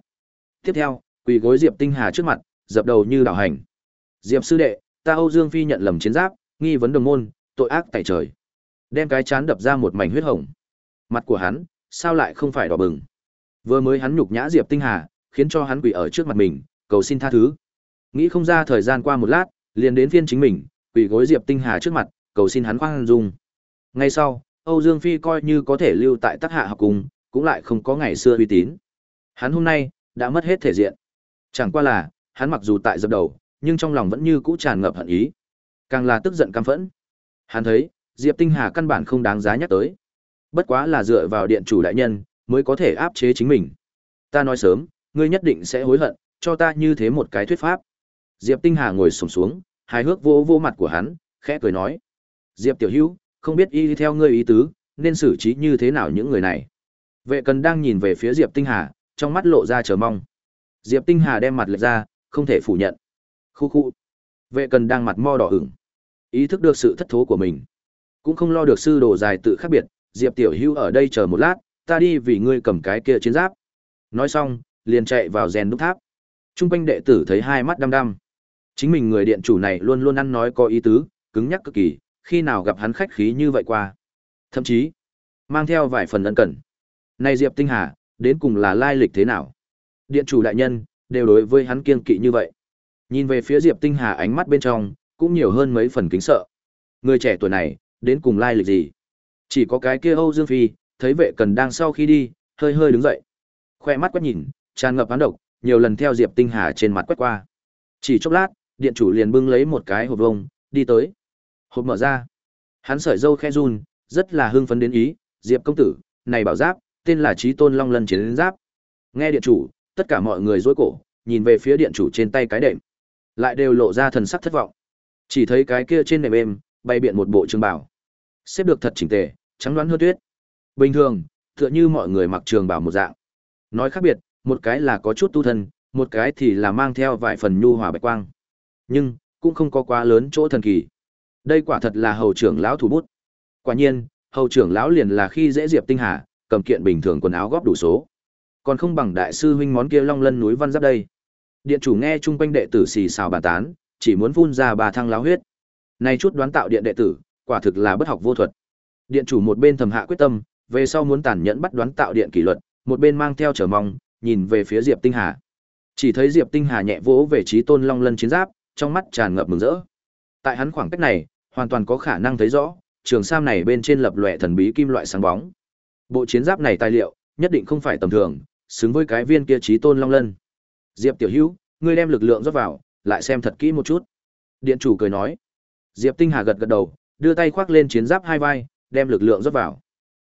Speaker 1: Tiếp theo, quỳ gối Diệp Tinh Hà trước mặt, dập đầu như đảo hành. Diệp sư đệ, ta Âu Dương Phi nhận lầm chiến giáp, nghi vấn đồng môn, tội ác tại trời. Đem cái chán đập ra một mảnh huyết hồng. Mặt của hắn, sao lại không phải đỏ bừng? Vừa mới hắn nhục nhã Diệp Tinh Hà, khiến cho hắn quỳ ở trước mặt mình, cầu xin tha thứ. Nghĩ không ra thời gian qua một lát, liền đến phiên chính mình, quỳ gối Diệp Tinh Hà trước mặt, cầu xin hắn khoan dung. Ngay sau, Âu Dương Phi coi như có thể lưu tại Tắc Hạ học cùng, cũng lại không có ngày xưa uy tín. Hắn hôm nay đã mất hết thể diện. Chẳng qua là, hắn mặc dù tại dập đầu, nhưng trong lòng vẫn như cũ tràn ngập hận ý. Càng là tức giận căm phẫn. Hắn thấy, Diệp Tinh Hà căn bản không đáng giá nhắc tới. Bất quá là dựa vào điện chủ đại nhân, mới có thể áp chế chính mình. Ta nói sớm, ngươi nhất định sẽ hối hận, cho ta như thế một cái thuyết pháp. Diệp Tinh Hà ngồi xổm xuống, hài hước vô vô mặt của hắn, khẽ cười nói: "Diệp tiểu hữu, không biết y theo ngươi ý tứ, nên xử trí như thế nào những người này?" Vệ Cần đang nhìn về phía Diệp Tinh Hà, trong mắt lộ ra chờ mong. Diệp Tinh Hà đem mặt lệch ra, không thể phủ nhận. Khu khu. Vệ Cần đang mặt mo đỏ ửng, ý thức được sự thất thố của mình, cũng không lo được sư đồ dài tự khác biệt. Diệp Tiểu Hưu ở đây chờ một lát, ta đi vì ngươi cầm cái kia chiến giáp. Nói xong, liền chạy vào rèn đúc tháp. Trung quanh đệ tử thấy hai mắt đăm đăm. Chính mình người điện chủ này luôn luôn ăn nói có ý tứ, cứng nhắc cực kỳ, khi nào gặp hắn khách khí như vậy qua. Thậm chí, mang theo vài phần ân cần. Này Diệp Tinh Hà, đến cùng là lai lịch thế nào? Điện chủ đại nhân, đều đối với hắn kiên kỵ như vậy. Nhìn về phía Diệp Tinh Hà ánh mắt bên trong, cũng nhiều hơn mấy phần kính sợ. Người trẻ tuổi này, đến cùng lai lịch gì? Chỉ có cái kia Âu Dương Phi, thấy vệ cần đang sau khi đi, hơi hơi đứng dậy. Khoe mắt quét nhìn, tràn ngập hán độc, nhiều lần theo Diệp Tinh Hà trên mặt quét qua. Chỉ chốc lát, điện chủ liền bưng lấy một cái hộp vông, đi tới. Hộp mở ra. Hắn sợi dâu khe run, rất là hưng phấn đến ý, Diệp công tử, này bảo giáp, tên là Chí Tôn Long Lân Chiến Giáp. Nghe điện chủ, tất cả mọi người rối cổ, nhìn về phía điện chủ trên tay cái đệm. Lại đều lộ ra thần sắc thất vọng. Chỉ thấy cái kia trên nệm êm, bay biện một bộ trường bảo. Xếp được thật chỉnh tề, trắng đoán hơn tuyết. Bình thường, tựa như mọi người mặc trường bảo một dạng. Nói khác biệt, một cái là có chút tu thân, một cái thì là mang theo vài phần nhu hòa bạch quang. Nhưng, cũng không có quá lớn chỗ thần kỳ. Đây quả thật là hầu trưởng lão thủ bút. Quả nhiên, hầu trưởng lão liền là khi dễ diệp tinh hà, cầm kiện bình thường quần áo góp đủ số. Còn không bằng đại sư huynh món kia long lân núi văn giáp đây. Điện chủ nghe chung quanh đệ tử xì xào bàn tán, chỉ muốn phun ra bà thăng láo huyết. Này chút đoán tạo điện đệ tử, quả thực là bất học vô thuật. Điện chủ một bên thầm hạ quyết tâm, về sau muốn tàn nhẫn bắt đoán tạo điện kỷ luật, một bên mang theo trở mong, nhìn về phía Diệp Tinh Hà. Chỉ thấy Diệp Tinh Hà nhẹ vỗ về trí tôn long lân chiến giáp, trong mắt tràn ngập mừng rỡ. Tại hắn khoảng cách này, hoàn toàn có khả năng thấy rõ, trường sam này bên trên lập lòe thần bí kim loại sáng bóng. Bộ chiến giáp này tài liệu, nhất định không phải tầm thường, xứng với cái viên kia trí tôn long lân. Diệp Tiểu Hữu, ngươi đem lực lượng rót vào, lại xem thật kỹ một chút. Điện chủ cười nói. Diệp Tinh Hà gật gật đầu, đưa tay khoác lên chiến giáp hai vai, đem lực lượng rót vào.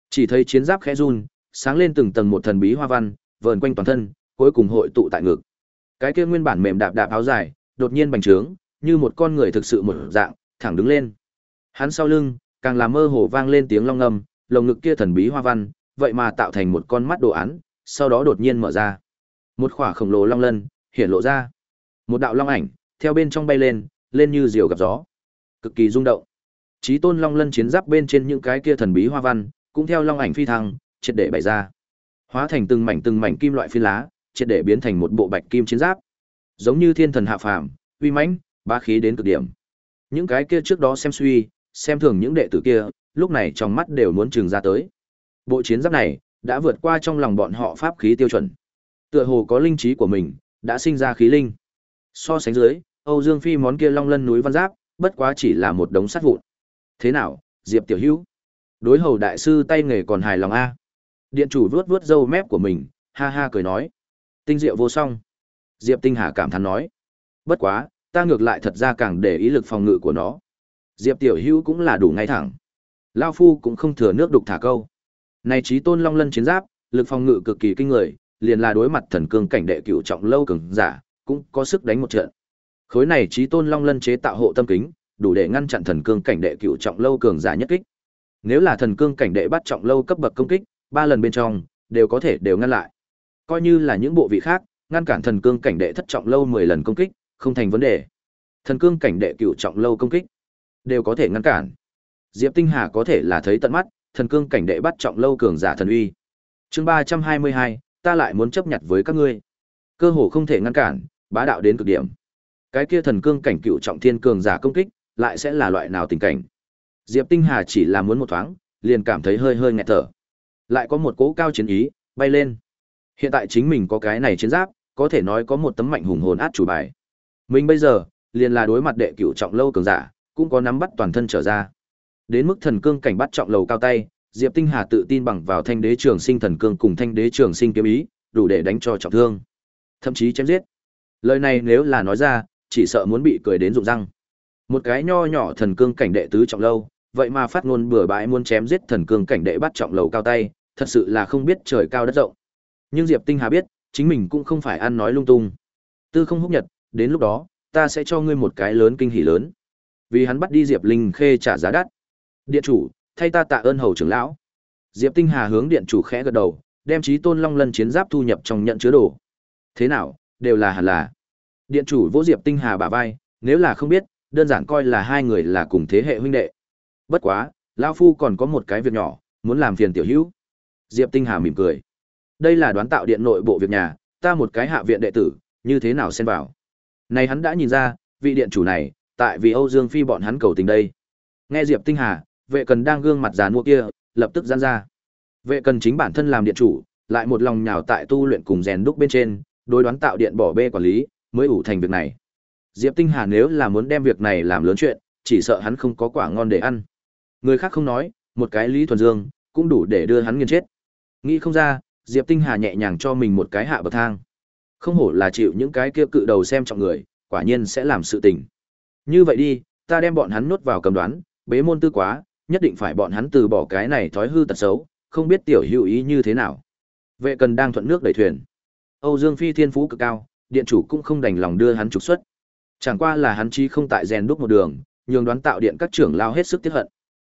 Speaker 1: Chỉ thấy chiến giáp khẽ run, sáng lên từng tầng một thần bí hoa văn, vờn quanh toàn thân, cuối cùng hội tụ tại ngực. Cái kia nguyên bản mềm đạp đạp áo dài, đột nhiên bành trướng, như một con người thực sự một dạng, thẳng đứng lên. Hắn sau lưng, càng làm mơ hồ vang lên tiếng long ngâm, lồng ngực kia thần bí hoa văn, vậy mà tạo thành một con mắt đồ án, sau đó đột nhiên mở ra. Một khỏa khổng lồ long lân hiện lộ ra. Một đạo long ảnh theo bên trong bay lên, lên như diều gặp gió, cực kỳ rung động. Chí tôn long lân chiến giáp bên trên những cái kia thần bí hoa văn, cũng theo long ảnh phi thăng, triệt để bày ra. Hóa thành từng mảnh từng mảnh kim loại phi lá, triệt để biến thành một bộ bạch kim chiến giáp. Giống như thiên thần hạ phàm, uy mãnh, bá khí đến cực điểm. Những cái kia trước đó xem suy, xem thường những đệ tử kia, lúc này trong mắt đều muốn trường ra tới. Bộ chiến giáp này đã vượt qua trong lòng bọn họ pháp khí tiêu chuẩn. Tựa hồ có linh trí của mình, đã sinh ra khí linh. So sánh dưới, Âu Dương Phi món kia long lân núi văn giáp, bất quá chỉ là một đống sắt vụn. Thế nào, Diệp Tiểu Hữu? Đối hầu đại sư tay nghề còn hài lòng a. Điện chủ vuốt vuốt râu mép của mình, ha ha cười nói. Tinh diệu vô song. Diệp Tinh Hà cảm thán nói. Bất quá, ta ngược lại thật ra càng để ý lực phòng ngự của nó. Diệp Tiểu Hữu cũng là đủ ngay thẳng. Lao Phu cũng không thừa nước đục thả câu. Này trí tôn long lân chiến giáp, lực phòng ngự cực kỳ kinh người, liền là đối mặt thần cương cảnh đệ cửu trọng lâu cường giả, cũng có sức đánh một trận. Khối này trí tôn long lân chế tạo hộ tâm kính, đủ để ngăn chặn thần cương cảnh đệ cửu trọng lâu cường giả nhất kích. Nếu là thần cương cảnh đệ bắt trọng lâu cấp bậc công kích, ba lần bên trong đều có thể đều ngăn lại. Coi như là những bộ vị khác, ngăn cản thần cương cảnh đệ thất trọng lâu 10 lần công kích, không thành vấn đề. Thần cương cảnh đệ cửu trọng lâu công kích, đều có thể ngăn cản. Diệp Tinh Hà có thể là thấy tận mắt, thần cương cảnh đệ bắt trọng lâu cường giả thần uy. Chương 322, ta lại muốn chấp nhặt với các ngươi. Cơ hồ không thể ngăn cản, bá đạo đến cực điểm. Cái kia thần cương cảnh cựu trọng thiên cường giả công kích, lại sẽ là loại nào tình cảnh? Diệp Tinh Hà chỉ là muốn một thoáng, liền cảm thấy hơi hơi nghẹt thở. Lại có một cỗ cao chiến ý, bay lên. Hiện tại chính mình có cái này chiến giáp, có thể nói có một tấm mạnh hùng hồn át chủ bài. Mình bây giờ, liền là đối mặt đệ cửu trọng lâu cường giả, cũng có nắm bắt toàn thân trở ra. Đến mức thần cương cảnh bắt trọng lầu cao tay, Diệp Tinh Hà tự tin bằng vào thanh đế trường sinh thần cương cùng thanh đế trường sinh kiếm ý, đủ để đánh cho trọng thương, thậm chí chém giết. Lời này nếu là nói ra, chỉ sợ muốn bị cười đến rụng răng. Một cái nho nhỏ thần cương cảnh đệ tứ trọng lâu, vậy mà phát ngôn bừa bãi muốn chém giết thần cương cảnh đệ bắt trọng lầu cao tay, thật sự là không biết trời cao đất rộng. Nhưng Diệp Tinh Hà biết, chính mình cũng không phải ăn nói lung tung. Tư không húc nhật, đến lúc đó, ta sẽ cho ngươi một cái lớn kinh hỉ lớn. Vì hắn bắt đi Diệp Linh Khê trả giá đắt. Điện chủ, thay ta tạ ơn hầu trưởng lão. Diệp Tinh Hà hướng điện chủ khẽ gật đầu, đem chí tôn long lân chiến giáp thu nhập trong nhận chứa đồ. Thế nào, đều là hẳn là. Điện chủ vỗ Diệp Tinh Hà bả vai, nếu là không biết, đơn giản coi là hai người là cùng thế hệ huynh đệ. Bất quá, lão phu còn có một cái việc nhỏ, muốn làm phiền tiểu hữu. Diệp Tinh Hà mỉm cười. Đây là đoán tạo điện nội bộ việc nhà, ta một cái hạ viện đệ tử, như thế nào xen vào. Này hắn đã nhìn ra, vị điện chủ này, tại vì Âu Dương Phi bọn hắn cầu tình đây. Nghe Diệp Tinh Hà, vệ cần đang gương mặt già mua kia, lập tức giãn ra. Vệ cần chính bản thân làm điện chủ, lại một lòng nhào tại tu luyện cùng rèn đúc bên trên, đối đoán tạo điện bỏ bê quản lý, mới ủ thành việc này. Diệp Tinh Hà nếu là muốn đem việc này làm lớn chuyện, chỉ sợ hắn không có quả ngon để ăn. Người khác không nói, một cái Lý Thuần Dương cũng đủ để đưa hắn nghiền chết. Nghĩ không ra, Diệp Tinh Hà nhẹ nhàng cho mình một cái hạ bậc thang. Không hổ là chịu những cái kia cự đầu xem trọng người, quả nhiên sẽ làm sự tình. Như vậy đi, ta đem bọn hắn nuốt vào cầm đoán, bế môn tư quá, nhất định phải bọn hắn từ bỏ cái này thói hư tật xấu, không biết tiểu hữu ý như thế nào. Vệ cần đang thuận nước đẩy thuyền. Âu Dương Phi thiên phú cực cao, điện chủ cũng không đành lòng đưa hắn trục xuất. Chẳng qua là hắn chi không tại rèn đúc một đường, nhường đoán tạo điện các trưởng lao hết sức tiếc hận.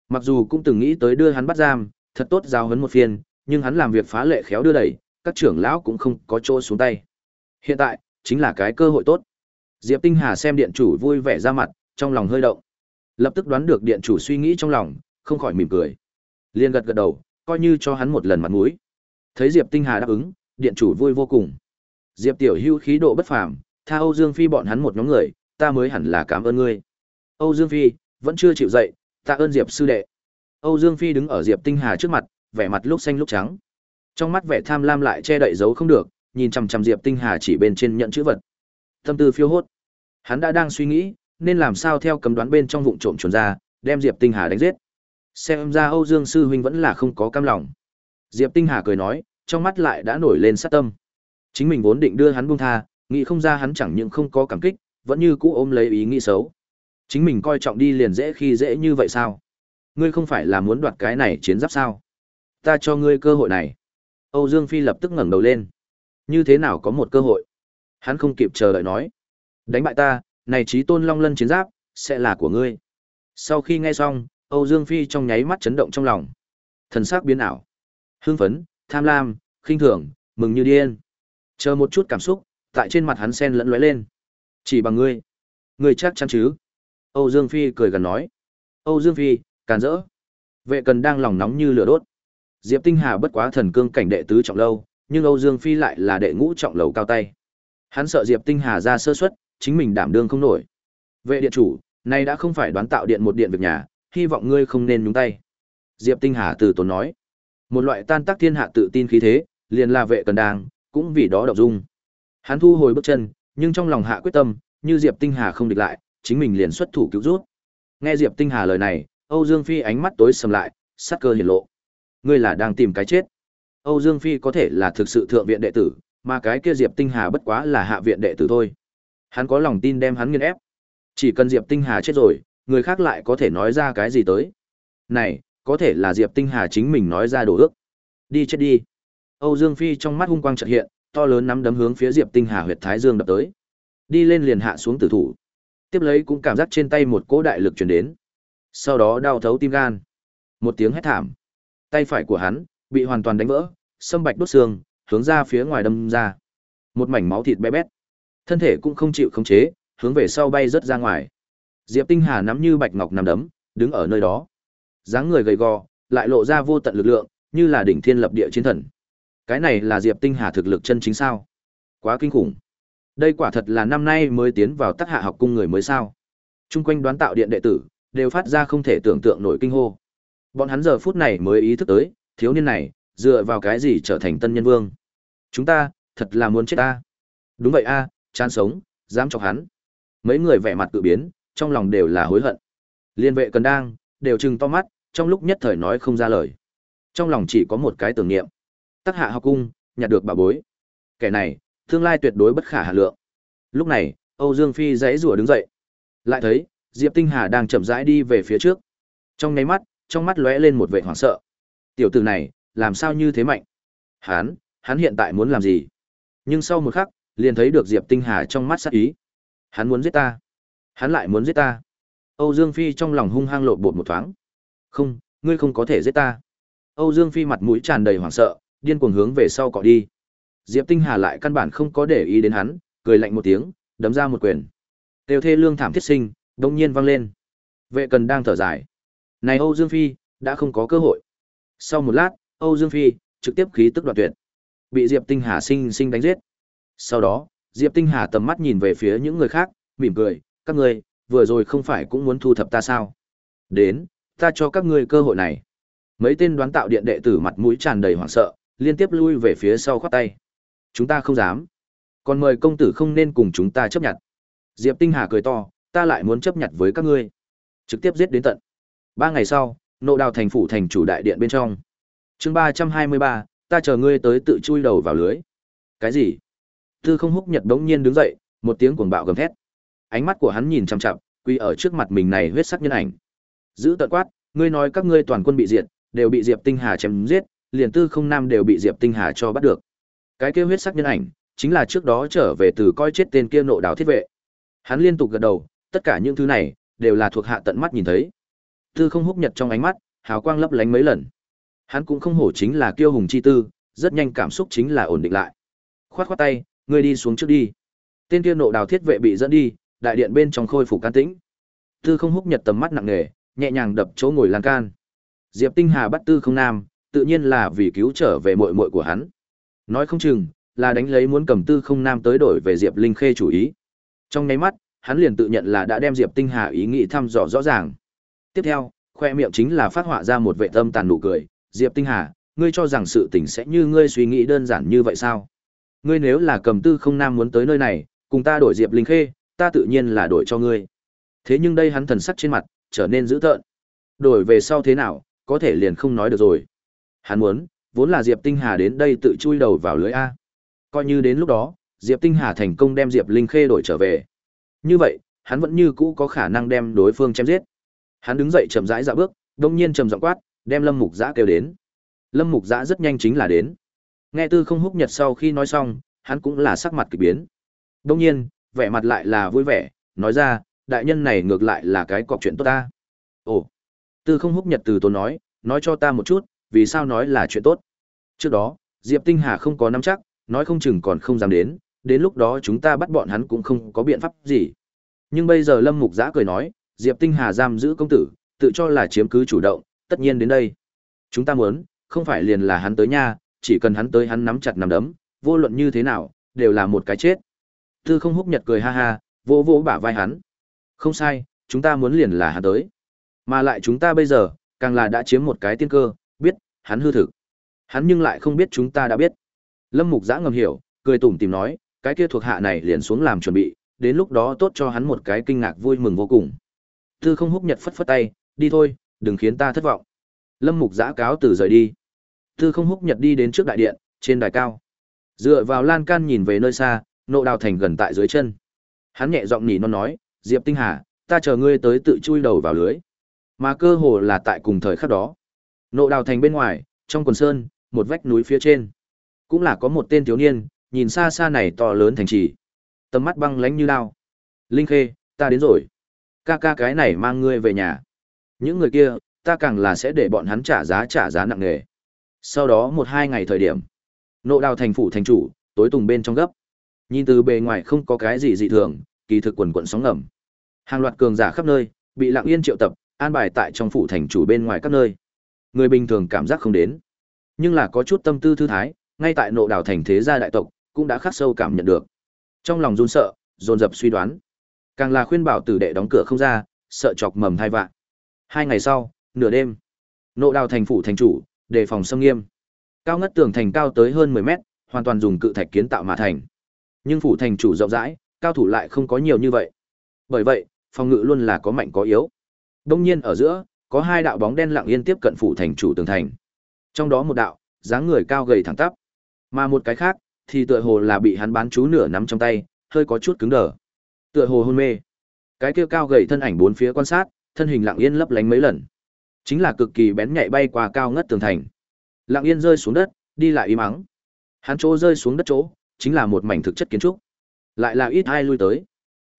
Speaker 1: Mặc dù cũng từng nghĩ tới đưa hắn bắt giam, thật tốt giao huấn một phiên, nhưng hắn làm việc phá lệ khéo đưa đẩy, các trưởng lão cũng không có chỗ xuống tay. Hiện tại, chính là cái cơ hội tốt. Diệp Tinh Hà xem điện chủ vui vẻ ra mặt, trong lòng hơi động. Lập tức đoán được điện chủ suy nghĩ trong lòng, không khỏi mỉm cười. liền gật gật đầu, coi như cho hắn một lần mặt mũi. Thấy Diệp Tinh Hà đáp ứng, điện chủ vui vô cùng. Diệp Tiểu Hưu khí độ bất phàm, tha Âu Dương Phi bọn hắn một nhóm người, ta mới hẳn là cảm ơn ngươi. Âu Dương Phi vẫn chưa chịu dậy, tạ ơn Diệp sư đệ. Âu Dương Phi đứng ở Diệp Tinh Hà trước mặt, vẻ mặt lúc xanh lúc trắng. Trong mắt vẻ tham lam lại che đậy giấu không được, nhìn chằm chằm Diệp Tinh Hà chỉ bên trên nhận chữ vật. Tâm tư phiêu hốt. Hắn đã đang suy nghĩ, nên làm sao theo cấm đoán bên trong vụn trộm chuồn ra, đem Diệp Tinh Hà đánh giết. Xem ra Âu Dương sư huynh vẫn là không có cam lòng. Diệp Tinh Hà cười nói, trong mắt lại đã nổi lên sát tâm. Chính mình vốn định đưa hắn buông tha, nghĩ không ra hắn chẳng những không có cảm kích, vẫn như cũ ôm lấy ý nghĩ xấu. Chính mình coi trọng đi liền dễ khi dễ như vậy sao? Ngươi không phải là muốn đoạt cái này chiến giáp sao? Ta cho ngươi cơ hội này. Âu Dương Phi lập tức ngẩng đầu lên. Như thế nào có một cơ hội? Hắn không kịp chờ đợi nói. Đánh bại ta, này trí tôn long lân chiến giáp, sẽ là của ngươi. Sau khi nghe xong, Âu Dương Phi trong nháy mắt chấn động trong lòng. Thần sắc biến ảo. Hưng phấn, tham lam, khinh thường, mừng như điên. Chờ một chút cảm xúc, tại trên mặt hắn sen lẫn lóe lên. Chỉ bằng ngươi. Ngươi chắc chắn chứ? Âu Dương Phi cười gần nói. Âu Dương Phi, càn rỡ. Vệ cần đang lòng nóng như lửa đốt. Diệp Tinh Hà bất quá thần cương cảnh đệ tứ trọng lâu, nhưng Âu Dương Phi lại là đệ ngũ trọng lầu cao tay. Hắn sợ Diệp Tinh Hà ra sơ suất, chính mình đảm đương không nổi. Vệ điện chủ, nay đã không phải đoán tạo điện một điện việc nhà, hy vọng ngươi không nên nhúng tay. Diệp Tinh Hà từ tốn nói. Một loại tan tác thiên hạ tự tin khí thế, liền là vệ cần đang, cũng vì đó động dung. Hắn thu hồi bước chân, nhưng trong lòng hạ quyết tâm, như Diệp Tinh Hà không địch lại, chính mình liền xuất thủ cứu rút. Nghe Diệp Tinh Hà lời này, Âu Dương Phi ánh mắt tối sầm lại, sát cơ hiển lộ. Ngươi là đang tìm cái chết. Âu Dương Phi có thể là thực sự thượng viện đệ tử, mà cái kia Diệp Tinh Hà bất quá là hạ viện đệ tử thôi. Hắn có lòng tin đem hắn nghiền ép. Chỉ cần Diệp Tinh Hà chết rồi, người khác lại có thể nói ra cái gì tới. Này, có thể là Diệp Tinh Hà chính mình nói ra đồ ước. Đi chết đi. Âu Dương Phi trong mắt hung quang chợt hiện, to lớn nắm đấm hướng phía Diệp Tinh Hà huyệt thái dương đập tới. Đi lên liền hạ xuống tử thủ. Tiếp lấy cũng cảm giác trên tay một cỗ đại lực truyền đến. Sau đó đau thấu tim gan. Một tiếng hét thảm. Tay phải của hắn bị hoàn toàn đánh vỡ, sâm bạch đốt xương, hướng ra phía ngoài đâm ra. Một mảnh máu thịt bé bét. Thân thể cũng không chịu khống chế, hướng về sau bay rất ra ngoài. Diệp Tinh Hà nắm như bạch ngọc nằm đấm, đứng ở nơi đó. dáng người gầy gò, lại lộ ra vô tận lực lượng, như là đỉnh thiên lập địa chiến thần. Cái này là Diệp Tinh Hà thực lực chân chính sao? Quá kinh khủng. Đây quả thật là năm nay mới tiến vào tác hạ học cung người mới sao. Trung quanh đoán tạo điện đệ tử, đều phát ra không thể tưởng tượng nổi kinh hô. Bọn hắn giờ phút này mới ý thức tới, thiếu niên này, dựa vào cái gì trở thành tân nhân vương. Chúng ta, thật là muốn chết ta. Đúng vậy a, chán sống, dám chọc hắn. Mấy người vẻ mặt tự biến, trong lòng đều là hối hận. Liên vệ cần đang, đều trừng to mắt, trong lúc nhất thời nói không ra lời. Trong lòng chỉ có một cái tưởng niệm. Tắc hạ học cung, nhặt được bà bối. Kẻ này, tương lai tuyệt đối bất khả hà lượng. Lúc này, Âu Dương Phi giãy rủa đứng dậy. Lại thấy, Diệp Tinh Hà đang chậm rãi đi về phía trước. Trong nháy mắt, trong mắt lóe lên một vẻ hoảng sợ. Tiểu tử này, làm sao như thế mạnh? Hắn, hắn hiện tại muốn làm gì? Nhưng sau một khắc, liền thấy được Diệp Tinh Hà trong mắt sắc ý. Hắn muốn giết ta. Hắn lại muốn giết ta. Âu Dương Phi trong lòng hung hăng lộn bột một thoáng. Không, ngươi không có thể giết ta. Âu Dương Phi mặt mũi tràn đầy hoảng sợ, điên cuồng hướng về sau cọ đi. Diệp Tinh Hà lại căn bản không có để ý đến hắn, cười lạnh một tiếng, đấm ra một quyền. Tiêu thê lương thảm thiết sinh, đông nhiên vang lên. Vệ cần đang thở dài. Này Âu Dương Phi, đã không có cơ hội. Sau một lát, Âu Dương Phi trực tiếp khí tức đoạt tuyệt, bị Diệp Tinh Hà sinh sinh đánh giết. Sau đó, Diệp Tinh Hà tầm mắt nhìn về phía những người khác, mỉm cười, các ngươi, vừa rồi không phải cũng muốn thu thập ta sao? Đến, ta cho các ngươi cơ hội này. Mấy tên đoán tạo điện đệ tử mặt mũi tràn đầy hoảng sợ, liên tiếp lui về phía sau khoát tay. Chúng ta không dám. Còn mời công tử không nên cùng chúng ta chấp nhận. Diệp Tinh Hà cười to, ta lại muốn chấp nhận với các ngươi. Trực tiếp giết đến tận. Ba ngày sau, nộ đào thành phủ thành chủ đại điện bên trong. chương ba trăm hai mươi ba, ta chờ ngươi tới tự chui đầu vào lưới. Cái gì? Tư không húc nhật đống nhiên đứng dậy, một tiếng cuồng bạo gầm thét. Ánh mắt của hắn nhìn chằm chằm, quy ở trước mặt mình này huyết sắc nhân ảnh. Giữ tận quát, ngươi nói các ngươi toàn quân bị diệt, đều bị Diệp Tinh Hà chém giết, liền tư không nam đều bị Diệp Tinh Hà cho bắt được. Cái kia huyết sắc nhân ảnh, chính là trước đó trở về từ coi chết tên kia nộ đảo thiết vệ. Hắn liên tục gật đầu, tất cả những thứ này đều là thuộc hạ tận mắt nhìn thấy. Tư không húc nhật trong ánh mắt, hào quang lấp lánh mấy lần. Hắn cũng không hổ chính là kiêu hùng chi tư, rất nhanh cảm xúc chính là ổn định lại. Khoát khoát tay, ngươi đi xuống trước đi. Tên kia nộ đào thiết vệ bị dẫn đi, đại điện bên trong khôi phục can tĩnh. Tư không húc nhật tầm mắt nặng nề, nhẹ nhàng đập chỗ ngồi lan can. Diệp Tinh Hà bắt Tư không nam, tự nhiên là vì cứu trở về muội muội của hắn. Nói không chừng là đánh lấy muốn cầm Tư không nam tới đổi về Diệp Linh Khê chủ ý. Trong nháy mắt, hắn liền tự nhận là đã đem Diệp Tinh Hà ý nghĩ thăm dò rõ ràng. Tiếp theo, khoe miệng chính là phát họa ra một vệ tâm tàn nụ cười, "Diệp Tinh Hà, ngươi cho rằng sự tình sẽ như ngươi suy nghĩ đơn giản như vậy sao? Ngươi nếu là cầm tư không nam muốn tới nơi này, cùng ta đổi Diệp Linh Khê, ta tự nhiên là đổi cho ngươi." Thế nhưng đây hắn thần sắc trên mặt trở nên dữ tợn. Đổi về sau thế nào, có thể liền không nói được rồi. Hắn muốn, vốn là Diệp Tinh Hà đến đây tự chui đầu vào lưới a. Coi như đến lúc đó, Diệp Tinh Hà thành công đem Diệp Linh Khê đổi trở về. Như vậy, hắn vẫn như cũ có khả năng đem đối phương chém giết. Hắn đứng dậy chậm rãi dạo bước, đông nhiên trầm giọng quát, đem Lâm Mục Giã kêu đến. Lâm Mục Giã rất nhanh chính là đến. Nghe Tư Không Húc Nhật sau khi nói xong, hắn cũng là sắc mặt kỳ biến. Đông nhiên, vẻ mặt lại là vui vẻ, nói ra, đại nhân này ngược lại là cái cọc chuyện tốt ta. Ồ, Tư Không Húc Nhật từ tốn nói, nói cho ta một chút, vì sao nói là chuyện tốt. Trước đó, Diệp Tinh Hà không có nắm chắc, nói không chừng còn không dám đến, đến lúc đó chúng ta bắt bọn hắn cũng không có biện pháp gì. Nhưng bây giờ Lâm Mục Giã cười nói, Diệp Tinh Hà giam giữ công tử, tự cho là chiếm cứ chủ động, tất nhiên đến đây. Chúng ta muốn, không phải liền là hắn tới nha, chỉ cần hắn tới hắn nắm chặt nắm đấm, vô luận như thế nào, đều là một cái chết. Tư không húc nhật cười ha ha, vỗ vỗ bả vai hắn. Không sai, chúng ta muốn liền là hắn tới. Mà lại chúng ta bây giờ, càng là đã chiếm một cái tiên cơ, biết, hắn hư thực. Hắn nhưng lại không biết chúng ta đã biết. Lâm Mục Giã ngầm hiểu, cười tủm tìm nói, cái kia thuộc hạ này liền xuống làm chuẩn bị, đến lúc đó tốt cho hắn một cái kinh ngạc vui mừng vô cùng. Tư không húc nhật phất phất tay, đi thôi, đừng khiến ta thất vọng. Lâm Mục giã cáo từ rời đi. Tư không húc nhật đi đến trước đại điện, trên đài cao. Dựa vào lan can nhìn về nơi xa, nộ đào thành gần tại dưới chân. Hắn nhẹ giọng nhỉ non nói, Diệp Tinh Hà, ta chờ ngươi tới tự chui đầu vào lưới. Mà cơ hồ là tại cùng thời khắc đó. Nộ đào thành bên ngoài, trong quần sơn, một vách núi phía trên. Cũng là có một tên thiếu niên, nhìn xa xa này to lớn thành trì. Tầm mắt băng lánh như lao. Linh Khê, ta đến rồi. Ca ca cái này mang ngươi về nhà. Những người kia, ta càng là sẽ để bọn hắn trả giá trả giá nặng nề. Sau đó một hai ngày thời điểm, nộ đào thành phủ thành chủ, tối tùng bên trong gấp. Nhìn từ bề ngoài không có cái gì dị thường, kỳ thực quần quận sóng ngầm. Hàng loạt cường giả khắp nơi, bị lặng yên triệu tập, an bài tại trong phủ thành chủ bên ngoài các nơi. Người bình thường cảm giác không đến, nhưng là có chút tâm tư thư thái, ngay tại nộ đào thành thế gia đại tộc, cũng đã khắc sâu cảm nhận được. Trong lòng run sợ, dồn dập suy đoán. Càng là khuyên bảo tử đệ đóng cửa không ra, sợ chọc mầm hai vạn. Hai ngày sau, nửa đêm, nộ đào thành phủ thành chủ, đề phòng xâm nghiêm. Cao ngất tường thành cao tới hơn 10 mét, hoàn toàn dùng cự thạch kiến tạo mà thành. Nhưng phủ thành chủ rộng rãi, cao thủ lại không có nhiều như vậy. Bởi vậy, phòng ngự luôn là có mạnh có yếu. Đông nhiên ở giữa, có hai đạo bóng đen lặng yên tiếp cận phủ thành chủ tường thành. Trong đó một đạo, dáng người cao gầy thẳng tắp, mà một cái khác thì tựa hồ là bị hắn bán chú nửa nắm trong tay, hơi có chút cứng đờ. Tựa hồ hôn mê. Cái kia cao gầy thân ảnh bốn phía quan sát, thân hình lặng yên lấp lánh mấy lần. Chính là cực kỳ bén nhạy bay qua cao ngất tường thành. Lặng yên rơi xuống đất, đi lại im mắng. Hắn chỗ rơi xuống đất chỗ, chính là một mảnh thực chất kiến trúc. Lại là ít ai lui tới.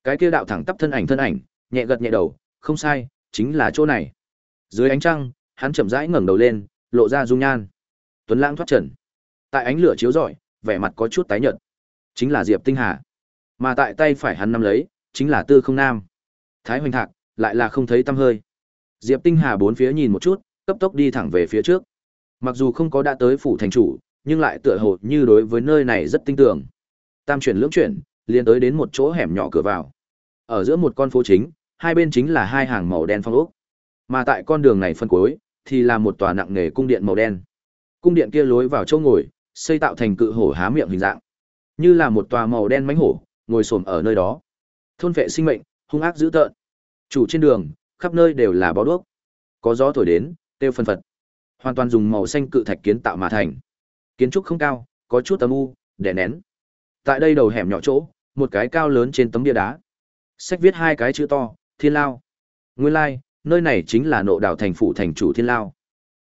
Speaker 1: Cái kia đạo thẳng tắp thân ảnh thân ảnh, nhẹ gật nhẹ đầu, không sai, chính là chỗ này. Dưới ánh trăng, hắn chậm rãi ngẩng đầu lên, lộ ra dung nhan. Tuấn Lãng thoát trần. Tại ánh lửa chiếu rọi, vẻ mặt có chút tái nhợt. Chính là Diệp Tinh Hà. Mà tại tay phải hắn nắm lấy, chính là Tư Không Nam. Thái Hoành Thạc, lại là không thấy tăm hơi. Diệp Tinh Hà bốn phía nhìn một chút, cấp tốc đi thẳng về phía trước. Mặc dù không có đã tới phủ thành chủ, nhưng lại tựa hồ như đối với nơi này rất tinh tường. Tam chuyển lưỡng chuyển, liền tới đến một chỗ hẻm nhỏ cửa vào. Ở giữa một con phố chính, hai bên chính là hai hàng màu đen phong ốc. Mà tại con đường này phân cuối, thì là một tòa nặng nề cung điện màu đen. Cung điện kia lối vào chỗ ngồi, xây tạo thành cự hổ há miệng hình dạng, như là một tòa màu đen mãnh hổ, ngồi xổm ở nơi đó. Thôn vệ sinh mệnh, hung ác dữ tợn. Chủ trên đường, khắp nơi đều là bó đuốc. Có gió thổi đến, tiêu phân phật. Hoàn toàn dùng màu xanh cự thạch kiến tạo mà thành. Kiến trúc không cao, có chút âm u, đè nén. Tại đây đầu hẻm nhỏ chỗ, một cái cao lớn trên tấm bia đá. Sách viết hai cái chữ to, Thiên Lao. Nguyên lai, like, nơi này chính là nộ đảo thành phủ thành chủ Thiên Lao.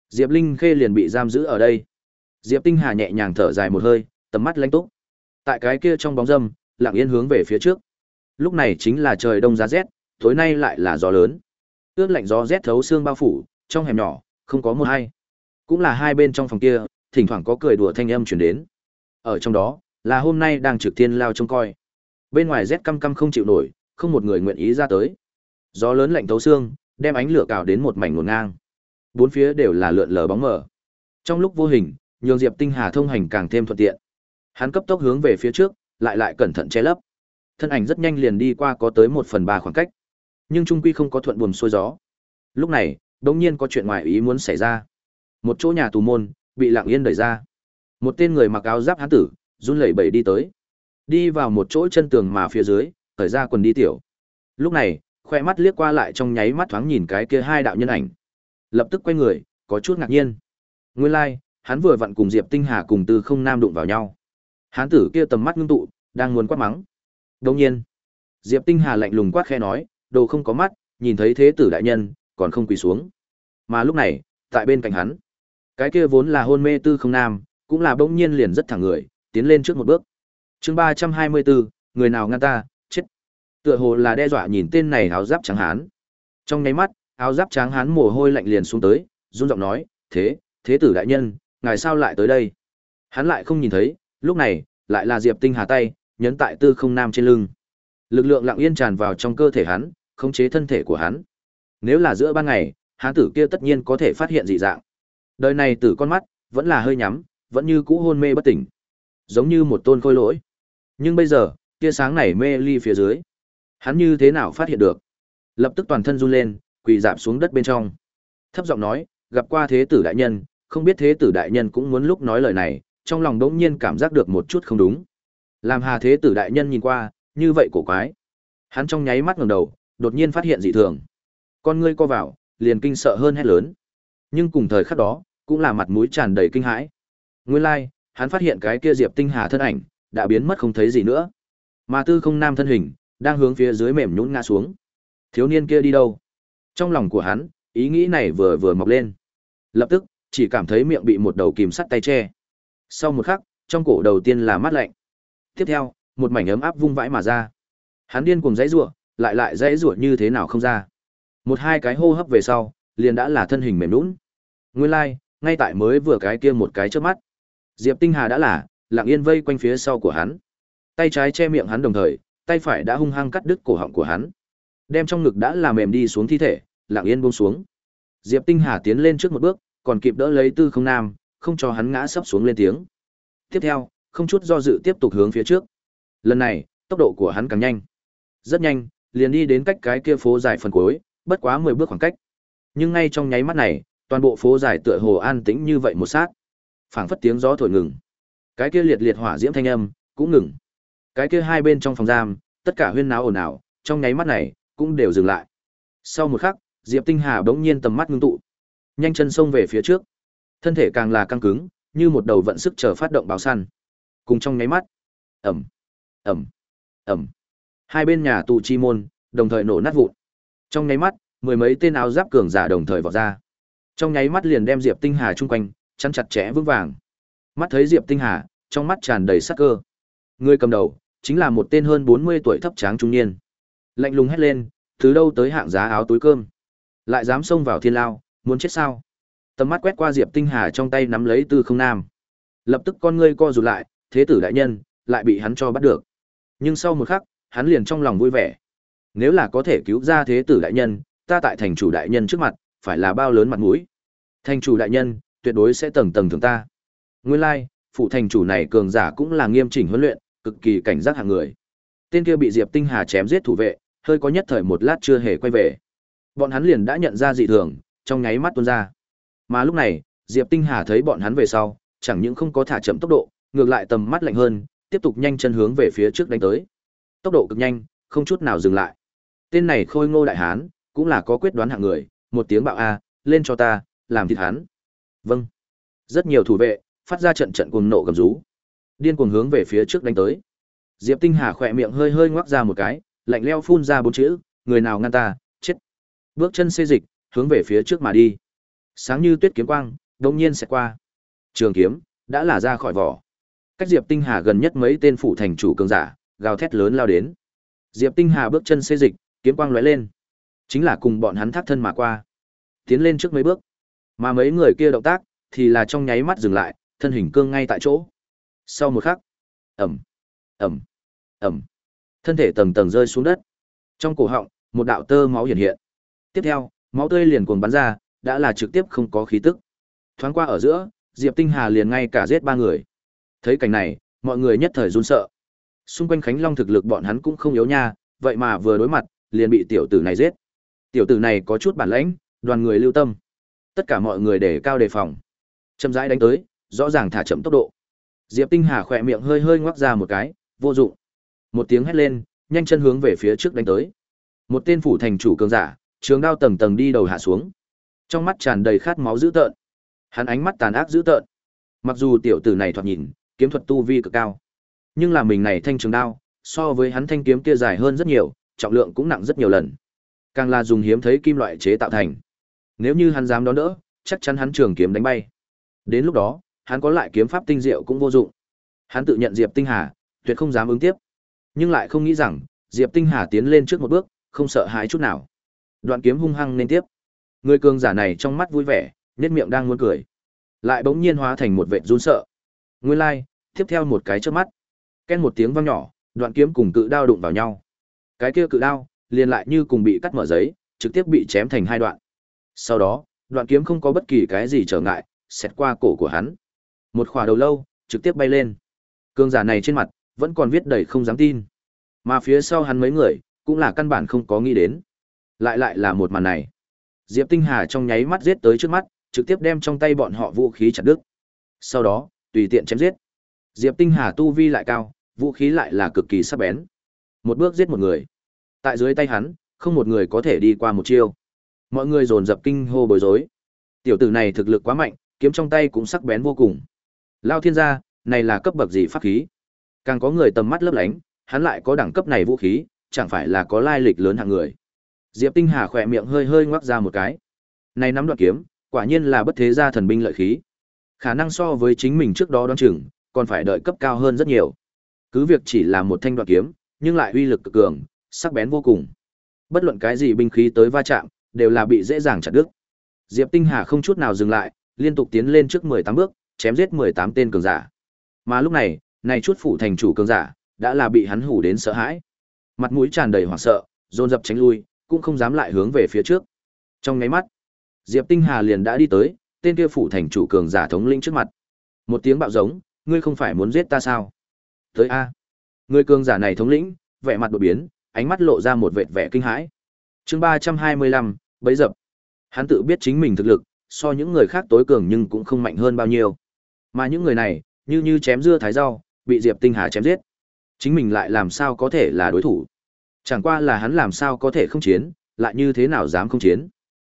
Speaker 1: Diệp Linh Khê liền bị giam giữ ở đây. Diệp Tinh Hà nhẹ nhàng thở dài một hơi, tầm mắt lanh túc. Tại cái kia trong bóng râm, lặng yên hướng về phía trước. Lúc này chính là trời đông giá rét, tối nay lại là gió lớn. Ướt lạnh gió rét thấu xương bao phủ, trong hẻm nhỏ, không có một ai. Cũng là hai bên trong phòng kia, thỉnh thoảng có cười đùa thanh âm truyền đến. Ở trong đó, là hôm nay đang trực thiên lao trông coi. Bên ngoài rét căm căm không chịu nổi, không một người nguyện ý ra tới. Gió lớn lạnh thấu xương, đem ánh lửa cào đến một mảnh ngổn ngang. Bốn phía đều là lượn lờ bóng mờ. Trong lúc vô hình, nhường Diệp Tinh Hà thông hành càng thêm thuận tiện. Hắn cấp tốc hướng về phía trước, lại lại cẩn thận che lấp. Thân ảnh rất nhanh liền đi qua có tới một phần ba khoảng cách. Nhưng trung quy không có thuận buồm xuôi gió. Lúc này, đột nhiên có chuyện ngoài ý muốn xảy ra. Một chỗ nhà tù môn bị lặng yên đẩy ra. Một tên người mặc áo giáp hán tử, run lẩy bẩy đi tới. Đi vào một chỗ chân tường mà phía dưới, thời ra quần đi tiểu. Lúc này, khoe mắt liếc qua lại trong nháy mắt thoáng nhìn cái kia hai đạo nhân ảnh. Lập tức quay người, có chút ngạc nhiên. Nguyên lai、like, hắn vừa vặn cùng Diệp Tinh Hà cùng Từ Không Nam đụng vào nhau. Hán tử kia tầm mắt ngưng tụ, đang muốn quát mắng. đông nhiên, Diệp Tinh Hà lạnh lùng quát khẽ nói, đồ không có mắt, nhìn thấy thế tử đại nhân, còn không quỳ xuống. Mà lúc này, tại bên cạnh hắn, cái kia vốn là hôn mê Tư Không Nam, cũng là bỗng nhiên liền rất thẳng người, tiến lên trước một bước. Chương 324, người nào ngăn ta, chết. Tựa hồ là đe dọa nhìn tên này áo giáp trắng hán. Trong nháy mắt, áo giáp trắng hán mồ hôi lạnh liền xuống tới, run giọng nói, "Thế, thế tử đại nhân, ngài sao lại tới đây?" Hắn lại không nhìn thấy, lúc này, lại là Diệp Tinh Hà tay, nhấn tại tư không nam trên lưng. Lực lượng lặng yên tràn vào trong cơ thể hắn, khống chế thân thể của hắn. Nếu là giữa ban ngày, hán tử kia tất nhiên có thể phát hiện dị dạng. Đời này tử con mắt, vẫn là hơi nhắm, vẫn như cũ hôn mê bất tỉnh. Giống như một tôn khôi lỗi. Nhưng bây giờ, tia sáng này mê ly phía dưới. Hắn như thế nào phát hiện được? Lập tức toàn thân run lên, quỳ dạp xuống đất bên trong. Thấp giọng nói, gặp qua thế tử đại nhân, không biết thế tử đại nhân cũng muốn lúc nói lời này, trong lòng đống nhiên cảm giác được một chút không đúng. Làm hà thế tử đại nhân nhìn qua, như vậy cổ quái. Hắn trong nháy mắt ngẩng đầu, đột nhiên phát hiện dị thường. Con ngươi co vào, liền kinh sợ hơn hét lớn. Nhưng cùng thời khắc đó, cũng là mặt mũi tràn đầy kinh hãi. Nguyên lai, like, hắn phát hiện cái kia Diệp Tinh Hà thân ảnh đã biến mất không thấy gì nữa. Mà Tư Không Nam thân hình đang hướng phía dưới mềm nhũn ngã xuống. Thiếu niên kia đi đâu? Trong lòng của hắn, ý nghĩ này vừa vừa mọc lên. Lập tức, chỉ cảm thấy miệng bị một đầu kìm sắt tay che. Sau một khắc, trong cổ đầu tiên là mát lạnh. Tiếp theo, một mảnh ấm áp vung vãi mà ra. Hắn điên cuồng dãy rủa, lại lại dãy rủa như thế nào không ra. Một hai cái hô hấp về sau, liền đã là thân hình mềm nhũn. Nguyên lai, like, ngay tại mới vừa cái kia một cái chớp mắt, Diệp Tinh Hà đã là lặng yên vây quanh phía sau của hắn. Tay trái che miệng hắn đồng thời, tay phải đã hung hăng cắt đứt cổ họng của hắn. Đem trong ngực đã làm mềm đi xuống thi thể, lặng yên buông xuống. Diệp Tinh Hà tiến lên trước một bước, còn kịp đỡ lấy Tư Không Nam, không cho hắn ngã sấp xuống lên tiếng. Tiếp theo, không chút do dự tiếp tục hướng phía trước. Lần này, tốc độ của hắn càng nhanh. Rất nhanh, liền đi đến cách cái kia phố dài phần cuối, bất quá 10 bước khoảng cách. Nhưng ngay trong nháy mắt này, toàn bộ phố dài tựa hồ an tĩnh như vậy một sát. Phảng phất tiếng gió thổi ngừng. Cái kia liệt liệt hỏa diễm thanh âm cũng ngừng. Cái kia hai bên trong phòng giam, tất cả huyên náo ồn ào, trong nháy mắt này cũng đều dừng lại. Sau một khắc, Diệp Tinh Hà bỗng nhiên tầm mắt ngưng tụ, nhanh chân xông về phía trước. Thân thể càng là căng cứng, như một đầu vận sức chờ phát động báo săn. Cùng trong nháy mắt, ầm, ầm, ầm. Hai bên nhà tù chi môn đồng thời nổ nát vụn. Trong nháy mắt, mười mấy tên áo giáp cường giả đồng thời vọt ra. Trong nháy mắt liền đem Diệp Tinh Hà chung quanh chắn chặt chẽ vững vàng. Mắt thấy Diệp Tinh Hà, trong mắt tràn đầy sắc cơ. Người cầm đầu chính là một tên hơn 40 tuổi thấp tráng trung niên. Lạnh lùng hét lên, từ đâu tới hạng giá áo túi cơm, lại dám xông vào thiên lao, muốn chết sao? Tầm mắt quét qua Diệp Tinh Hà trong tay nắm lấy Tư Không Nam. Lập tức con ngươi co rụt lại, thế tử đại nhân lại bị hắn cho bắt được. Nhưng sau một khắc, hắn liền trong lòng vui vẻ. Nếu là có thể cứu ra thế tử đại nhân, ta tại thành chủ đại nhân trước mặt, phải là bao lớn mặt mũi. Thành chủ đại nhân, tuyệt đối sẽ tầng tầng thưởng ta. Nguyên lai, like, phụ thành chủ này cường giả cũng là nghiêm chỉnh huấn luyện, cực kỳ cảnh giác hạng người. Tên kia bị Diệp Tinh Hà chém giết thủ vệ, hơi có nhất thời một lát chưa hề quay về. Bọn hắn liền đã nhận ra dị thường, trong nháy mắt tuôn ra. Mà lúc này, Diệp Tinh Hà thấy bọn hắn về sau, chẳng những không có thả chậm tốc độ, ngược lại tầm mắt lạnh hơn, tiếp tục nhanh chân hướng về phía trước đánh tới. Tốc độ cực nhanh, không chút nào dừng lại. Tên này Khôi Ngô đại hán, cũng là có quyết đoán hạng người, một tiếng bạo a, lên cho ta, làm thịt hắn. Vâng. Rất nhiều thủ vệ phát ra trận trận cuồng nộ gầm rú, điên cuồng hướng về phía trước đánh tới. Diệp Tinh Hà khỏe miệng hơi hơi ngoác ra một cái, lạnh lẽo phun ra bốn chữ, người nào ngăn ta, chết. Bước chân xê dịch, hướng về phía trước mà đi. Sáng như tuyết kiếm quang, đột nhiên sẽ qua. Trường kiếm đã là ra khỏi vỏ. Cách Diệp Tinh Hà gần nhất mấy tên phủ thành chủ cường giả, gào thét lớn lao đến. Diệp Tinh Hà bước chân xê dịch, kiếm quang lóe lên, chính là cùng bọn hắn thác thân mà qua. Tiến lên trước mấy bước, mà mấy người kia động tác thì là trong nháy mắt dừng lại, thân hình cương ngay tại chỗ. Sau một khắc, ầm, ầm, ầm, thân thể tầng tầng rơi xuống đất. Trong cổ họng, một đạo tơ máu hiện hiện. Tiếp theo, máu tươi liền cuồng bắn ra, đã là trực tiếp không có khí tức. Thoáng qua ở giữa, Diệp Tinh Hà liền ngay cả giết ba người. Thấy cảnh này, mọi người nhất thời run sợ. Xung quanh Khánh Long thực lực bọn hắn cũng không yếu nha, vậy mà vừa đối mặt, liền bị tiểu tử này giết. Tiểu tử này có chút bản lãnh, đoàn người lưu tâm. Tất cả mọi người để cao đề phòng. Chậm rãi đánh tới, rõ ràng thả chậm tốc độ. Diệp Tinh Hà khỏe miệng hơi hơi ngoác ra một cái, vô dụng. Một tiếng hét lên, nhanh chân hướng về phía trước đánh tới. Một tên phủ thành chủ cường giả, trường đao tầng tầng đi đầu hạ xuống. Trong mắt tràn đầy khát máu dữ tợn. Hắn ánh mắt tàn ác dữ tợn. Mặc dù tiểu tử này thoạt nhìn, kiếm thuật tu vi cực cao, nhưng là mình này thanh trường đao, so với hắn thanh kiếm kia dài hơn rất nhiều, trọng lượng cũng nặng rất nhiều lần. Càng là dùng hiếm thấy kim loại chế tạo thành. Nếu như hắn dám đón đỡ, chắc chắn hắn trường kiếm đánh bay. Đến lúc đó, hắn có lại kiếm pháp tinh diệu cũng vô dụng. Hắn tự nhận Diệp Tinh Hà, tuyệt không dám ứng tiếp. Nhưng lại không nghĩ rằng, Diệp Tinh Hà tiến lên trước một bước, không sợ hãi chút nào. Đoạn kiếm hung hăng nên tiếp. Người cường giả này trong mắt vui vẻ, nét miệng đang muốn cười. Lại bỗng nhiên hóa thành một vệt run sợ. Nguyên lai, like, tiếp theo một cái chớp mắt. Ken một tiếng vang nhỏ, đoạn kiếm cùng cự đao đụng vào nhau. Cái kia cự đao, liền lại như cùng bị cắt mở giấy, trực tiếp bị chém thành hai đoạn. Sau đó, đoạn kiếm không có bất kỳ cái gì trở ngại, xét qua cổ của hắn. Một khỏa đầu lâu, trực tiếp bay lên. Cương giả này trên mặt, vẫn còn viết đầy không dám tin. Mà phía sau hắn mấy người, cũng là căn bản không có nghĩ đến. Lại lại là một màn này. Diệp Tinh Hà trong nháy mắt giết tới trước mắt, trực tiếp đem trong tay bọn họ vũ khí chặt đứt. Sau đó, tùy tiện chém giết. Diệp Tinh Hà tu vi lại cao, vũ khí lại là cực kỳ sắc bén. Một bước giết một người. Tại dưới tay hắn, không một người có thể đi qua một chiêu. Mọi người dồn dập kinh hô bối rối. Tiểu tử này thực lực quá mạnh, kiếm trong tay cũng sắc bén vô cùng. Lao thiên gia, này là cấp bậc gì pháp khí? Càng có người tầm mắt lấp lánh, hắn lại có đẳng cấp này vũ khí, chẳng phải là có lai lịch lớn hạng người. Diệp Tinh Hà khỏe miệng hơi hơi ngoắc ra một cái. Này nắm đoạn kiếm, quả nhiên là bất thế gia thần binh lợi khí. Khả năng so với chính mình trước đó đoán chừng, còn phải đợi cấp cao hơn rất nhiều. Cứ việc chỉ là một thanh đoạn kiếm, nhưng lại uy lực cực cường, sắc bén vô cùng. Bất luận cái gì binh khí tới va chạm, đều là bị dễ dàng chặt đứt. Diệp Tinh Hà không chút nào dừng lại, liên tục tiến lên trước 18 bước, chém giết 18 tên cường giả. Mà lúc này, này chút phụ thành chủ cường giả, đã là bị hắn hủ đến sợ hãi. Mặt mũi tràn đầy hoảng sợ, dồn dập tránh lui, cũng không dám lại hướng về phía trước. Trong nháy mắt, Diệp Tinh Hà liền đã đi tới, tên kia phụ thành chủ cường giả thống lĩnh trước mặt. Một tiếng bạo giống, ngươi không phải muốn giết ta sao? Tới a. Người cường giả này thống lĩnh, vẻ mặt đột biến, ánh mắt lộ ra một vệt vẻ kinh hãi. Chương 325, bấy dập. Hắn tự biết chính mình thực lực, so những người khác tối cường nhưng cũng không mạnh hơn bao nhiêu. Mà những người này, như như chém dưa thái rau, bị Diệp Tinh Hà chém giết. Chính mình lại làm sao có thể là đối thủ? Chẳng qua là hắn làm sao có thể không chiến, lại như thế nào dám không chiến?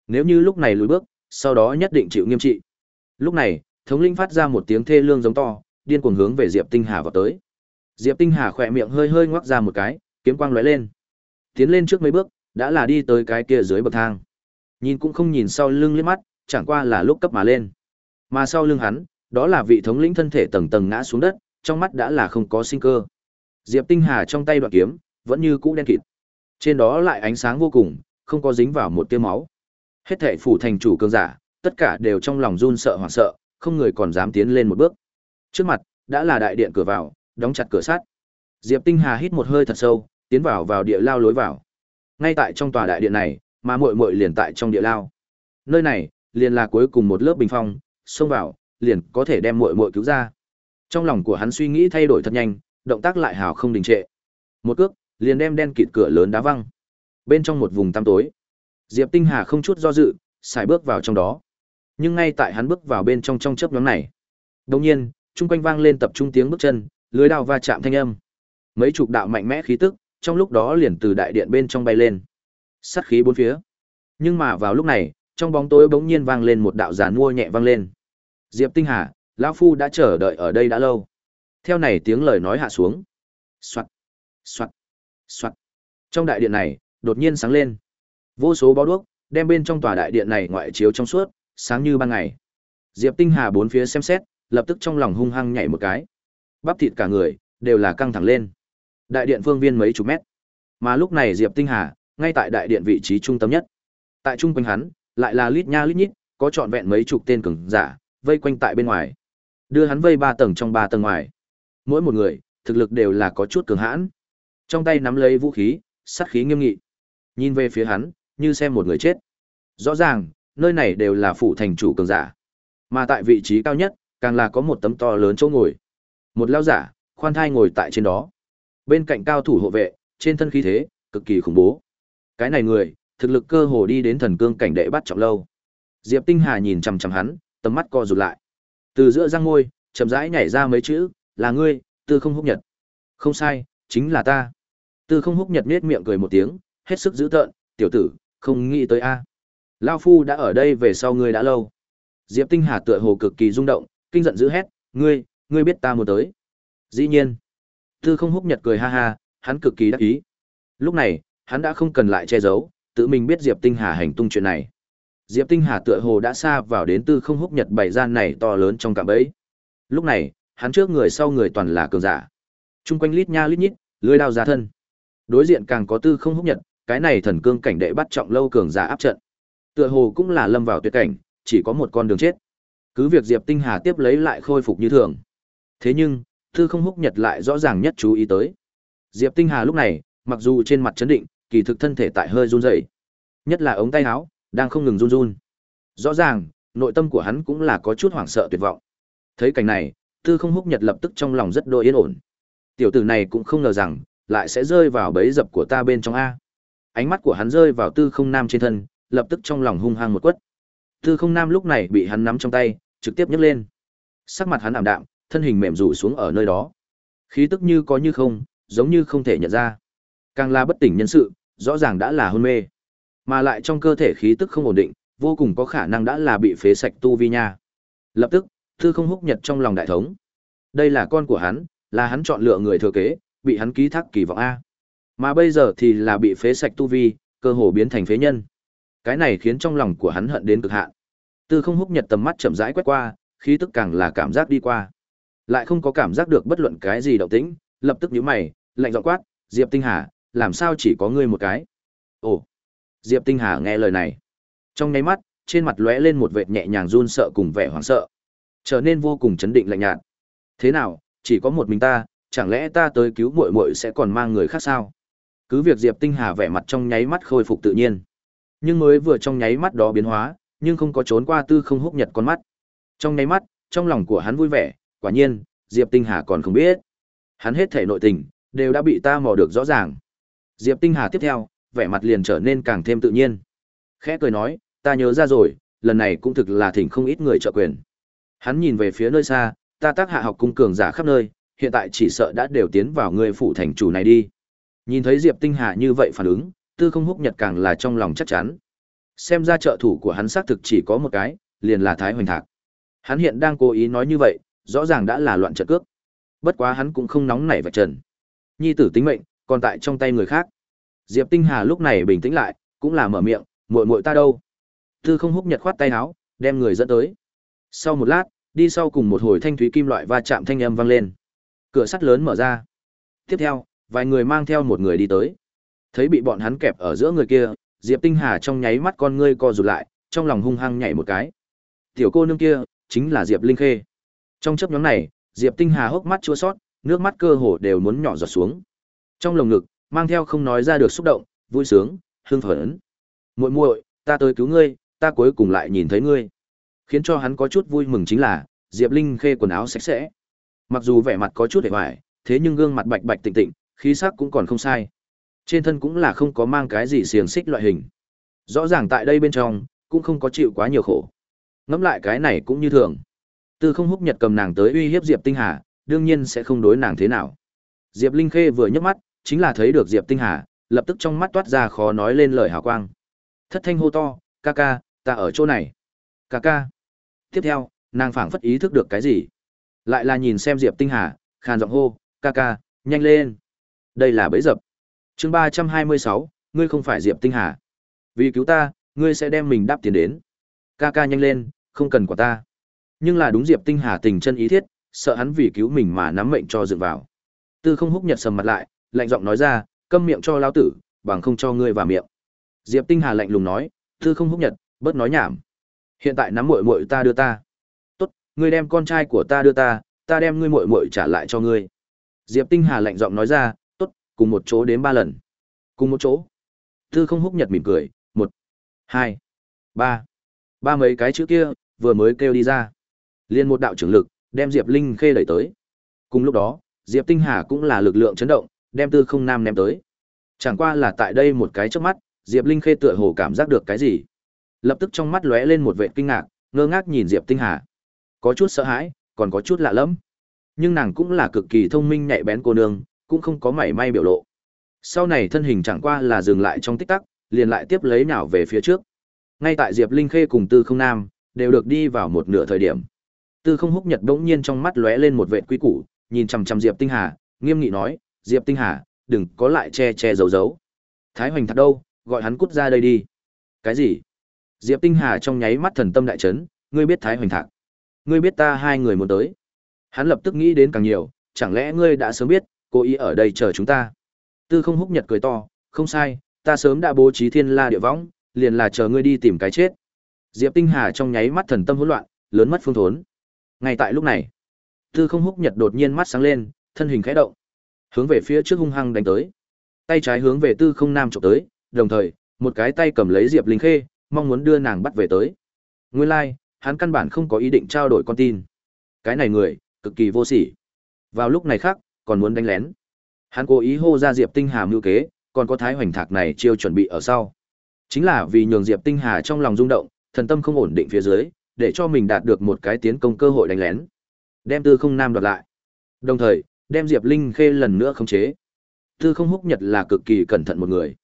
Speaker 1: Nếu như lúc này lùi bước, sau đó nhất định chịu nghiêm trị. Lúc này, thống linh phát ra một tiếng thê lương giống to, điên cuồng hướng về Diệp Tinh Hà vào tới. Diệp Tinh Hà khỏe miệng hơi hơi ngoác ra một cái, kiếm quang lóe lên. Tiến lên trước mấy bước, đã là đi tới cái kia dưới bậc thang. Nhìn cũng không nhìn sau lưng liếc mắt, chẳng qua là lúc cấp mà lên. Mà sau lưng hắn, đó là vị thống lĩnh thân thể tầng tầng ngã xuống đất, trong mắt đã là không có sinh cơ. Diệp Tinh Hà trong tay đoạn kiếm, vẫn như cũ đen kịt. Trên đó lại ánh sáng vô cùng, không có dính vào một tia máu. Hết thảy phủ thành chủ cường giả, tất cả đều trong lòng run sợ hoảng sợ, không người còn dám tiến lên một bước. Trước mặt, đã là đại điện cửa vào, đóng chặt cửa sắt. Diệp Tinh Hà hít một hơi thật sâu, tiến vào vào địa lao lối vào. Ngay tại trong tòa đại điện này, mà muội muội liền tại trong địa lao. Nơi này, liền là cuối cùng một lớp bình phong, xông vào, liền có thể đem muội muội cứu ra. Trong lòng của hắn suy nghĩ thay đổi thật nhanh, động tác lại hào không đình trệ. Một cước, liền đem đen kịt cửa lớn đá văng. Bên trong một vùng tăm tối, Diệp Tinh Hà không chút do dự, xài bước vào trong đó. Nhưng ngay tại hắn bước vào bên trong trong chớp nhóm này, đột nhiên, chung quanh vang lên tập trung tiếng bước chân, lưới đao va chạm thanh âm. Mấy chục đạo mạnh mẽ khí tức, trong lúc đó liền từ đại điện bên trong bay lên. Sát khí bốn phía. Nhưng mà vào lúc này, trong bóng tối bỗng nhiên vang lên một đạo giàn mua nhẹ vang lên. Diệp Tinh Hà, lão phu đã chờ đợi ở đây đã lâu. Theo này tiếng lời nói hạ xuống. Soạt, soạt, soạt. Trong đại điện này, đột nhiên sáng lên. Vô số bó đuốc, đem bên trong tòa đại điện này ngoại chiếu trong suốt, sáng như ban ngày. Diệp Tinh Hà bốn phía xem xét, lập tức trong lòng hung hăng nhảy một cái. Bắp thịt cả người đều là căng thẳng lên. Đại điện phương viên mấy chục mét. Mà lúc này Diệp Tinh Hà, ngay tại đại điện vị trí trung tâm nhất. Tại trung quanh hắn, lại là lít nha lít nhít, có trọn vẹn mấy chục tên cường giả, vây quanh tại bên ngoài. Đưa hắn vây ba tầng trong ba tầng ngoài. Mỗi một người, thực lực đều là có chút cường hãn. Trong tay nắm lấy vũ khí, sát khí nghiêm nghị. Nhìn về phía hắn, như xem một người chết. Rõ ràng, nơi này đều là phủ thành chủ cường giả. Mà tại vị trí cao nhất, càng là có một tấm to lớn chỗ ngồi. Một lao giả, khoan thai ngồi tại trên đó. Bên cạnh cao thủ hộ vệ, trên thân khí thế, cực kỳ khủng bố. Cái này người, thực lực cơ hồ đi đến thần cương cảnh đệ bắt trọng lâu. Diệp Tinh Hà nhìn chằm chằm hắn, tầm mắt co rụt lại. Từ giữa răng môi, chậm rãi nhảy ra mấy chữ, "Là ngươi, Tư Không Húc Nhật." "Không sai, chính là ta." Tư Không Húc Nhật nhếch miệng cười một tiếng, hết sức dữ tợn, "Tiểu tử, không nghĩ tới a. À. Lão phu đã ở đây về sau ngươi đã lâu." Diệp Tinh Hà tựa hồ cực kỳ rung động, kinh giận dữ hét, "Ngươi, ngươi biết ta muốn tới?" Dĩ nhiên. Tư Không Húc Nhật cười ha ha, hắn cực kỳ đắc ý. Lúc này, hắn đã không cần lại che giấu, tự mình biết Diệp Tinh Hà hành tung chuyện này. Diệp Tinh Hà tựa hồ đã xa vào đến tư không húc nhật bảy gian này to lớn trong cạm bẫy. Lúc này, hắn trước người sau người toàn là cường giả. Trung quanh lít nha lít nhít, lưới đao ra thân. Đối diện càng có tư không húc nhật, cái này thần cương cảnh đệ bắt trọng lâu cường giả áp trận. Tựa hồ cũng là lâm vào tuyệt cảnh, chỉ có một con đường chết. Cứ việc Diệp Tinh Hà tiếp lấy lại khôi phục như thường. Thế nhưng, tư không húc nhật lại rõ ràng nhất chú ý tới. Diệp Tinh Hà lúc này, mặc dù trên mặt chấn định, kỳ thực thân thể tại hơi run rẩy. Nhất là ống tay áo đang không ngừng run run. Rõ ràng, nội tâm của hắn cũng là có chút hoảng sợ tuyệt vọng. Thấy cảnh này, Tư Không Húc Nhật lập tức trong lòng rất đôi yên ổn. Tiểu tử này cũng không ngờ rằng lại sẽ rơi vào bẫy dập của ta bên trong a. Ánh mắt của hắn rơi vào Tư Không Nam trên thân, lập tức trong lòng hung hăng một quất. Tư Không Nam lúc này bị hắn nắm trong tay, trực tiếp nhấc lên. Sắc mặt hắn ảm đạm, thân hình mềm rủ xuống ở nơi đó. Khí tức như có như không, giống như không thể nhận ra. Càng là bất tỉnh nhân sự, rõ ràng đã là hôn mê. Mà lại trong cơ thể khí tức không ổn định, vô cùng có khả năng đã là bị phế sạch tu vi nha. Lập tức, thư không húc nhật trong lòng đại thống. Đây là con của hắn, là hắn chọn lựa người thừa kế, bị hắn ký thác kỳ vọng A. Mà bây giờ thì là bị phế sạch tu vi, cơ hồ biến thành phế nhân. Cái này khiến trong lòng của hắn hận đến cực hạn. Tư không húc nhật tầm mắt chậm rãi quét qua, khí tức càng là cảm giác đi qua. Lại không có cảm giác được bất luận cái gì động tĩnh, lập tức nhíu mày, lạnh giọng quát, "Diệp Tinh Hà, làm sao chỉ có ngươi một cái?" Ồ. Diệp Tinh Hà nghe lời này, trong nháy mắt, trên mặt lóe lên một vệt nhẹ nhàng run sợ cùng vẻ hoảng sợ, trở nên vô cùng chấn định lạnh nhạt. Thế nào, chỉ có một mình ta, chẳng lẽ ta tới cứu muội muội sẽ còn mang người khác sao? Cứ việc Diệp Tinh Hà vẻ mặt trong nháy mắt khôi phục tự nhiên, nhưng mới vừa trong nháy mắt đó biến hóa, nhưng không có trốn qua tư không húc nhật con mắt. Trong nháy mắt, trong lòng của hắn vui vẻ, quả nhiên, Diệp Tinh Hà còn không biết. Hắn hết thể nội tình, đều đã bị ta mò được rõ ràng. Diệp Tinh Hà tiếp theo, vẻ mặt liền trở nên càng thêm tự nhiên. Khẽ cười nói, ta nhớ ra rồi, lần này cũng thực là thỉnh không ít người trợ quyền. Hắn nhìn về phía nơi xa, ta tác hạ học cung cường giả khắp nơi, hiện tại chỉ sợ đã đều tiến vào người phủ thành chủ này đi. Nhìn thấy Diệp Tinh Hà như vậy phản ứng, tư không húc nhật càng là trong lòng chắc chắn. Xem ra trợ thủ của hắn xác thực chỉ có một cái, liền là Thái Hoành Thạc. Hắn hiện đang cố ý nói như vậy, rõ ràng đã là loạn trận cước. Bất quá hắn cũng không nóng nảy vạch trần. Nhi tử tính mệnh, còn tại trong tay người khác. Diệp Tinh Hà lúc này bình tĩnh lại, cũng là mở miệng, muội muội ta đâu? Tư không húc nhật khoát tay áo, đem người dẫn tới. Sau một lát, đi sau cùng một hồi thanh thúy kim loại va chạm thanh âm vang lên. Cửa sắt lớn mở ra. Tiếp theo, vài người mang theo một người đi tới. Thấy bị bọn hắn kẹp ở giữa người kia, Diệp Tinh Hà trong nháy mắt con ngươi co rụt lại, trong lòng hung hăng nhảy một cái. Tiểu cô nương kia, chính là Diệp Linh Khê. Trong chớp nhóm này, Diệp Tinh Hà hốc mắt chua sót nước mắt cơ hồ đều muốn nhỏ giọt xuống. Trong lồng ngực, mang theo không nói ra được xúc động, vui sướng, hưng phấn. Muội muội, ta tới cứu ngươi, ta cuối cùng lại nhìn thấy ngươi. Khiến cho hắn có chút vui mừng chính là, Diệp Linh khê quần áo sạch sẽ. Mặc dù vẻ mặt có chút hề hoài, thế nhưng gương mặt bạch bạch tịnh tịnh, khí sắc cũng còn không sai. Trên thân cũng là không có mang cái gì xiềng xích loại hình. Rõ ràng tại đây bên trong, cũng không có chịu quá nhiều khổ. Ngẫm lại cái này cũng như thường. Tư không húc nhật cầm nàng tới uy hiếp Diệp Tinh Hà, đương nhiên sẽ không đối nàng thế nào. Diệp Linh Khê vừa nhấc mắt, chính là thấy được Diệp Tinh Hà, lập tức trong mắt toát ra khó nói lên lời hào quang. Thất thanh hô to, ca ca, ta ở chỗ này. Ca ca. Tiếp theo, nàng phảng phất ý thức được cái gì. Lại là nhìn xem Diệp Tinh Hà, khàn giọng hô, ca ca, nhanh lên. Đây là bẫy dập. chương ba trăm hai mươi sáu, ngươi không phải Diệp Tinh Hà. Vì cứu ta, ngươi sẽ đem mình đáp tiền đến. Ca ca nhanh lên, không cần của ta. Nhưng là đúng Diệp Tinh Hà tình chân ý thiết, sợ hắn vì cứu mình mà nắm mệnh cho dựng vào. Tư không húc nhật sầm mặt lại, lạnh giọng nói ra, câm miệng cho lão tử, bằng không cho ngươi vào miệng. Diệp Tinh Hà lạnh lùng nói, tư không húc nhật, bớt nói nhảm. Hiện tại nắm muội muội ta đưa ta. Tốt, ngươi đem con trai của ta đưa ta, ta đem ngươi muội muội trả lại cho ngươi. Diệp Tinh Hà lạnh giọng nói ra, tốt, cùng một chỗ đến ba lần. Cùng một chỗ. Tư không húc nhật mỉm cười, một, hai, ba. Ba mấy cái chữ kia, vừa mới kêu đi ra. Liên một đạo trưởng lực, đem Diệp Linh Khê đẩy tới. Cùng lúc đó, Diệp Tinh Hà cũng là lực lượng chấn động, đem Tư Không Nam ném tới. Chẳng qua là tại đây một cái chớp mắt, Diệp Linh Khê tựa hồ cảm giác được cái gì. Lập tức trong mắt lóe lên một vẻ kinh ngạc, ngơ ngác nhìn Diệp Tinh Hà. Có chút sợ hãi, còn có chút lạ lẫm. Nhưng nàng cũng là cực kỳ thông minh nhạy bén cô nương, cũng không có mảy may biểu lộ. Sau này thân hình chẳng qua là dừng lại trong tích tắc, liền lại tiếp lấy nhào về phía trước. Ngay tại Diệp Linh Khê cùng Tư Không Nam đều được đi vào một nửa thời điểm. Tư Không Húc Nhật bỗng nhiên trong mắt lóe lên một vệt quý củ, nhìn chằm chằm Diệp Tinh Hà, nghiêm nghị nói, "Diệp Tinh Hà, đừng có lại che che giấu giấu. Thái Hoành thật đâu, gọi hắn cút ra đây đi." "Cái gì?" Diệp Tinh Hà trong nháy mắt thần tâm đại chấn, "Ngươi biết Thái Hoành Thạc? Ngươi biết ta hai người muốn tới?" Hắn lập tức nghĩ đến càng nhiều, chẳng lẽ ngươi đã sớm biết, cố ý ở đây chờ chúng ta? Tư Không Húc Nhật cười to, "Không sai, ta sớm đã bố trí Thiên La địa võng, liền là chờ ngươi đi tìm cái chết." Diệp Tinh Hà trong nháy mắt thần tâm hỗn loạn, lớn mất phương thốn. Ngay tại lúc này, Tư Không Húc Nhật đột nhiên mắt sáng lên, thân hình khẽ động, hướng về phía trước hung hăng đánh tới. Tay trái hướng về Tư Không Nam chụp tới, đồng thời, một cái tay cầm lấy Diệp Linh Khê, mong muốn đưa nàng bắt về tới. Nguyên lai, like, hắn căn bản không có ý định trao đổi con tin. Cái này người, cực kỳ vô sỉ. Vào lúc này khác, còn muốn đánh lén. Hắn cố ý hô ra Diệp Tinh Hà mưu kế, còn có Thái Hoành Thạc này chiêu chuẩn bị ở sau. Chính là vì nhường Diệp Tinh Hà trong lòng rung động, thần tâm không ổn định phía dưới, để cho mình đạt được một cái tiến công cơ hội đánh lén. Đem Tư Không Nam đoạt lại. Đồng thời, đem Diệp Linh Khê lần nữa khống chế. Tư Không Húc Nhật là cực kỳ cẩn thận một người.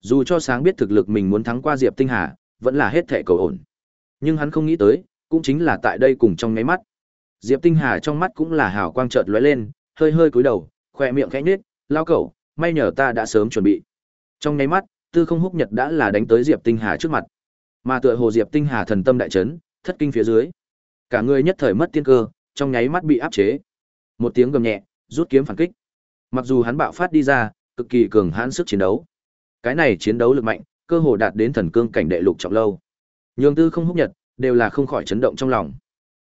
Speaker 1: Dù cho sáng biết thực lực mình muốn thắng qua Diệp Tinh Hà, vẫn là hết thảy cầu ổn. Nhưng hắn không nghĩ tới, cũng chính là tại đây cùng trong nháy mắt. Diệp Tinh Hà trong mắt cũng là hào quang chợt lóe lên, hơi hơi cúi đầu, khoe miệng khẽ nhếch, lao cẩu, may nhờ ta đã sớm chuẩn bị. Trong nháy mắt, Tư Không Húc Nhật đã là đánh tới Diệp Tinh Hà trước mặt. Mà tựa hồ Diệp Tinh Hà thần tâm đại chấn, thất kinh phía dưới. Cả người nhất thời mất tiên cơ, trong nháy mắt bị áp chế. Một tiếng gầm nhẹ, rút kiếm phản kích. Mặc dù hắn bạo phát đi ra, cực kỳ cường hãn sức chiến đấu. Cái này chiến đấu lực mạnh, cơ hồ đạt đến thần cương cảnh đệ lục trọng lâu. Nhường Tư Không Húc Nhật đều là không khỏi chấn động trong lòng.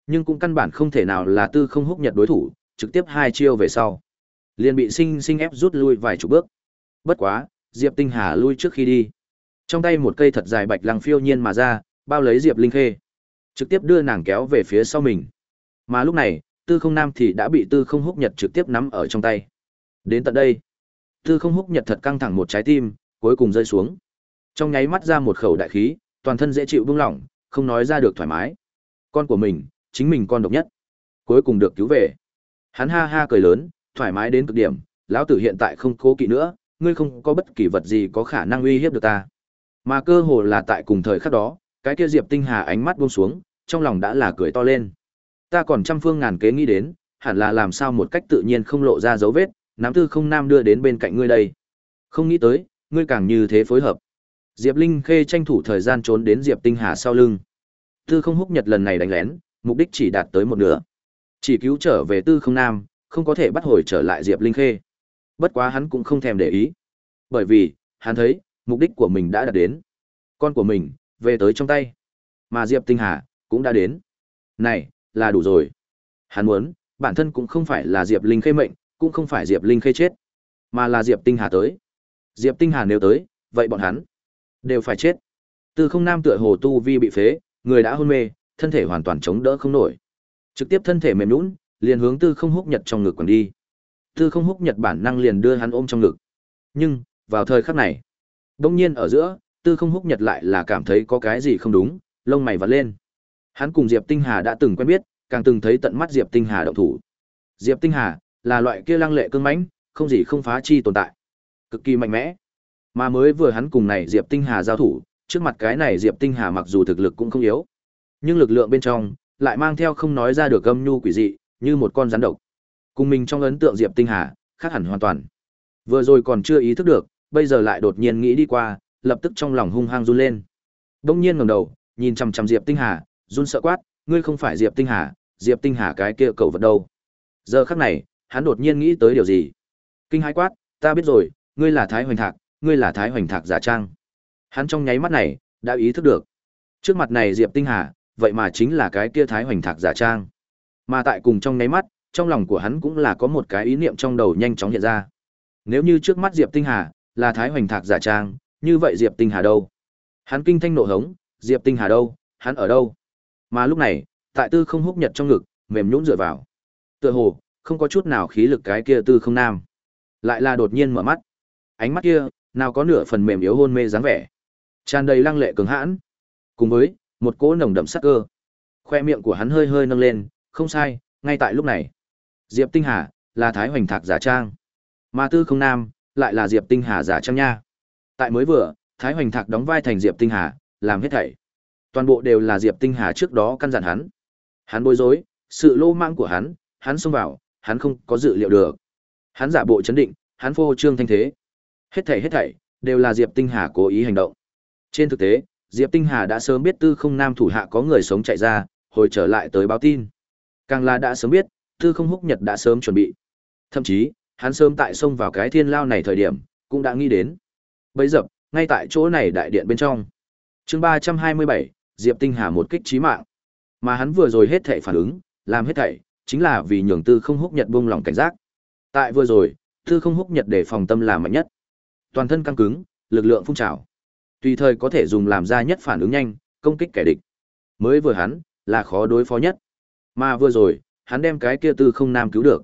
Speaker 1: Nhưng cũng căn bản không thể nào là Tư Không Húc Nhật đối thủ, trực tiếp hai chiêu về sau, liền bị sinh sinh ép rút lui vài chục bước. Bất quá, Diệp Tinh Hà lui trước khi đi, trong tay một cây thật dài bạch lăng phiêu nhiên mà ra, bao lấy Diệp Linh Khê, trực tiếp đưa nàng kéo về phía sau mình. Mà lúc này, Tư Không Nam thì đã bị Tư Không Húc Nhật trực tiếp nắm ở trong tay. Đến tận đây, Tư Không Húc Nhật thật căng thẳng một trái tim, cuối cùng rơi xuống. Trong nháy mắt ra một khẩu đại khí, toàn thân dễ chịu buông lỏng, không nói ra được thoải mái. Con của mình, chính mình con độc nhất, cuối cùng được cứu về. Hắn ha ha cười lớn, thoải mái đến cực điểm, lão tử hiện tại không cố kỵ nữa, ngươi không có bất kỳ vật gì có khả năng uy hiếp được ta. Mà cơ hồ là tại cùng thời khắc đó, cái kia Diệp Tinh Hà ánh mắt buông xuống, trong lòng đã là cười to lên. Ta còn trăm phương ngàn kế nghĩ đến, hẳn là làm sao một cách tự nhiên không lộ ra dấu vết, nắm tư không nam đưa đến bên cạnh ngươi đây. Không nghĩ tới, ngươi càng như thế phối hợp. Diệp Linh Khê tranh thủ thời gian trốn đến Diệp Tinh Hà sau lưng. Tư không húc nhật lần này đánh lén, mục đích chỉ đạt tới một nửa. Chỉ cứu trở về tư không nam, không có thể bắt hồi trở lại Diệp Linh Khê. Bất quá hắn cũng không thèm để ý. Bởi vì, hắn thấy, mục đích của mình đã đạt đến. Con của mình, về tới trong tay. Mà Diệp Tinh Hà, cũng đã đến. Này, là đủ rồi. Hắn muốn, bản thân cũng không phải là Diệp Linh khê mệnh, cũng không phải Diệp Linh khê chết, mà là Diệp Tinh Hà tới. Diệp Tinh Hà nếu tới, vậy bọn hắn đều phải chết. Tư không nam tựa hồ tu vi bị phế, người đã hôn mê, thân thể hoàn toàn chống đỡ không nổi. Trực tiếp thân thể mềm nhũn, liền hướng Tư không húc nhật trong ngực quẳng đi. Tư không húc nhật bản năng liền đưa hắn ôm trong ngực. Nhưng, vào thời khắc này, đông nhiên ở giữa, tư không húc nhật lại là cảm thấy có cái gì không đúng, lông mày vặn lên. Hắn cùng Diệp Tinh Hà đã từng quen biết, càng từng thấy tận mắt Diệp Tinh Hà động thủ. Diệp Tinh Hà là loại kia lăng lệ cương mãnh, không gì không phá chi tồn tại, cực kỳ mạnh mẽ. Mà mới vừa hắn cùng này Diệp Tinh Hà giao thủ, trước mặt cái này Diệp Tinh Hà mặc dù thực lực cũng không yếu, nhưng lực lượng bên trong lại mang theo không nói ra được âm nhu quỷ dị, như một con rắn độc. Cùng mình trong ấn tượng Diệp Tinh Hà, khác hẳn hoàn toàn. Vừa rồi còn chưa ý thức được, bây giờ lại đột nhiên nghĩ đi qua, lập tức trong lòng hung hăng run lên. Đông nhiên ngẩng đầu, nhìn chằm chằm Diệp Tinh Hà, run sợ quát, ngươi không phải Diệp Tinh Hà, Diệp Tinh Hà cái kia cậu vật đâu. Giờ khắc này, hắn đột nhiên nghĩ tới điều gì. Kinh hãi quát, ta biết rồi, ngươi là Thái Hoành Thạc, ngươi là Thái Hoành Thạc giả trang. Hắn trong nháy mắt này, đã ý thức được. Trước mặt này Diệp Tinh Hà, vậy mà chính là cái kia Thái Hoành Thạc giả trang. Mà tại cùng trong nháy mắt, trong lòng của hắn cũng là có một cái ý niệm trong đầu nhanh chóng hiện ra. Nếu như trước mắt Diệp Tinh Hà là Thái Hoành Thạc giả trang, như vậy Diệp Tinh Hà đâu? Hắn kinh thanh nộ hống, Diệp Tinh Hà đâu? Hắn ở đâu? Mà lúc này, tại Tư Không húc nhật trong ngực, mềm nhũn dựa vào. Tựa hồ không có chút nào khí lực cái kia Tư Không Nam, lại là đột nhiên mở mắt. Ánh mắt kia, nào có nửa phần mềm yếu hôn mê dáng vẻ, tràn đầy lăng lệ cứng hãn, cùng với một cỗ nồng đậm sắc cơ. Khoe miệng của hắn hơi hơi nâng lên, không sai, ngay tại lúc này, Diệp Tinh Hà là Thái Hoành Thạc giả trang, mà Tư Không Nam lại là Diệp Tinh Hà giả trang nha. Tại mới vừa, Thái Hoành Thạc đóng vai thành Diệp Tinh Hà, làm hết thảy. Toàn bộ đều là Diệp Tinh Hà trước đó căn dặn hắn. Hắn bối rối, sự lô mang của hắn, hắn xông vào, hắn không có dự liệu được. Hắn giả bộ chấn định, hắn phô trương thanh thế. Hết thảy hết thảy đều là Diệp Tinh Hà cố ý hành động. Trên thực tế, Diệp Tinh Hà đã sớm biết Tư Không Nam thủ hạ có người sống chạy ra, hồi trở lại tới báo tin. Càng là đã sớm biết, Tư Không Húc Nhật đã sớm chuẩn bị. Thậm chí, hắn sớm tại xông vào cái thiên lao này thời điểm, cũng đã nghĩ đến. Bấy giờ, ngay tại chỗ này đại điện bên trong. Chương 327, Diệp Tinh Hà một kích chí mạng. Mà hắn vừa rồi hết thảy phản ứng, làm hết thảy, chính là vì nhường Tư Không Húc Nhật buông lòng cảnh giác. Tại vừa rồi, Tư Không Húc Nhật để phòng tâm là mạnh nhất. Toàn thân căng cứng, lực lượng phun trào. Tùy thời có thể dùng làm ra nhất phản ứng nhanh, công kích kẻ địch. Mới vừa hắn, là khó đối phó nhất. Mà vừa rồi, hắn đem cái kia Tư Không Nam cứu được.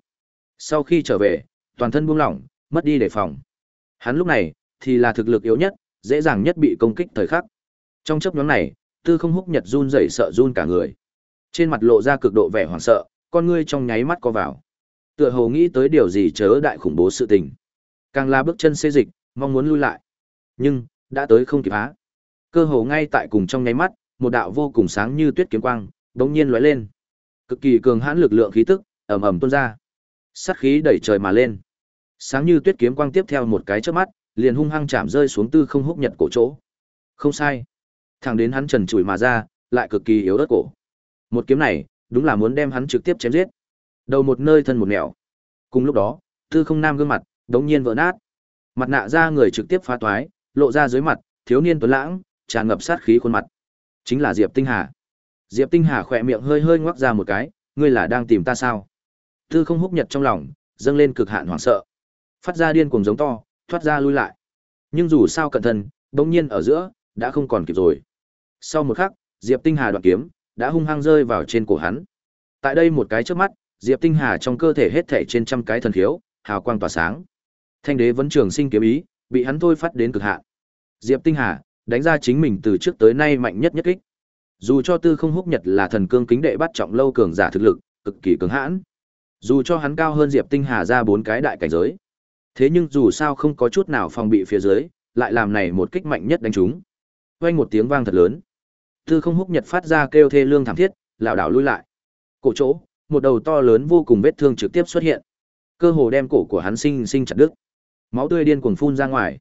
Speaker 1: Sau khi trở về, toàn thân buông lỏng, mất đi đề phòng. Hắn lúc này thì là thực lực yếu nhất, dễ dàng nhất bị công kích thời khắc. Trong chớp nhoáng này, Tư Không Húc Nhật run rẩy sợ run cả người. Trên mặt lộ ra cực độ vẻ hoảng sợ, con ngươi trong nháy mắt co vào. Tựa hồ nghĩ tới điều gì chớ đại khủng bố sự tình. Càng la bước chân xê dịch, mong muốn lui lại. Nhưng, đã tới không kịp á. Cơ hồ ngay tại cùng trong nháy mắt, một đạo vô cùng sáng như tuyết kiếm quang, bỗng nhiên lóe lên. Cực kỳ cường hãn lực lượng khí tức, ầm ầm tuôn ra. Sát khí đẩy trời mà lên. Sáng như tuyết kiếm quang tiếp theo một cái chớp mắt, liền hung hăng chạm rơi xuống tư không húc nhật cổ chỗ. Không sai. Thẳng đến hắn trần trụi mà ra, lại cực kỳ yếu ớt cổ. Một kiếm này, đúng là muốn đem hắn trực tiếp chém giết. Đầu một nơi thân một nẻo. Cùng lúc đó, tư không nam gương mặt, đống nhiên vỡ nát. Mặt nạ ra người trực tiếp phá toái, lộ ra dưới mặt, thiếu niên tuấn lãng, tràn ngập sát khí khuôn mặt. Chính là Diệp Tinh Hà. Diệp Tinh Hà khỏe miệng hơi hơi ngoác ra một cái, ngươi là đang tìm ta sao? Tư không húc nhật trong lòng, dâng lên cực hạn hoảng sợ. Phát ra điên cuồng giống to, thoát ra lui lại. Nhưng dù sao cẩn thận, đống nhiên ở giữa, đã không còn kịp rồi. Sau một khắc, Diệp Tinh Hà đoạn kiếm, đã hung hăng rơi vào trên cổ hắn. Tại đây một cái trước mắt, Diệp Tinh Hà trong cơ thể hết thảy trên trăm cái thần khiếu, hào quang tỏa sáng. Thanh đế vẫn trường sinh kiếm ý, bị hắn thôi phát đến cực hạn. Diệp Tinh Hà đánh ra chính mình từ trước tới nay mạnh nhất nhất kích. Dù cho Tư Không Húc Nhật là thần cương kính đệ bắt trọng lâu cường giả thực lực, cực kỳ cứng hãn. Dù cho hắn cao hơn Diệp Tinh Hà ra bốn cái đại cảnh giới. Thế nhưng dù sao không có chút nào phòng bị phía dưới, lại làm này một kích mạnh nhất đánh chúng. Vang một tiếng vang thật lớn. Tư Không Húc Nhật phát ra kêu thê lương thảm thiết, lảo đảo lui lại. Cổ chỗ, một đầu to lớn vô cùng vết thương trực tiếp xuất hiện. Cơ hồ đem cổ của hắn sinh sinh chặt đứt. Máu tươi điên cuồng phun ra ngoài.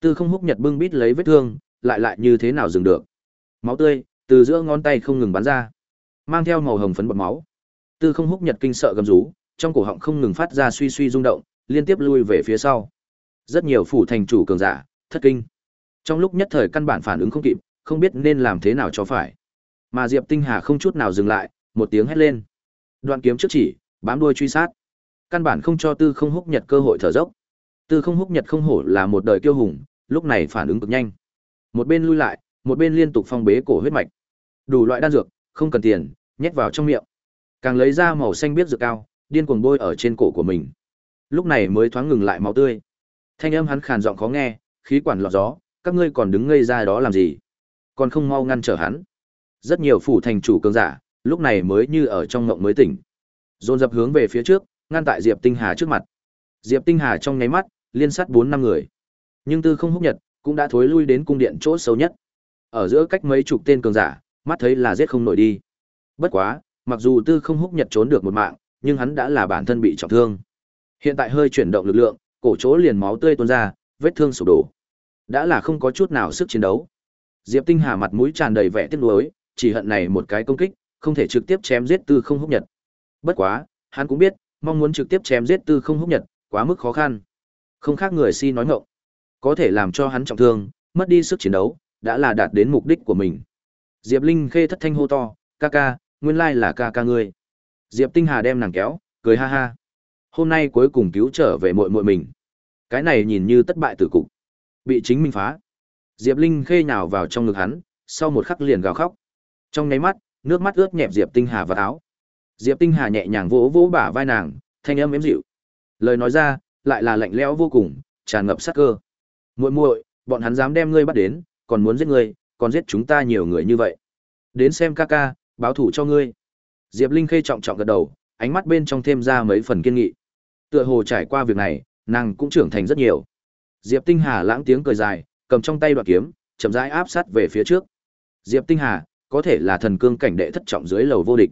Speaker 1: Tư Không Húc Nhật bưng bít lấy vết thương, lại lại như thế nào dừng được. Máu tươi từ giữa ngón tay không ngừng bắn ra, mang theo màu hồng phấn bọt máu. Tư Không Húc Nhật kinh sợ gầm rú, trong cổ họng không ngừng phát ra suy suy rung động, liên tiếp lui về phía sau. Rất nhiều phủ thành chủ cường giả, thất kinh. Trong lúc nhất thời căn bản phản ứng không kịp, không biết nên làm thế nào cho phải. Mà Diệp Tinh Hà không chút nào dừng lại, một tiếng hét lên. Đoạn kiếm trước chỉ, bám đuôi truy sát. Căn bản không cho Tư Không Húc Nhật cơ hội thở dốc. Tư Không Húc Nhật không hổ là một đời kiêu hùng, lúc này phản ứng cực nhanh. Một bên lui lại, một bên liên tục phong bế cổ huyết mạch. Đủ loại đan dược, không cần tiền, nhét vào trong miệng. Càng lấy ra màu xanh biết dược cao, điên cuồng bôi ở trên cổ của mình. Lúc này mới thoáng ngừng lại máu tươi. Thanh âm hắn khàn giọng khó nghe, khí quản lọt gió, các ngươi còn đứng ngây ra đó làm gì? Còn không mau ngăn trở hắn. Rất nhiều phủ thành chủ cường giả, lúc này mới như ở trong ngộng mới tỉnh. Dồn dập hướng về phía trước, ngăn tại Diệp Tinh Hà trước mặt. Diệp Tinh Hà trong nháy mắt, liên sát bốn năm người. Nhưng Tư Không Húc Nhật cũng đã thối lui đến cung điện chỗ sâu nhất. Ở giữa cách mấy chục tên cường giả, mắt thấy là giết không nổi đi. Bất quá, mặc dù Tư Không Húc Nhật trốn được một mạng, nhưng hắn đã là bản thân bị trọng thương. Hiện tại hơi chuyển động lực lượng, cổ chỗ liền máu tươi tuôn ra, vết thương sụp đổ. Đã là không có chút nào sức chiến đấu. Diệp Tinh Hà mặt mũi tràn đầy vẻ tiếc nuối, chỉ hận này một cái công kích, không thể trực tiếp chém giết Tư Không Húc Nhật. Bất quá, hắn cũng biết, mong muốn trực tiếp chém giết Tư Không Húc Nhật, quá mức khó khăn. Không khác người si nói ngọng. Có thể làm cho hắn trọng thương, mất đi sức chiến đấu, đã là đạt đến mục đích của mình. Diệp Linh khê thất thanh hô to, "Ca ca, nguyên lai là ca ca ngươi." Diệp Tinh Hà đem nàng kéo, cười ha ha. Hôm nay cuối cùng cứu trở về muội muội mình. Cái này nhìn như tất bại tử cục, bị chính mình phá. Diệp Linh khê nhào vào trong ngực hắn, sau một khắc liền gào khóc. Trong nháy mắt, nước mắt ướt nhẹp Diệp Tinh Hà vào áo. Diệp Tinh Hà nhẹ nhàng vỗ vỗ bả vai nàng, thanh âm êm dịu. Lời nói ra, lại là lạnh lẽo vô cùng, tràn ngập sát cơ. Muội muội, bọn hắn dám đem ngươi bắt đến, còn muốn giết ngươi, còn giết chúng ta nhiều người như vậy. Đến xem ca ca, báo thủ cho ngươi. Diệp Linh khê trọng trọng gật đầu, ánh mắt bên trong thêm ra mấy phần kiên nghị. Tựa hồ trải qua việc này, nàng cũng trưởng thành rất nhiều. Diệp Tinh Hà lãng tiếng cười dài, cầm trong tay đoạn kiếm, chậm rãi áp sát về phía trước. Diệp Tinh Hà, có thể là thần cương cảnh đệ thất trọng dưới lầu vô địch.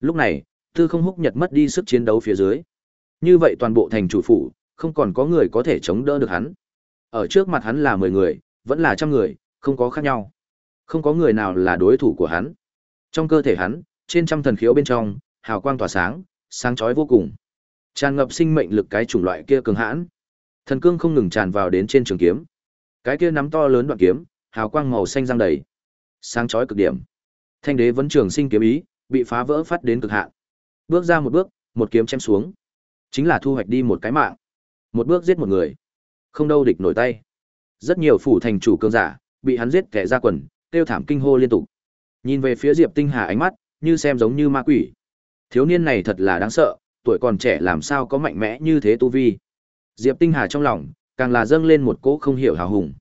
Speaker 1: Lúc này, Tư Không Húc Nhật mất đi sức chiến đấu phía dưới. Như vậy toàn bộ thành chủ phủ, không còn có người có thể chống đỡ được hắn. Ở trước mặt hắn là 10 người, vẫn là trăm người, không có khác nhau. Không có người nào là đối thủ của hắn. Trong cơ thể hắn, trên trăm thần khiếu bên trong, hào quang tỏa sáng, sáng chói vô cùng. Tràn ngập sinh mệnh lực cái chủng loại kia cường hãn. Thần cương không ngừng tràn vào đến trên trường kiếm. Cái kia nắm to lớn đoạn kiếm, hào quang màu xanh răng đầy. Sáng chói cực điểm. Thanh đế vẫn trường sinh kiếm ý, bị phá vỡ phát đến cực hạn. Bước ra một bước, một kiếm chém xuống. Chính là thu hoạch đi một cái mạng. Một bước giết một người. Không đâu địch nổi tay. Rất nhiều phủ thành chủ cương giả, bị hắn giết kẻ ra quần, tiêu thảm kinh hô liên tục. Nhìn về phía Diệp Tinh Hà ánh mắt, như xem giống như ma quỷ. Thiếu niên này thật là đáng sợ, tuổi còn trẻ làm sao có mạnh mẽ như thế tu vi. Diệp Tinh Hà trong lòng, càng là dâng lên một cỗ không hiểu hào hùng.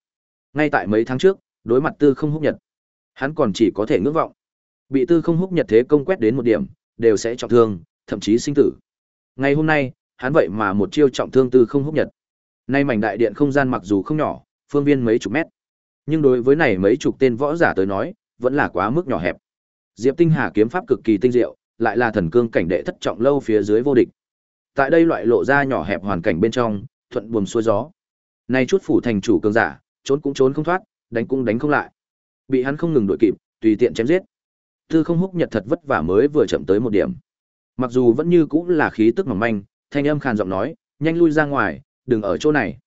Speaker 1: Ngay tại mấy tháng trước, đối mặt Tư Không Húc Nhật, hắn còn chỉ có thể ngưỡng vọng. Bị Tư Không Húc Nhật thế công quét đến một điểm, đều sẽ trọng thương, thậm chí sinh tử. Ngày hôm nay, hắn vậy mà một chiêu trọng thương Tư Không Húc Nhật. Nay mảnh đại điện không gian mặc dù không nhỏ, phương viên mấy chục mét, nhưng đối với này mấy chục tên võ giả tới nói, vẫn là quá mức nhỏ hẹp. Diệp Tinh Hà kiếm pháp cực kỳ tinh diệu, lại là thần cương cảnh đệ thất trọng lâu phía dưới vô địch. Tại đây loại lộ ra nhỏ hẹp hoàn cảnh bên trong, thuận buồm xuôi gió. Nay chút phủ thành chủ cường giả, trốn cũng trốn không thoát, đánh cũng đánh không lại. Bị hắn không ngừng đuổi kịp, tùy tiện chém giết. Tư không húc nhật thật vất vả mới vừa chậm tới một điểm. Mặc dù vẫn như cũng là khí tức mỏng manh, thanh âm khàn giọng nói, nhanh lui ra ngoài, đừng ở chỗ này.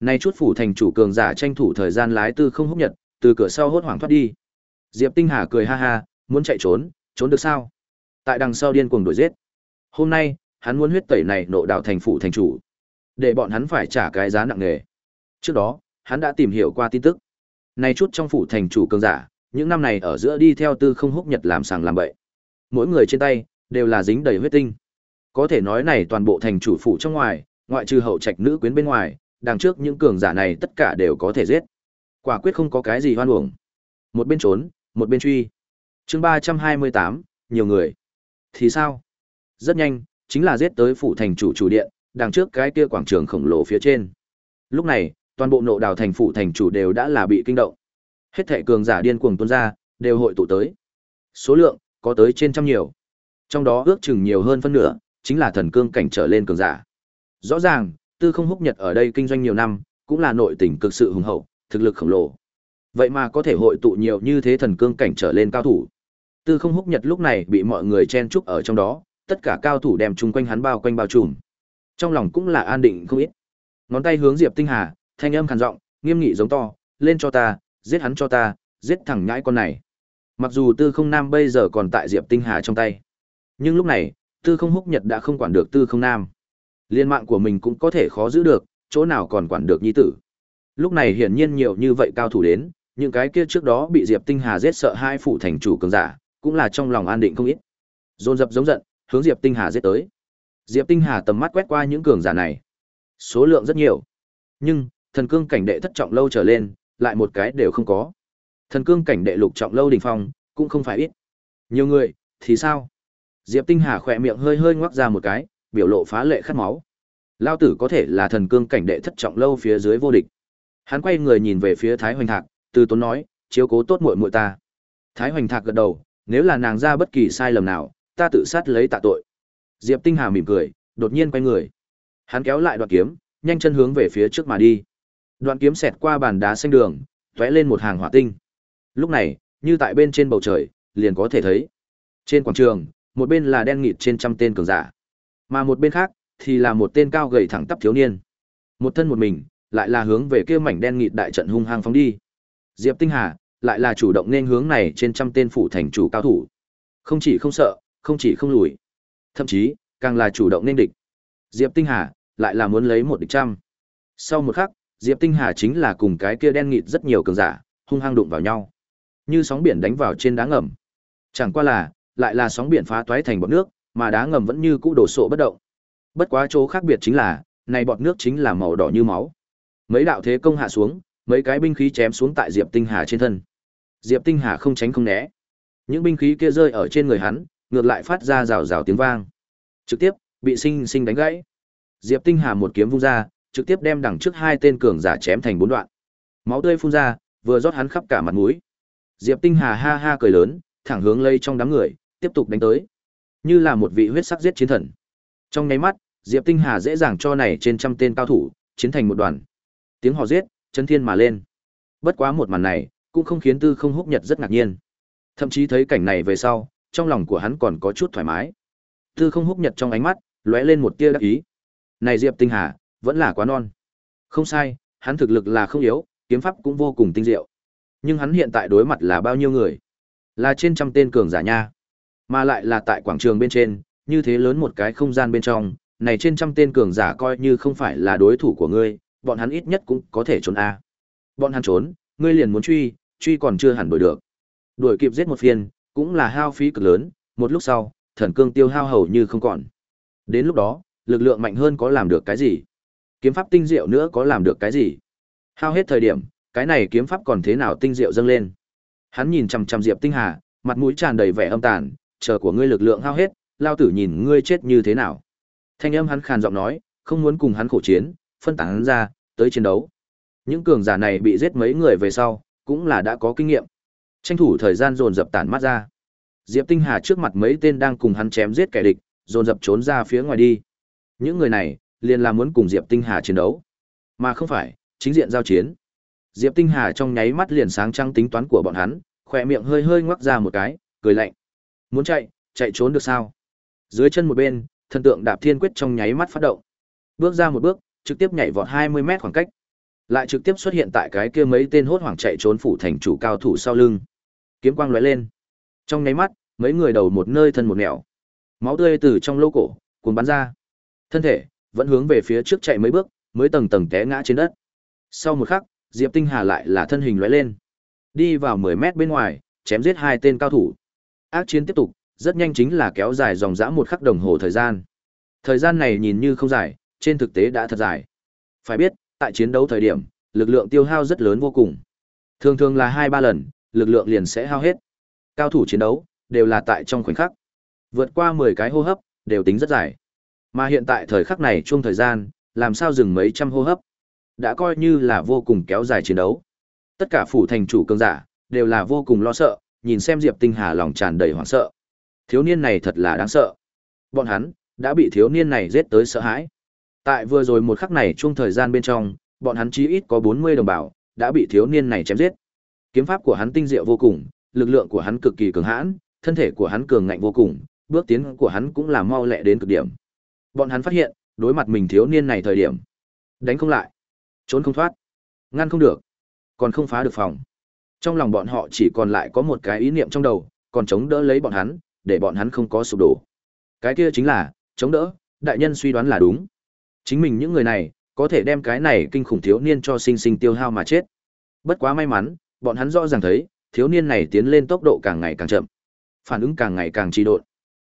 Speaker 1: Nay chút phủ thành chủ cường giả tranh thủ thời gian lái tư không húc nhật, từ cửa sau hốt hoảng thoát đi. Diệp Tinh Hà cười ha ha, muốn chạy trốn, trốn được sao? Tại đằng sau điên cuồng đuổi giết. Hôm nay, hắn muốn huyết tẩy này nộ đạo thành phủ thành chủ, để bọn hắn phải trả cái giá nặng nề. Trước đó, hắn đã tìm hiểu qua tin tức. Này chút trong phủ thành chủ cường giả, những năm này ở giữa đi theo tư không húc nhật làm sàng làm bậy. Mỗi người trên tay đều là dính đầy huyết tinh. Có thể nói này toàn bộ thành chủ phủ trong ngoài, ngoại trừ hậu trạch nữ quyến bên ngoài, đằng trước những cường giả này tất cả đều có thể giết. Quả quyết không có cái gì hoan uổng. Một bên trốn, một bên truy. Chương ba trăm hai mươi tám nhiều người. Thì sao? Rất nhanh, chính là giết tới phủ thành chủ chủ điện, đằng trước cái kia quảng trường khổng lồ phía trên. Lúc này, toàn bộ nộ đào thành phủ thành chủ đều đã là bị kinh động. Hết thảy cường giả điên cuồng tuôn ra, đều hội tụ tới. Số lượng có tới trên trăm nhiều. Trong đó ước chừng nhiều hơn phân nửa, chính là thần cương cảnh trở lên cường giả. Rõ ràng, Tư Không Húc Nhật ở đây kinh doanh nhiều năm, cũng là nội tình cực sự hùng hậu, thực lực khổng lồ. Vậy mà có thể hội tụ nhiều như thế thần cương cảnh trở lên cao thủ. Tư Không Húc Nhật lúc này bị mọi người chen chúc ở trong đó, tất cả cao thủ đem chung quanh hắn bao quanh bao trùm. Trong lòng cũng là an định không ít. Ngón tay hướng Diệp Tinh Hà, thanh âm khàn giọng, nghiêm nghị giống to, "Lên cho ta, giết hắn cho ta, giết thằng nhãi con này." Mặc dù Tư Không Nam bây giờ còn tại Diệp Tinh Hà trong tay, nhưng lúc này, Tư Không Húc Nhật đã không quản được Tư Không Nam. Liên mạng của mình cũng có thể khó giữ được, chỗ nào còn quản được nhi tử. Lúc này hiển nhiên nhiều như vậy cao thủ đến, những cái kia trước đó bị Diệp Tinh Hà giết sợ hai phụ thành chủ cường giả, cũng là trong lòng an định không ít. Dồn dập giống giận, hướng Diệp Tinh Hà giết tới. Diệp Tinh Hà tầm mắt quét qua những cường giả này. Số lượng rất nhiều. Nhưng, thần cương cảnh đệ thất trọng lâu trở lên, lại một cái đều không có. Thần cương cảnh đệ lục trọng lâu đỉnh phong, cũng không phải ít. Nhiều người, thì sao? Diệp Tinh Hà khỏe miệng hơi hơi ngoác ra một cái, biểu lộ phá lệ khát máu. Lao tử có thể là thần cương cảnh đệ thất trọng lâu phía dưới vô địch. Hắn quay người nhìn về phía Thái Hoành Thạc, từ tốn nói, chiếu cố tốt muội muội ta. Thái Hoành Thạc gật đầu, nếu là nàng ra bất kỳ sai lầm nào, ta tự sát lấy tạ tội. Diệp Tinh Hà mỉm cười, đột nhiên quay người. Hắn kéo lại đoạn kiếm, nhanh chân hướng về phía trước mà đi. Đoạn kiếm xẹt qua bàn đá xanh đường, tóe lên một hàng hỏa tinh. Lúc này, như tại bên trên bầu trời, liền có thể thấy. Trên quảng trường, một bên là đen nghịt trên trăm tên cường giả, mà một bên khác thì là một tên cao gầy thẳng tắp thiếu niên. Một thân một mình, lại là hướng về kia mảnh đen nghịt đại trận hung hăng phóng đi. Diệp Tinh Hà lại là chủ động nên hướng này trên trăm tên phủ thành chủ cao thủ. Không chỉ không sợ, không chỉ không lùi, thậm chí càng là chủ động nên địch. Diệp Tinh Hà lại là muốn lấy một địch trăm. Sau một khắc, Diệp Tinh Hà chính là cùng cái kia đen nghịt rất nhiều cường giả, hung hăng đụng vào nhau. Như sóng biển đánh vào trên đá ngầm. Chẳng qua là, lại là sóng biển phá toái thành bọt nước, mà đá ngầm vẫn như cũ đổ sộ bất động. Bất quá chỗ khác biệt chính là, này bọt nước chính là màu đỏ như máu. Mấy đạo thế công hạ xuống, mấy cái binh khí chém xuống tại Diệp Tinh Hà trên thân. Diệp Tinh Hà không tránh không né. Những binh khí kia rơi ở trên người hắn, ngược lại phát ra rào rào tiếng vang. Trực tiếp bị sinh sinh đánh gãy. Diệp Tinh Hà một kiếm vung ra, trực tiếp đem đằng trước hai tên cường giả chém thành bốn đoạn. Máu tươi phun ra, vừa rót hắn khắp cả mặt mũi. Diệp Tinh Hà ha ha cười lớn, thẳng hướng lây trong đám người, tiếp tục đánh tới. Như là một vị huyết sắc giết chiến thần. Trong nháy mắt, Diệp Tinh Hà dễ dàng cho này trên trăm tên cao thủ, chiến thành một đoàn. Tiếng hò giết, chân thiên mà lên. Bất quá một màn này, cũng không khiến Tư Không Húc Nhật rất ngạc nhiên. Thậm chí thấy cảnh này về sau, trong lòng của hắn còn có chút thoải mái. Tư Không Húc Nhật trong ánh mắt lóe lên một tia đắc ý. Này Diệp Tinh Hà, vẫn là quá non. Không sai, hắn thực lực là không yếu, kiếm pháp cũng vô cùng tinh diệu. Nhưng hắn hiện tại đối mặt là bao nhiêu người? Là trên trăm tên cường giả nha. Mà lại là tại quảng trường bên trên, như thế lớn một cái không gian bên trong, này trên trăm tên cường giả coi như không phải là đối thủ của ngươi, bọn hắn ít nhất cũng có thể trốn a. Bọn hắn trốn, ngươi liền muốn truy, truy còn chưa hẳn đuổi được. Đuổi kịp giết một phiên, cũng là hao phí cực lớn, một lúc sau, thần cương tiêu hao hầu như không còn. Đến lúc đó, lực lượng mạnh hơn có làm được cái gì? Kiếm pháp tinh diệu nữa có làm được cái gì? Hao hết thời điểm, cái này kiếm pháp còn thế nào tinh diệu dâng lên? Hắn nhìn chằm chằm Diệp Tinh Hà, mặt mũi tràn đầy vẻ âm tàn, chờ của ngươi lực lượng hao hết, lao tử nhìn ngươi chết như thế nào. Thanh âm hắn khàn giọng nói, không muốn cùng hắn khổ chiến, phân tán hắn ra, tới chiến đấu. Những cường giả này bị giết mấy người về sau, cũng là đã có kinh nghiệm. Tranh thủ thời gian dồn dập tản mắt ra. Diệp Tinh Hà trước mặt mấy tên đang cùng hắn chém giết kẻ địch, dồn dập trốn ra phía ngoài đi. Những người này, liền là muốn cùng Diệp Tinh Hà chiến đấu, mà không phải chính diện giao chiến. Diệp Tinh Hà trong nháy mắt liền sáng trăng tính toán của bọn hắn, khỏe miệng hơi hơi ngoắc ra một cái, cười lạnh. Muốn chạy, chạy trốn được sao? Dưới chân một bên, thần tượng đạp thiên quyết trong nháy mắt phát động. Bước ra một bước, trực tiếp nhảy vọt 20 mét khoảng cách. Lại trực tiếp xuất hiện tại cái kia mấy tên hốt hoảng chạy trốn phủ thành chủ cao thủ sau lưng. Kiếm quang lóe lên. Trong nháy mắt, mấy người đầu một nơi thân một nẻo. Máu tươi từ trong lỗ cổ cuồn bắn ra. Thân thể vẫn hướng về phía trước chạy mấy bước, mới tầng tầng té ngã trên đất. Sau một khắc, Diệp Tinh Hà lại là thân hình lóe lên, đi vào 10 mét bên ngoài, chém giết hai tên cao thủ. Ác chiến tiếp tục, rất nhanh chính là kéo dài dòng dã một khắc đồng hồ thời gian. Thời gian này nhìn như không dài, trên thực tế đã thật dài. Phải biết, tại chiến đấu thời điểm, lực lượng tiêu hao rất lớn vô cùng. Thường thường là 2-3 lần, lực lượng liền sẽ hao hết. Cao thủ chiến đấu, đều là tại trong khoảnh khắc. Vượt qua 10 cái hô hấp, đều tính rất dài. Mà hiện tại thời khắc này chung thời gian, làm sao dừng mấy trăm hô hấp. Đã coi như là vô cùng kéo dài chiến đấu. Tất cả phủ thành chủ cường giả, đều là vô cùng lo sợ, nhìn xem Diệp Tinh Hà lòng tràn đầy hoảng sợ. Thiếu niên này thật là đáng sợ. Bọn hắn, đã bị thiếu niên này giết tới sợ hãi. Tại vừa rồi một khắc này chung thời gian bên trong, bọn hắn chí ít có 40 đồng bào, đã bị thiếu niên này chém giết. Kiếm pháp của hắn tinh diệu vô cùng, lực lượng của hắn cực kỳ cường hãn, thân thể của hắn cường ngạnh vô cùng, bước tiến của hắn cũng là mau lẹ đến cực điểm. Bọn hắn phát hiện, đối mặt mình thiếu niên này thời điểm, đánh không lại, trốn không thoát, ngăn không được, còn không phá được phòng. Trong lòng bọn họ chỉ còn lại có một cái ý niệm trong đầu, còn chống đỡ lấy bọn hắn, để bọn hắn không có sụp đổ. Cái kia chính là, chống đỡ, đại nhân suy đoán là đúng. Chính mình những người này, có thể đem cái này kinh khủng thiếu niên cho sinh sinh tiêu hao mà chết. Bất quá may mắn, bọn hắn rõ ràng thấy, thiếu niên này tiến lên tốc độ càng ngày càng chậm, phản ứng càng ngày càng trì độn,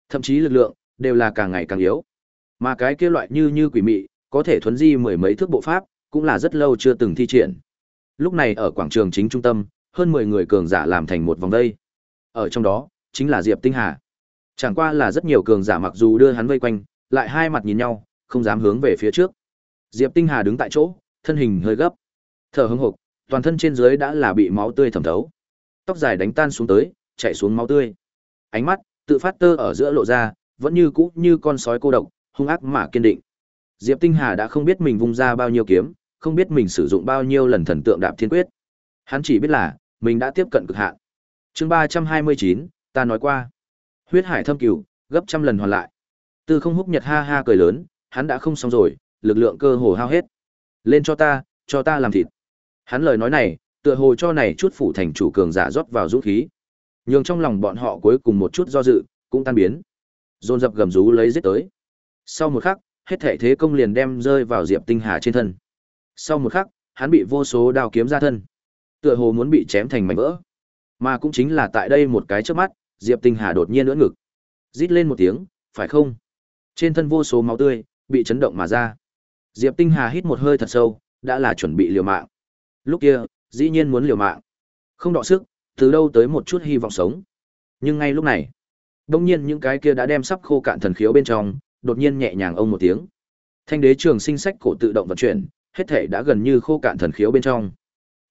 Speaker 1: thậm chí lực lượng đều là càng ngày càng yếu. Mà cái kia loại như như quỷ mị, có thể thuấn di mười mấy thước bộ pháp, cũng là rất lâu chưa từng thi triển. Lúc này ở quảng trường chính trung tâm, hơn 10 người cường giả làm thành một vòng đây. Ở trong đó, chính là Diệp Tinh Hà. Chẳng qua là rất nhiều cường giả mặc dù đưa hắn vây quanh, lại hai mặt nhìn nhau, không dám hướng về phía trước. Diệp Tinh Hà đứng tại chỗ, thân hình hơi gấp, thở hững hộc, toàn thân trên dưới đã là bị máu tươi thẩm thấu. Tóc dài đánh tan xuống tới, chảy xuống máu tươi. Ánh mắt tự phát tơ ở giữa lộ ra, vẫn như cũ như con sói cô độc, hung ác mà kiên định. Diệp Tinh Hà đã không biết mình vung ra bao nhiêu kiếm, không biết mình sử dụng bao nhiêu lần thần tượng đạp thiên quyết. Hắn chỉ biết là mình đã tiếp cận cực hạn. Chương 329, ta nói qua. Huyết hải thâm cửu, gấp trăm lần hoàn lại. Tư Không Húc Nhật ha ha cười lớn, hắn đã không xong rồi, lực lượng cơ hồ hao hết. Lên cho ta, cho ta làm thịt. Hắn lời nói này, tựa hồ cho này chút phủ thành chủ cường giả rót vào dũng khí. Nhưng trong lòng bọn họ cuối cùng một chút do dự, cũng tan biến. Dồn dập gầm rú lấy giết tới. Sau một khắc, hết thể thế công liền đem rơi vào Diệp Tinh Hà trên thân. Sau một khắc, hắn bị vô số đao kiếm ra thân, tựa hồ muốn bị chém thành mảnh vỡ. Mà cũng chính là tại đây một cái chớp mắt, Diệp Tinh Hà đột nhiên ưỡn ngực, rít lên một tiếng, phải không? Trên thân vô số máu tươi bị chấn động mà ra. Diệp Tinh Hà hít một hơi thật sâu, đã là chuẩn bị liều mạng. Lúc kia, dĩ nhiên muốn liều mạng. Không đọ sức, từ đâu tới một chút hy vọng sống. Nhưng ngay lúc này, đông nhiên những cái kia đã đem sắp khô cạn thần khiếu bên trong, đột nhiên nhẹ nhàng ông một tiếng. Thanh đế trường sinh sách cổ tự động vận chuyển, hết thể đã gần như khô cạn thần khiếu bên trong.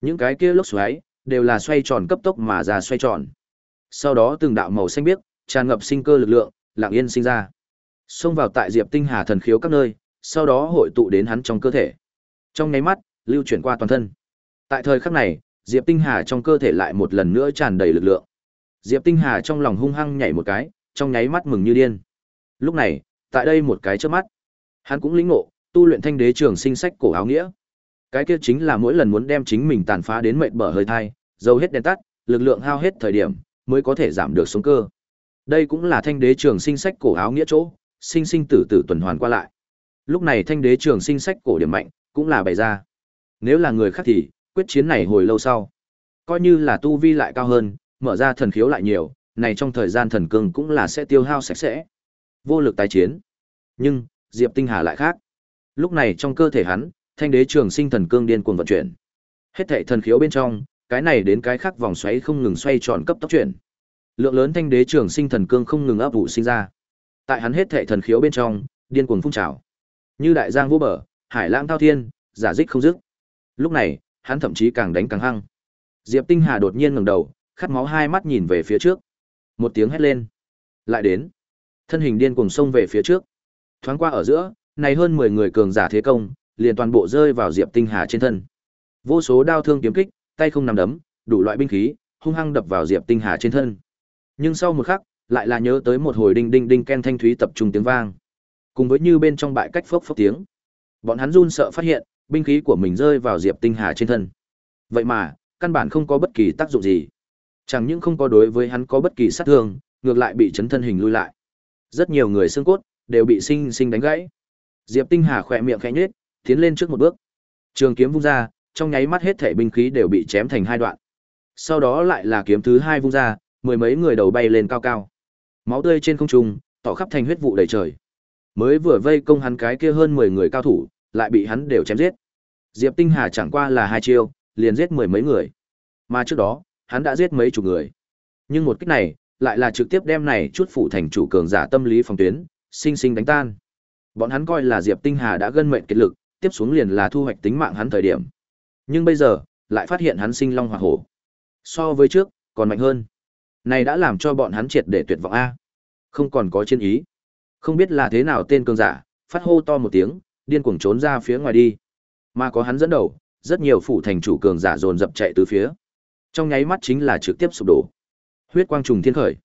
Speaker 1: Những cái kia lốc xoáy đều là xoay tròn cấp tốc mà ra xoay tròn. Sau đó từng đạo màu xanh biếc tràn ngập sinh cơ lực lượng, lặng yên sinh ra. Xông vào tại Diệp Tinh Hà thần khiếu các nơi, sau đó hội tụ đến hắn trong cơ thể. Trong nháy mắt, lưu chuyển qua toàn thân. Tại thời khắc này, Diệp Tinh Hà trong cơ thể lại một lần nữa tràn đầy lực lượng. Diệp Tinh Hà trong lòng hung hăng nhảy một cái, trong nháy mắt mừng như điên. Lúc này, tại đây một cái chớp mắt, hắn cũng lĩnh ngộ, tu luyện thanh đế trường sinh sách cổ áo nghĩa. Cái kia chính là mỗi lần muốn đem chính mình tàn phá đến mệt bở hơi thai, dầu hết đèn tắt, lực lượng hao hết thời điểm, mới có thể giảm được sống cơ. Đây cũng là thanh đế trường sinh sách cổ áo nghĩa chỗ, sinh sinh tử tử tuần hoàn qua lại. Lúc này thanh đế trường sinh sách cổ điểm mạnh, cũng là bày ra. Nếu là người khác thì, quyết chiến này hồi lâu sau. Coi như là tu vi lại cao hơn, mở ra thần khiếu lại nhiều, này trong thời gian thần cương cũng là sẽ tiêu hao sạch sẽ. Vô lực tái chiến. Nhưng, Diệp Tinh Hà lại khác. Lúc này trong cơ thể hắn, thanh đế trường sinh thần cương điên cuồng vận chuyển. Hết thảy thần khiếu bên trong, cái này đến cái khác vòng xoáy không ngừng xoay tròn cấp tốc chuyển. Lượng lớn thanh đế trường sinh thần cương không ngừng ấp ủ sinh ra. Tại hắn hết thảy thần khiếu bên trong, điên cuồng phun trào. Như đại giang vô bờ, hải lãng thao thiên, giả dích không dứt. Lúc này, hắn thậm chí càng đánh càng hăng. Diệp Tinh Hà đột nhiên ngẩng đầu, khát máu hai mắt nhìn về phía trước. Một tiếng hét lên. Lại đến. Thân hình điên cuồng xông về phía trước. Thoáng qua ở giữa, này hơn 10 người cường giả thế công, liền toàn bộ rơi vào Diệp Tinh Hà trên thân. Vô số đao thương kiếm kích, tay không nắm đấm, đủ loại binh khí, hung hăng đập vào Diệp Tinh Hà trên thân. Nhưng sau một khắc, lại là nhớ tới một hồi đinh đinh đinh ken thanh thúy tập trung tiếng vang. Cùng với như bên trong bại cách phốc phốc tiếng. Bọn hắn run sợ phát hiện, binh khí của mình rơi vào Diệp Tinh Hà trên thân. Vậy mà, căn bản không có bất kỳ tác dụng gì. Chẳng những không có đối với hắn có bất kỳ sát thương, ngược lại bị chấn thân hình lui lại. Rất nhiều người xương cốt đều bị sinh sinh đánh gãy. Diệp Tinh Hà khỏe miệng khẽ nhếch, tiến lên trước một bước. Trường kiếm vung ra, trong nháy mắt hết thể binh khí đều bị chém thành hai đoạn. Sau đó lại là kiếm thứ hai vung ra, mười mấy người đầu bay lên cao cao. Máu tươi trên không trung, tỏ khắp thành huyết vụ đầy trời. Mới vừa vây công hắn cái kia hơn 10 người cao thủ, lại bị hắn đều chém giết. Diệp Tinh Hà chẳng qua là hai chiêu, liền giết mười mấy người. Mà trước đó, hắn đã giết mấy chục người. Nhưng một kích này, lại là trực tiếp đem này chút phụ thành chủ cường giả tâm lý phòng tuyến, sinh sinh đánh tan. Bọn hắn coi là Diệp Tinh Hà đã gân mệnh kết lực, tiếp xuống liền là thu hoạch tính mạng hắn thời điểm. Nhưng bây giờ, lại phát hiện hắn sinh long hỏa hổ. So với trước, còn mạnh hơn. Này đã làm cho bọn hắn triệt để tuyệt vọng a. Không còn có chiến ý. Không biết là thế nào tên cường giả, phát hô to một tiếng, điên cuồng trốn ra phía ngoài đi. Mà có hắn dẫn đầu, rất nhiều phủ thành chủ cường giả dồn dập chạy từ phía. Trong nháy mắt chính là trực tiếp sụp đổ. Huyết quang trùng thiên khởi.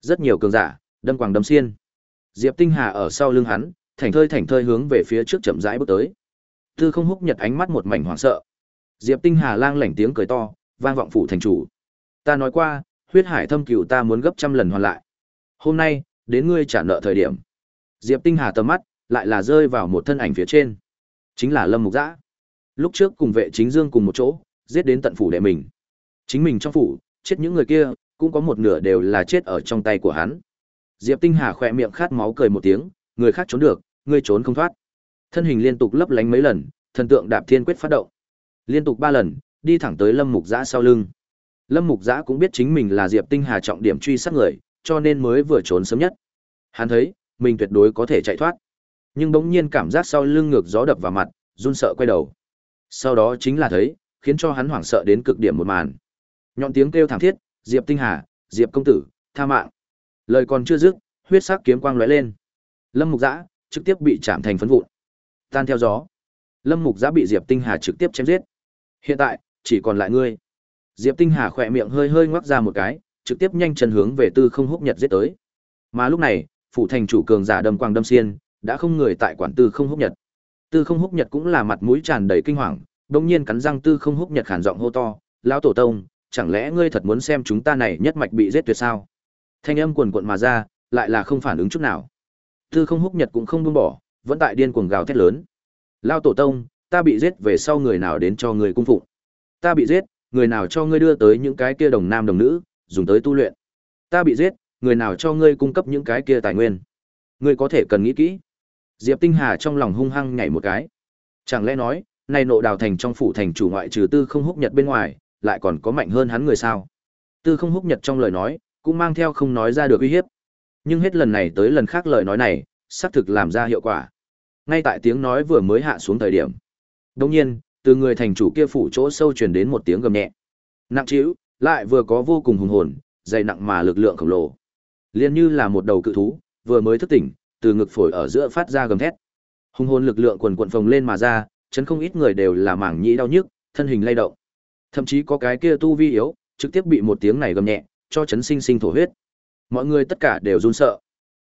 Speaker 1: Rất nhiều cường giả, đâm quàng đâm xiên. Diệp Tinh Hà ở sau lưng hắn, thành thơi thành thơi hướng về phía trước chậm rãi bước tới. Tư Không Húc Nhật ánh mắt một mảnh hoảng sợ. Diệp Tinh Hà lang lảnh tiếng cười to, vang vọng phủ thành chủ. Ta nói qua, huyết hải thâm cửu ta muốn gấp trăm lần hoàn lại. Hôm nay, đến ngươi trả nợ thời điểm. Diệp Tinh Hà tầm mắt lại là rơi vào một thân ảnh phía trên, chính là Lâm Mục Dã. Lúc trước cùng vệ chính dương cùng một chỗ, giết đến tận phủ đệ mình. Chính mình trong phủ, chết những người kia, cũng có một nửa đều là chết ở trong tay của hắn. Diệp Tinh Hà khỏe miệng khát máu cười một tiếng, người khác trốn được, ngươi trốn không thoát. Thân hình liên tục lấp lánh mấy lần, thần tượng đạp thiên quyết phát động. Liên tục ba lần, đi thẳng tới Lâm Mục Giã sau lưng. Lâm Mục Giã cũng biết chính mình là Diệp Tinh Hà trọng điểm truy sát người, cho nên mới vừa trốn sớm nhất. Hắn thấy, mình tuyệt đối có thể chạy thoát. Nhưng bỗng nhiên cảm giác sau lưng ngược gió đập vào mặt, run sợ quay đầu. Sau đó chính là thấy, khiến cho hắn hoảng sợ đến cực điểm một màn. Nhọn tiếng kêu thảm thiết, Diệp Tinh Hà, Diệp công tử, tha mạng. Lời còn chưa dứt, huyết sắc kiếm quang lóe lên. Lâm Mục Giã trực tiếp bị chạm thành phấn vụn. Tan theo gió. Lâm Mục Giã bị Diệp Tinh Hà trực tiếp chém giết. Hiện tại, chỉ còn lại ngươi. Diệp Tinh Hà khỏe miệng hơi hơi ngoác ra một cái, trực tiếp nhanh chân hướng về Tư Không Húc Nhật giết tới. Mà lúc này, phủ thành chủ cường giả đâm quang đâm xiên, đã không người tại quản Tư Không Húc Nhật. Tư Không Húc Nhật cũng là mặt mũi tràn đầy kinh hoàng, đột nhiên cắn răng Tư Không Húc Nhật khàn giọng hô to, "Lão tổ tông, chẳng lẽ ngươi thật muốn xem chúng ta này nhất mạch bị giết tuyệt sao?" Thanh âm quần quật mà ra, lại là không phản ứng chút nào. Tư Không Húc Nhật cũng không buông bỏ, vẫn tại điên cuồng gào thét lớn. lao tổ tông, ta bị giết về sau người nào đến cho người cung phụng? Ta bị giết, người nào cho ngươi đưa tới những cái kia đồng nam đồng nữ, dùng tới tu luyện? Ta bị giết, người nào cho ngươi cung cấp những cái kia tài nguyên? Ngươi có thể cần nghĩ kỹ." Diệp Tinh Hà trong lòng hung hăng nhảy một cái. Chẳng lẽ nói, này nộ đào thành trong phủ thành chủ ngoại trừ Tư Không Húc Nhật bên ngoài, lại còn có mạnh hơn hắn người sao? Tư Không Húc Nhật trong lời nói, cũng mang theo không nói ra được uy hiếp. Nhưng hết lần này tới lần khác lời nói này, xác thực làm ra hiệu quả. Ngay tại tiếng nói vừa mới hạ xuống thời điểm. đông nhiên, từ người thành chủ kia phủ chỗ sâu truyền đến một tiếng gầm nhẹ. Nặng trĩu, lại vừa có vô cùng hùng hồn, dày nặng mà lực lượng khổng lồ. Liên như là một đầu cự thú, vừa mới thức tỉnh, từ ngực phổi ở giữa phát ra gầm thét. Hùng hồn lực lượng quần quận phồng lên mà ra, chấn không ít người đều là mảng nhĩ đau nhức, thân hình lay động. Thậm chí có cái kia tu vi yếu, trực tiếp bị một tiếng này gầm nhẹ, cho chấn sinh sinh thổ huyết. Mọi người tất cả đều run sợ.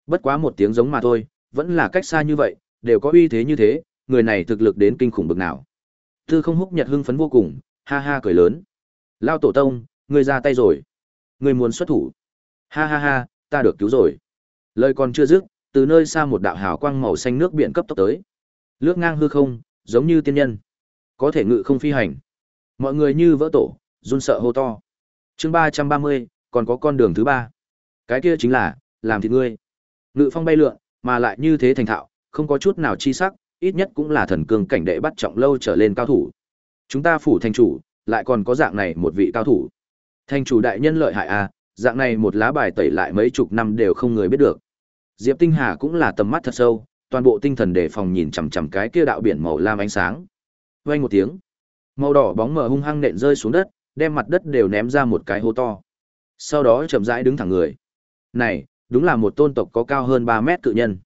Speaker 1: Bất quá một tiếng giống mà thôi, vẫn là cách xa như vậy, đều có uy thế như thế, người này thực lực đến kinh khủng bực nào. Tư không húc nhật hưng phấn vô cùng, ha ha cười lớn. Lao tổ tông, người ra tay rồi. Người muốn xuất thủ. Ha ha ha, ta được cứu rồi. Lời còn chưa dứt, từ nơi xa một đạo hào quang màu xanh nước biển cấp tốc tới. Lướt ngang hư không, giống như tiên nhân. Có thể ngự không phi hành. Mọi người như vỡ tổ, run sợ hô to. chương ba trăm ba mươi còn có con đường thứ ba. Cái kia chính là, làm thịt ngươi. Ngự phong bay lượn, mà lại như thế thành thạo, không có chút nào chi sắc, ít nhất cũng là thần cường cảnh đệ bắt trọng lâu trở lên cao thủ. Chúng ta phủ thành chủ, lại còn có dạng này một vị cao thủ. Thành chủ đại nhân lợi hại à, dạng này một lá bài tẩy lại mấy chục năm đều không người biết được. Diệp Tinh Hà cũng là tầm mắt thật sâu, toàn bộ tinh thần đề phòng nhìn chằm chằm cái kia đạo biển màu lam ánh sáng. Vang một tiếng, màu đỏ bóng mờ hung hăng nện rơi xuống đất, đem mặt đất đều ném ra một cái hố to. Sau đó chậm rãi đứng thẳng người. Này, đúng là một tôn tộc có cao hơn 3 mét cự nhân.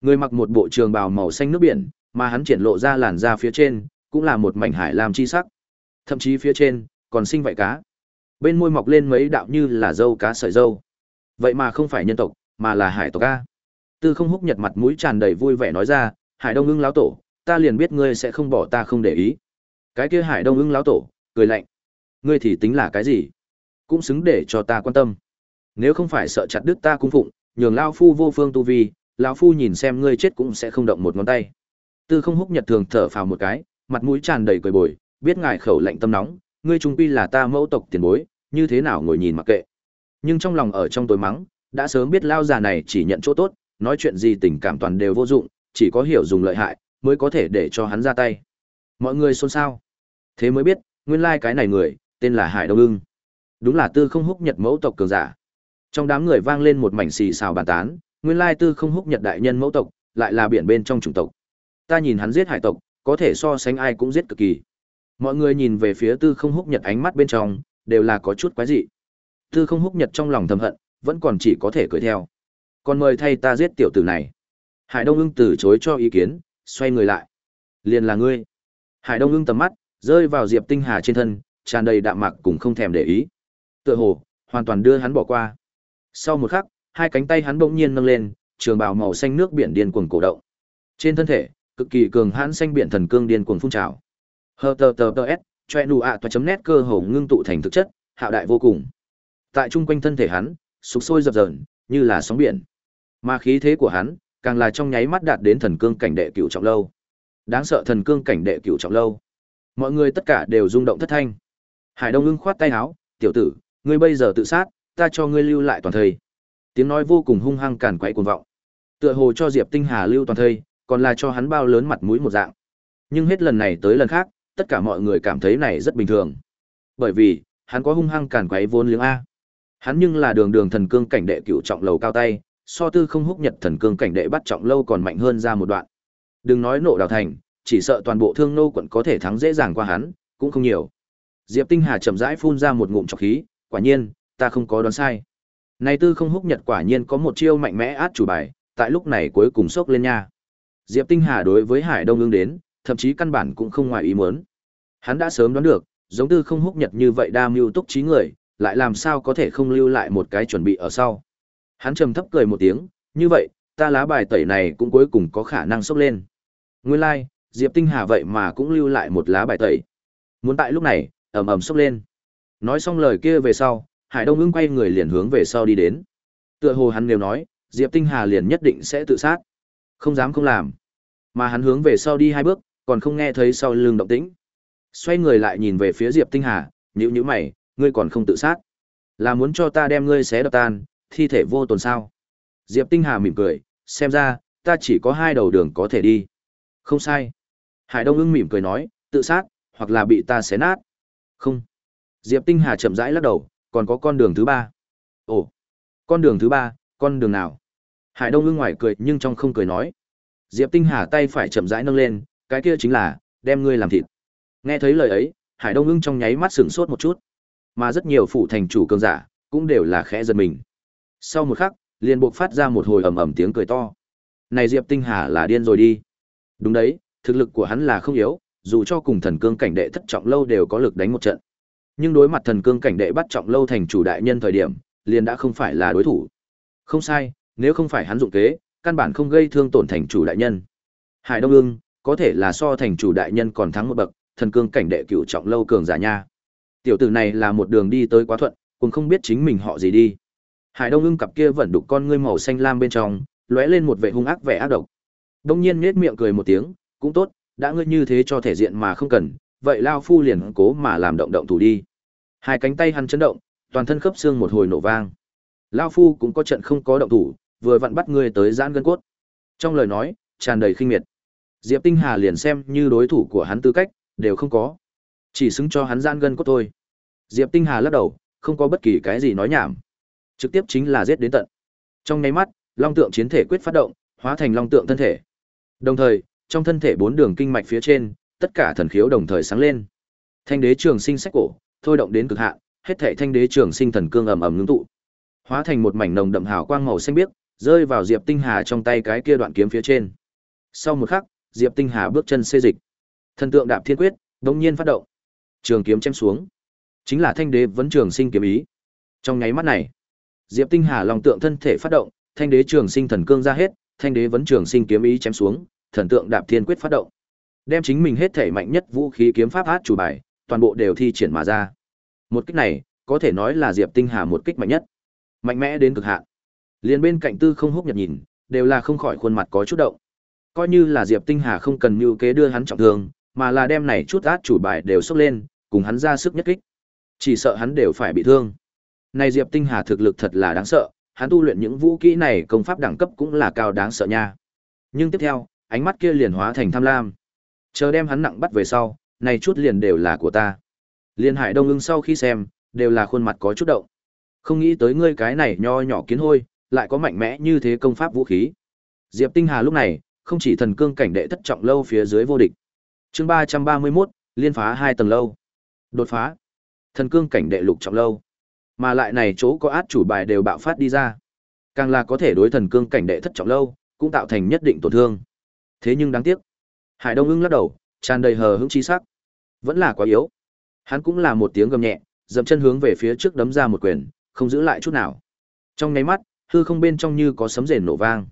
Speaker 1: Người mặc một bộ trường bào màu xanh nước biển, mà hắn triển lộ ra làn da phía trên, cũng là một mảnh hải làm chi sắc. Thậm chí phía trên, còn sinh vảy cá. Bên môi mọc lên mấy đạo như là dâu cá sợi dâu. Vậy mà không phải nhân tộc, mà là hải tộc a. Tư Không Húc Nhật mặt mũi tràn đầy vui vẻ nói ra, "Hải Đông Ưng lão tổ, ta liền biết ngươi sẽ không bỏ ta không để ý." Cái kia Hải Đông Ưng lão tổ cười lạnh, "Ngươi thì tính là cái gì? Cũng xứng để cho ta quan tâm. Nếu không phải sợ chặt đứt ta cung phụng, nhường lão phu vô phương tu vi, lão phu nhìn xem ngươi chết cũng sẽ không động một ngón tay." Tư Không Húc Nhật thường thở phào một cái, mặt mũi tràn đầy cười bồi, biết ngài khẩu lạnh tâm nóng, ngươi trung quy là ta mẫu tộc tiền bối, như thế nào ngồi nhìn mặc kệ. Nhưng trong lòng ở trong tối mắng, đã sớm biết lao già này chỉ nhận chỗ tốt, nói chuyện gì tình cảm toàn đều vô dụng, chỉ có hiểu dùng lợi hại, mới có thể để cho hắn ra tay. Mọi người xôn xao. Thế mới biết, nguyên lai cái này người, tên là Hải Đông Ưng. Đúng là tư không húc nhật mẫu tộc cường giả. Trong đám người vang lên một mảnh xì xào bàn tán, nguyên lai tư không húc nhật đại nhân mẫu tộc, lại là biển bên trong chủng tộc. Ta nhìn hắn giết hải tộc, có thể so sánh ai cũng giết cực kỳ. Mọi người nhìn về phía tư không húc nhật ánh mắt bên trong, đều là có chút quái dị. Tư không húc nhật trong lòng thầm hận, vẫn còn chỉ có thể cười theo. Còn mời thay ta giết tiểu tử này. Hải Đông ưng từ chối cho ý kiến, xoay người lại. Liền là ngươi. Hải Đông ưng tầm mắt, rơi vào Diệp Tinh Hà trên thân, tràn đầy đạm mạc cùng không thèm để ý. Tựa hồ, hoàn toàn đưa hắn bỏ qua. Sau một khắc, hai cánh tay hắn bỗng nhiên nâng lên, trường bào màu xanh nước biển điên cuồng cổ động. Trên thân thể, cực kỳ cường hãn xanh biển thần cương điên cuồng phun trào. Hờ tờ tờ tờ s, choe nụ ạ toa chấm nét cơ hồ ngưng tụ thành thực chất, hạo đại vô cùng. Tại trung quanh thân thể hắn, sục sôi dập dờn, như là sóng biển. Mà khí thế của hắn, càng là trong nháy mắt đạt đến thần cương cảnh đệ cửu trọng lâu. Đáng sợ thần cương cảnh đệ cửu trọng lâu. Mọi người tất cả đều rung động thất thanh. Hải Đông ưng khoát tay áo, "Tiểu tử, ngươi bây giờ tự sát, ta cho ngươi lưu lại toàn thây." Tiếng nói vô cùng hung hăng càn quậy cuồng vọng. Tựa hồ cho Diệp Tinh Hà lưu toàn thây, còn là cho hắn bao lớn mặt mũi một dạng. Nhưng hết lần này tới lần khác, tất cả mọi người cảm thấy này rất bình thường. Bởi vì, hắn có hung hăng cản quấy vốn liếng a. Hắn nhưng là đường đường thần cương cảnh đệ cựu trọng lầu cao tay, so tư không húc nhật thần cương cảnh đệ bắt trọng lâu còn mạnh hơn ra một đoạn. Đừng nói nộ đào thành, chỉ sợ toàn bộ thương nô quận có thể thắng dễ dàng qua hắn, cũng không nhiều. Diệp Tinh Hà chậm rãi phun ra một ngụm trọc khí, quả nhiên, ta không có đoán sai. Này tư không húc nhật quả nhiên có một chiêu mạnh mẽ át chủ bài, tại lúc này cuối cùng sốc lên nha. Diệp Tinh Hà đối với Hải Đông ương đến, thậm chí căn bản cũng không ngoài ý muốn. Hắn đã sớm đoán được, giống tư không húc nhật như vậy đa mưu túc trí người, lại làm sao có thể không lưu lại một cái chuẩn bị ở sau. Hắn trầm thấp cười một tiếng, như vậy, ta lá bài tẩy này cũng cuối cùng có khả năng sốc lên. Nguyên lai, like, Diệp Tinh Hà vậy mà cũng lưu lại một lá bài tẩy. Muốn tại lúc này, ầm ầm sốc lên. Nói xong lời kia về sau, Hải Đông Ưng quay người liền hướng về sau đi đến. Tựa hồ hắn nếu nói, Diệp Tinh Hà liền nhất định sẽ tự sát. Không dám không làm. Mà hắn hướng về sau đi hai bước, còn không nghe thấy sau lưng động tĩnh. Xoay người lại nhìn về phía Diệp Tinh Hà, nhíu nhíu mày, ngươi còn không tự sát? Là muốn cho ta đem ngươi xé đập tan, thi thể vô tồn sao? Diệp Tinh Hà mỉm cười, xem ra, ta chỉ có hai đầu đường có thể đi. Không sai. Hải Đông ưng mỉm cười nói, tự sát, hoặc là bị ta xé nát. Không. Diệp Tinh Hà chậm rãi lắc đầu, còn có con đường thứ ba. Ồ, con đường thứ ba, con đường nào? Hải Đông ưng ngoài cười nhưng trong không cười nói. Diệp Tinh Hà tay phải chậm rãi nâng lên, cái kia chính là, đem ngươi làm thịt. Nghe thấy lời ấy, Hải Đông ưng trong nháy mắt sửng sốt một chút. Mà rất nhiều phụ thành chủ cường giả, cũng đều là khẽ giật mình. Sau một khắc, liền buộc phát ra một hồi ầm ầm tiếng cười to. Này Diệp Tinh Hà là điên rồi đi. Đúng đấy, thực lực của hắn là không yếu, dù cho cùng thần cương cảnh đệ thất trọng lâu đều có lực đánh một trận. Nhưng đối mặt thần cương cảnh đệ bắt trọng lâu thành chủ đại nhân thời điểm, liền đã không phải là đối thủ. Không sai, nếu không phải hắn dụng kế, căn bản không gây thương tổn thành chủ đại nhân. Hải Đông Ưng, có thể là so thành chủ đại nhân còn thắng một bậc, thần cương cảnh đệ cửu trọng lâu cường giả nha. Tiểu tử này là một đường đi tới quá thuận, cũng không biết chính mình họ gì đi. Hải Đông Ưng cặp kia vẫn đục con ngươi màu xanh lam bên trong, lóe lên một vẻ hung ác vẻ ác độc. Đông nhiên nhếch miệng cười một tiếng, cũng tốt, đã ngươi như thế cho thể diện mà không cần, vậy lao phu liền cố mà làm động động thủ đi. Hai cánh tay hắn chấn động, toàn thân khớp xương một hồi nổ vang. Lao phu cũng có trận không có động thủ, vừa vặn bắt ngươi tới giãn gân cốt. Trong lời nói, tràn đầy khinh miệt. Diệp Tinh Hà liền xem như đối thủ của hắn tư cách, đều không có. Chỉ xứng cho hắn giãn gân cốt thôi. Diệp Tinh Hà lắc đầu, không có bất kỳ cái gì nói nhảm. Trực tiếp chính là giết đến tận. Trong nháy mắt, long tượng chiến thể quyết phát động, hóa thành long tượng thân thể. Đồng thời, trong thân thể bốn đường kinh mạch phía trên, tất cả thần khiếu đồng thời sáng lên. Thanh đế trường sinh sách cổ, thôi động đến cực hạn, hết thảy thanh đế trường sinh thần cương ầm ầm ngưng tụ, hóa thành một mảnh nồng đậm hào quang màu xanh biếc, rơi vào Diệp Tinh Hà trong tay cái kia đoạn kiếm phía trên. Sau một khắc, Diệp Tinh Hà bước chân xê dịch. Thần tượng đạp thiên quyết, đột nhiên phát động. Trường kiếm chém xuống, chính là thanh đế vấn trường sinh kiếm ý. Trong nháy mắt này, Diệp Tinh Hà lòng tượng thân thể phát động, thanh đế trường sinh thần cương ra hết, thanh đế vấn trường sinh kiếm ý chém xuống, thần tượng đạp thiên quyết phát động. Đem chính mình hết thể mạnh nhất vũ khí kiếm pháp át chủ bài, toàn bộ đều thi triển mà ra. Một kích này, có thể nói là Diệp Tinh Hà một kích mạnh nhất. Mạnh mẽ đến cực hạn. Liên bên cạnh Tư Không Húc nhật nhìn, đều là không khỏi khuôn mặt có chút động. Coi như là Diệp Tinh Hà không cần mưu kế đưa hắn trọng thương, mà là đem này chút át chủ bài đều xốc lên, cùng hắn ra sức nhất kích. Chỉ sợ hắn đều phải bị thương. Này Diệp Tinh Hà thực lực thật là đáng sợ, hắn tu luyện những vũ kỹ này công pháp đẳng cấp cũng là cao đáng sợ nha. Nhưng tiếp theo, ánh mắt kia liền hóa thành tham lam. Chờ đem hắn nặng bắt về sau, này chút liền đều là của ta. Liên Hải Đông Ưng sau khi xem, đều là khuôn mặt có chút động. Không nghĩ tới ngươi cái này nho nhỏ kiến hôi, lại có mạnh mẽ như thế công pháp vũ khí. Diệp Tinh Hà lúc này, không chỉ thần cương cảnh đệ thất trọng lâu phía dưới vô địch. Chương ba ba mươi 331, liên phá hai tầng lâu. Đột phá. Thần cương cảnh đệ lục trọng lâu. Mà lại này chỗ có át chủ bài đều bạo phát đi ra. Càng là có thể đối thần cương cảnh đệ thất trọng lâu, cũng tạo thành nhất định tổn thương. Thế nhưng đáng tiếc. Hải Đông ưng lắc đầu, tràn đầy hờ hững chi sắc. Vẫn là quá yếu. Hắn cũng là một tiếng gầm nhẹ, dậm chân hướng về phía trước đấm ra một quyền, không giữ lại chút nào. Trong nháy mắt, hư không bên trong như có sấm rền nổ vang.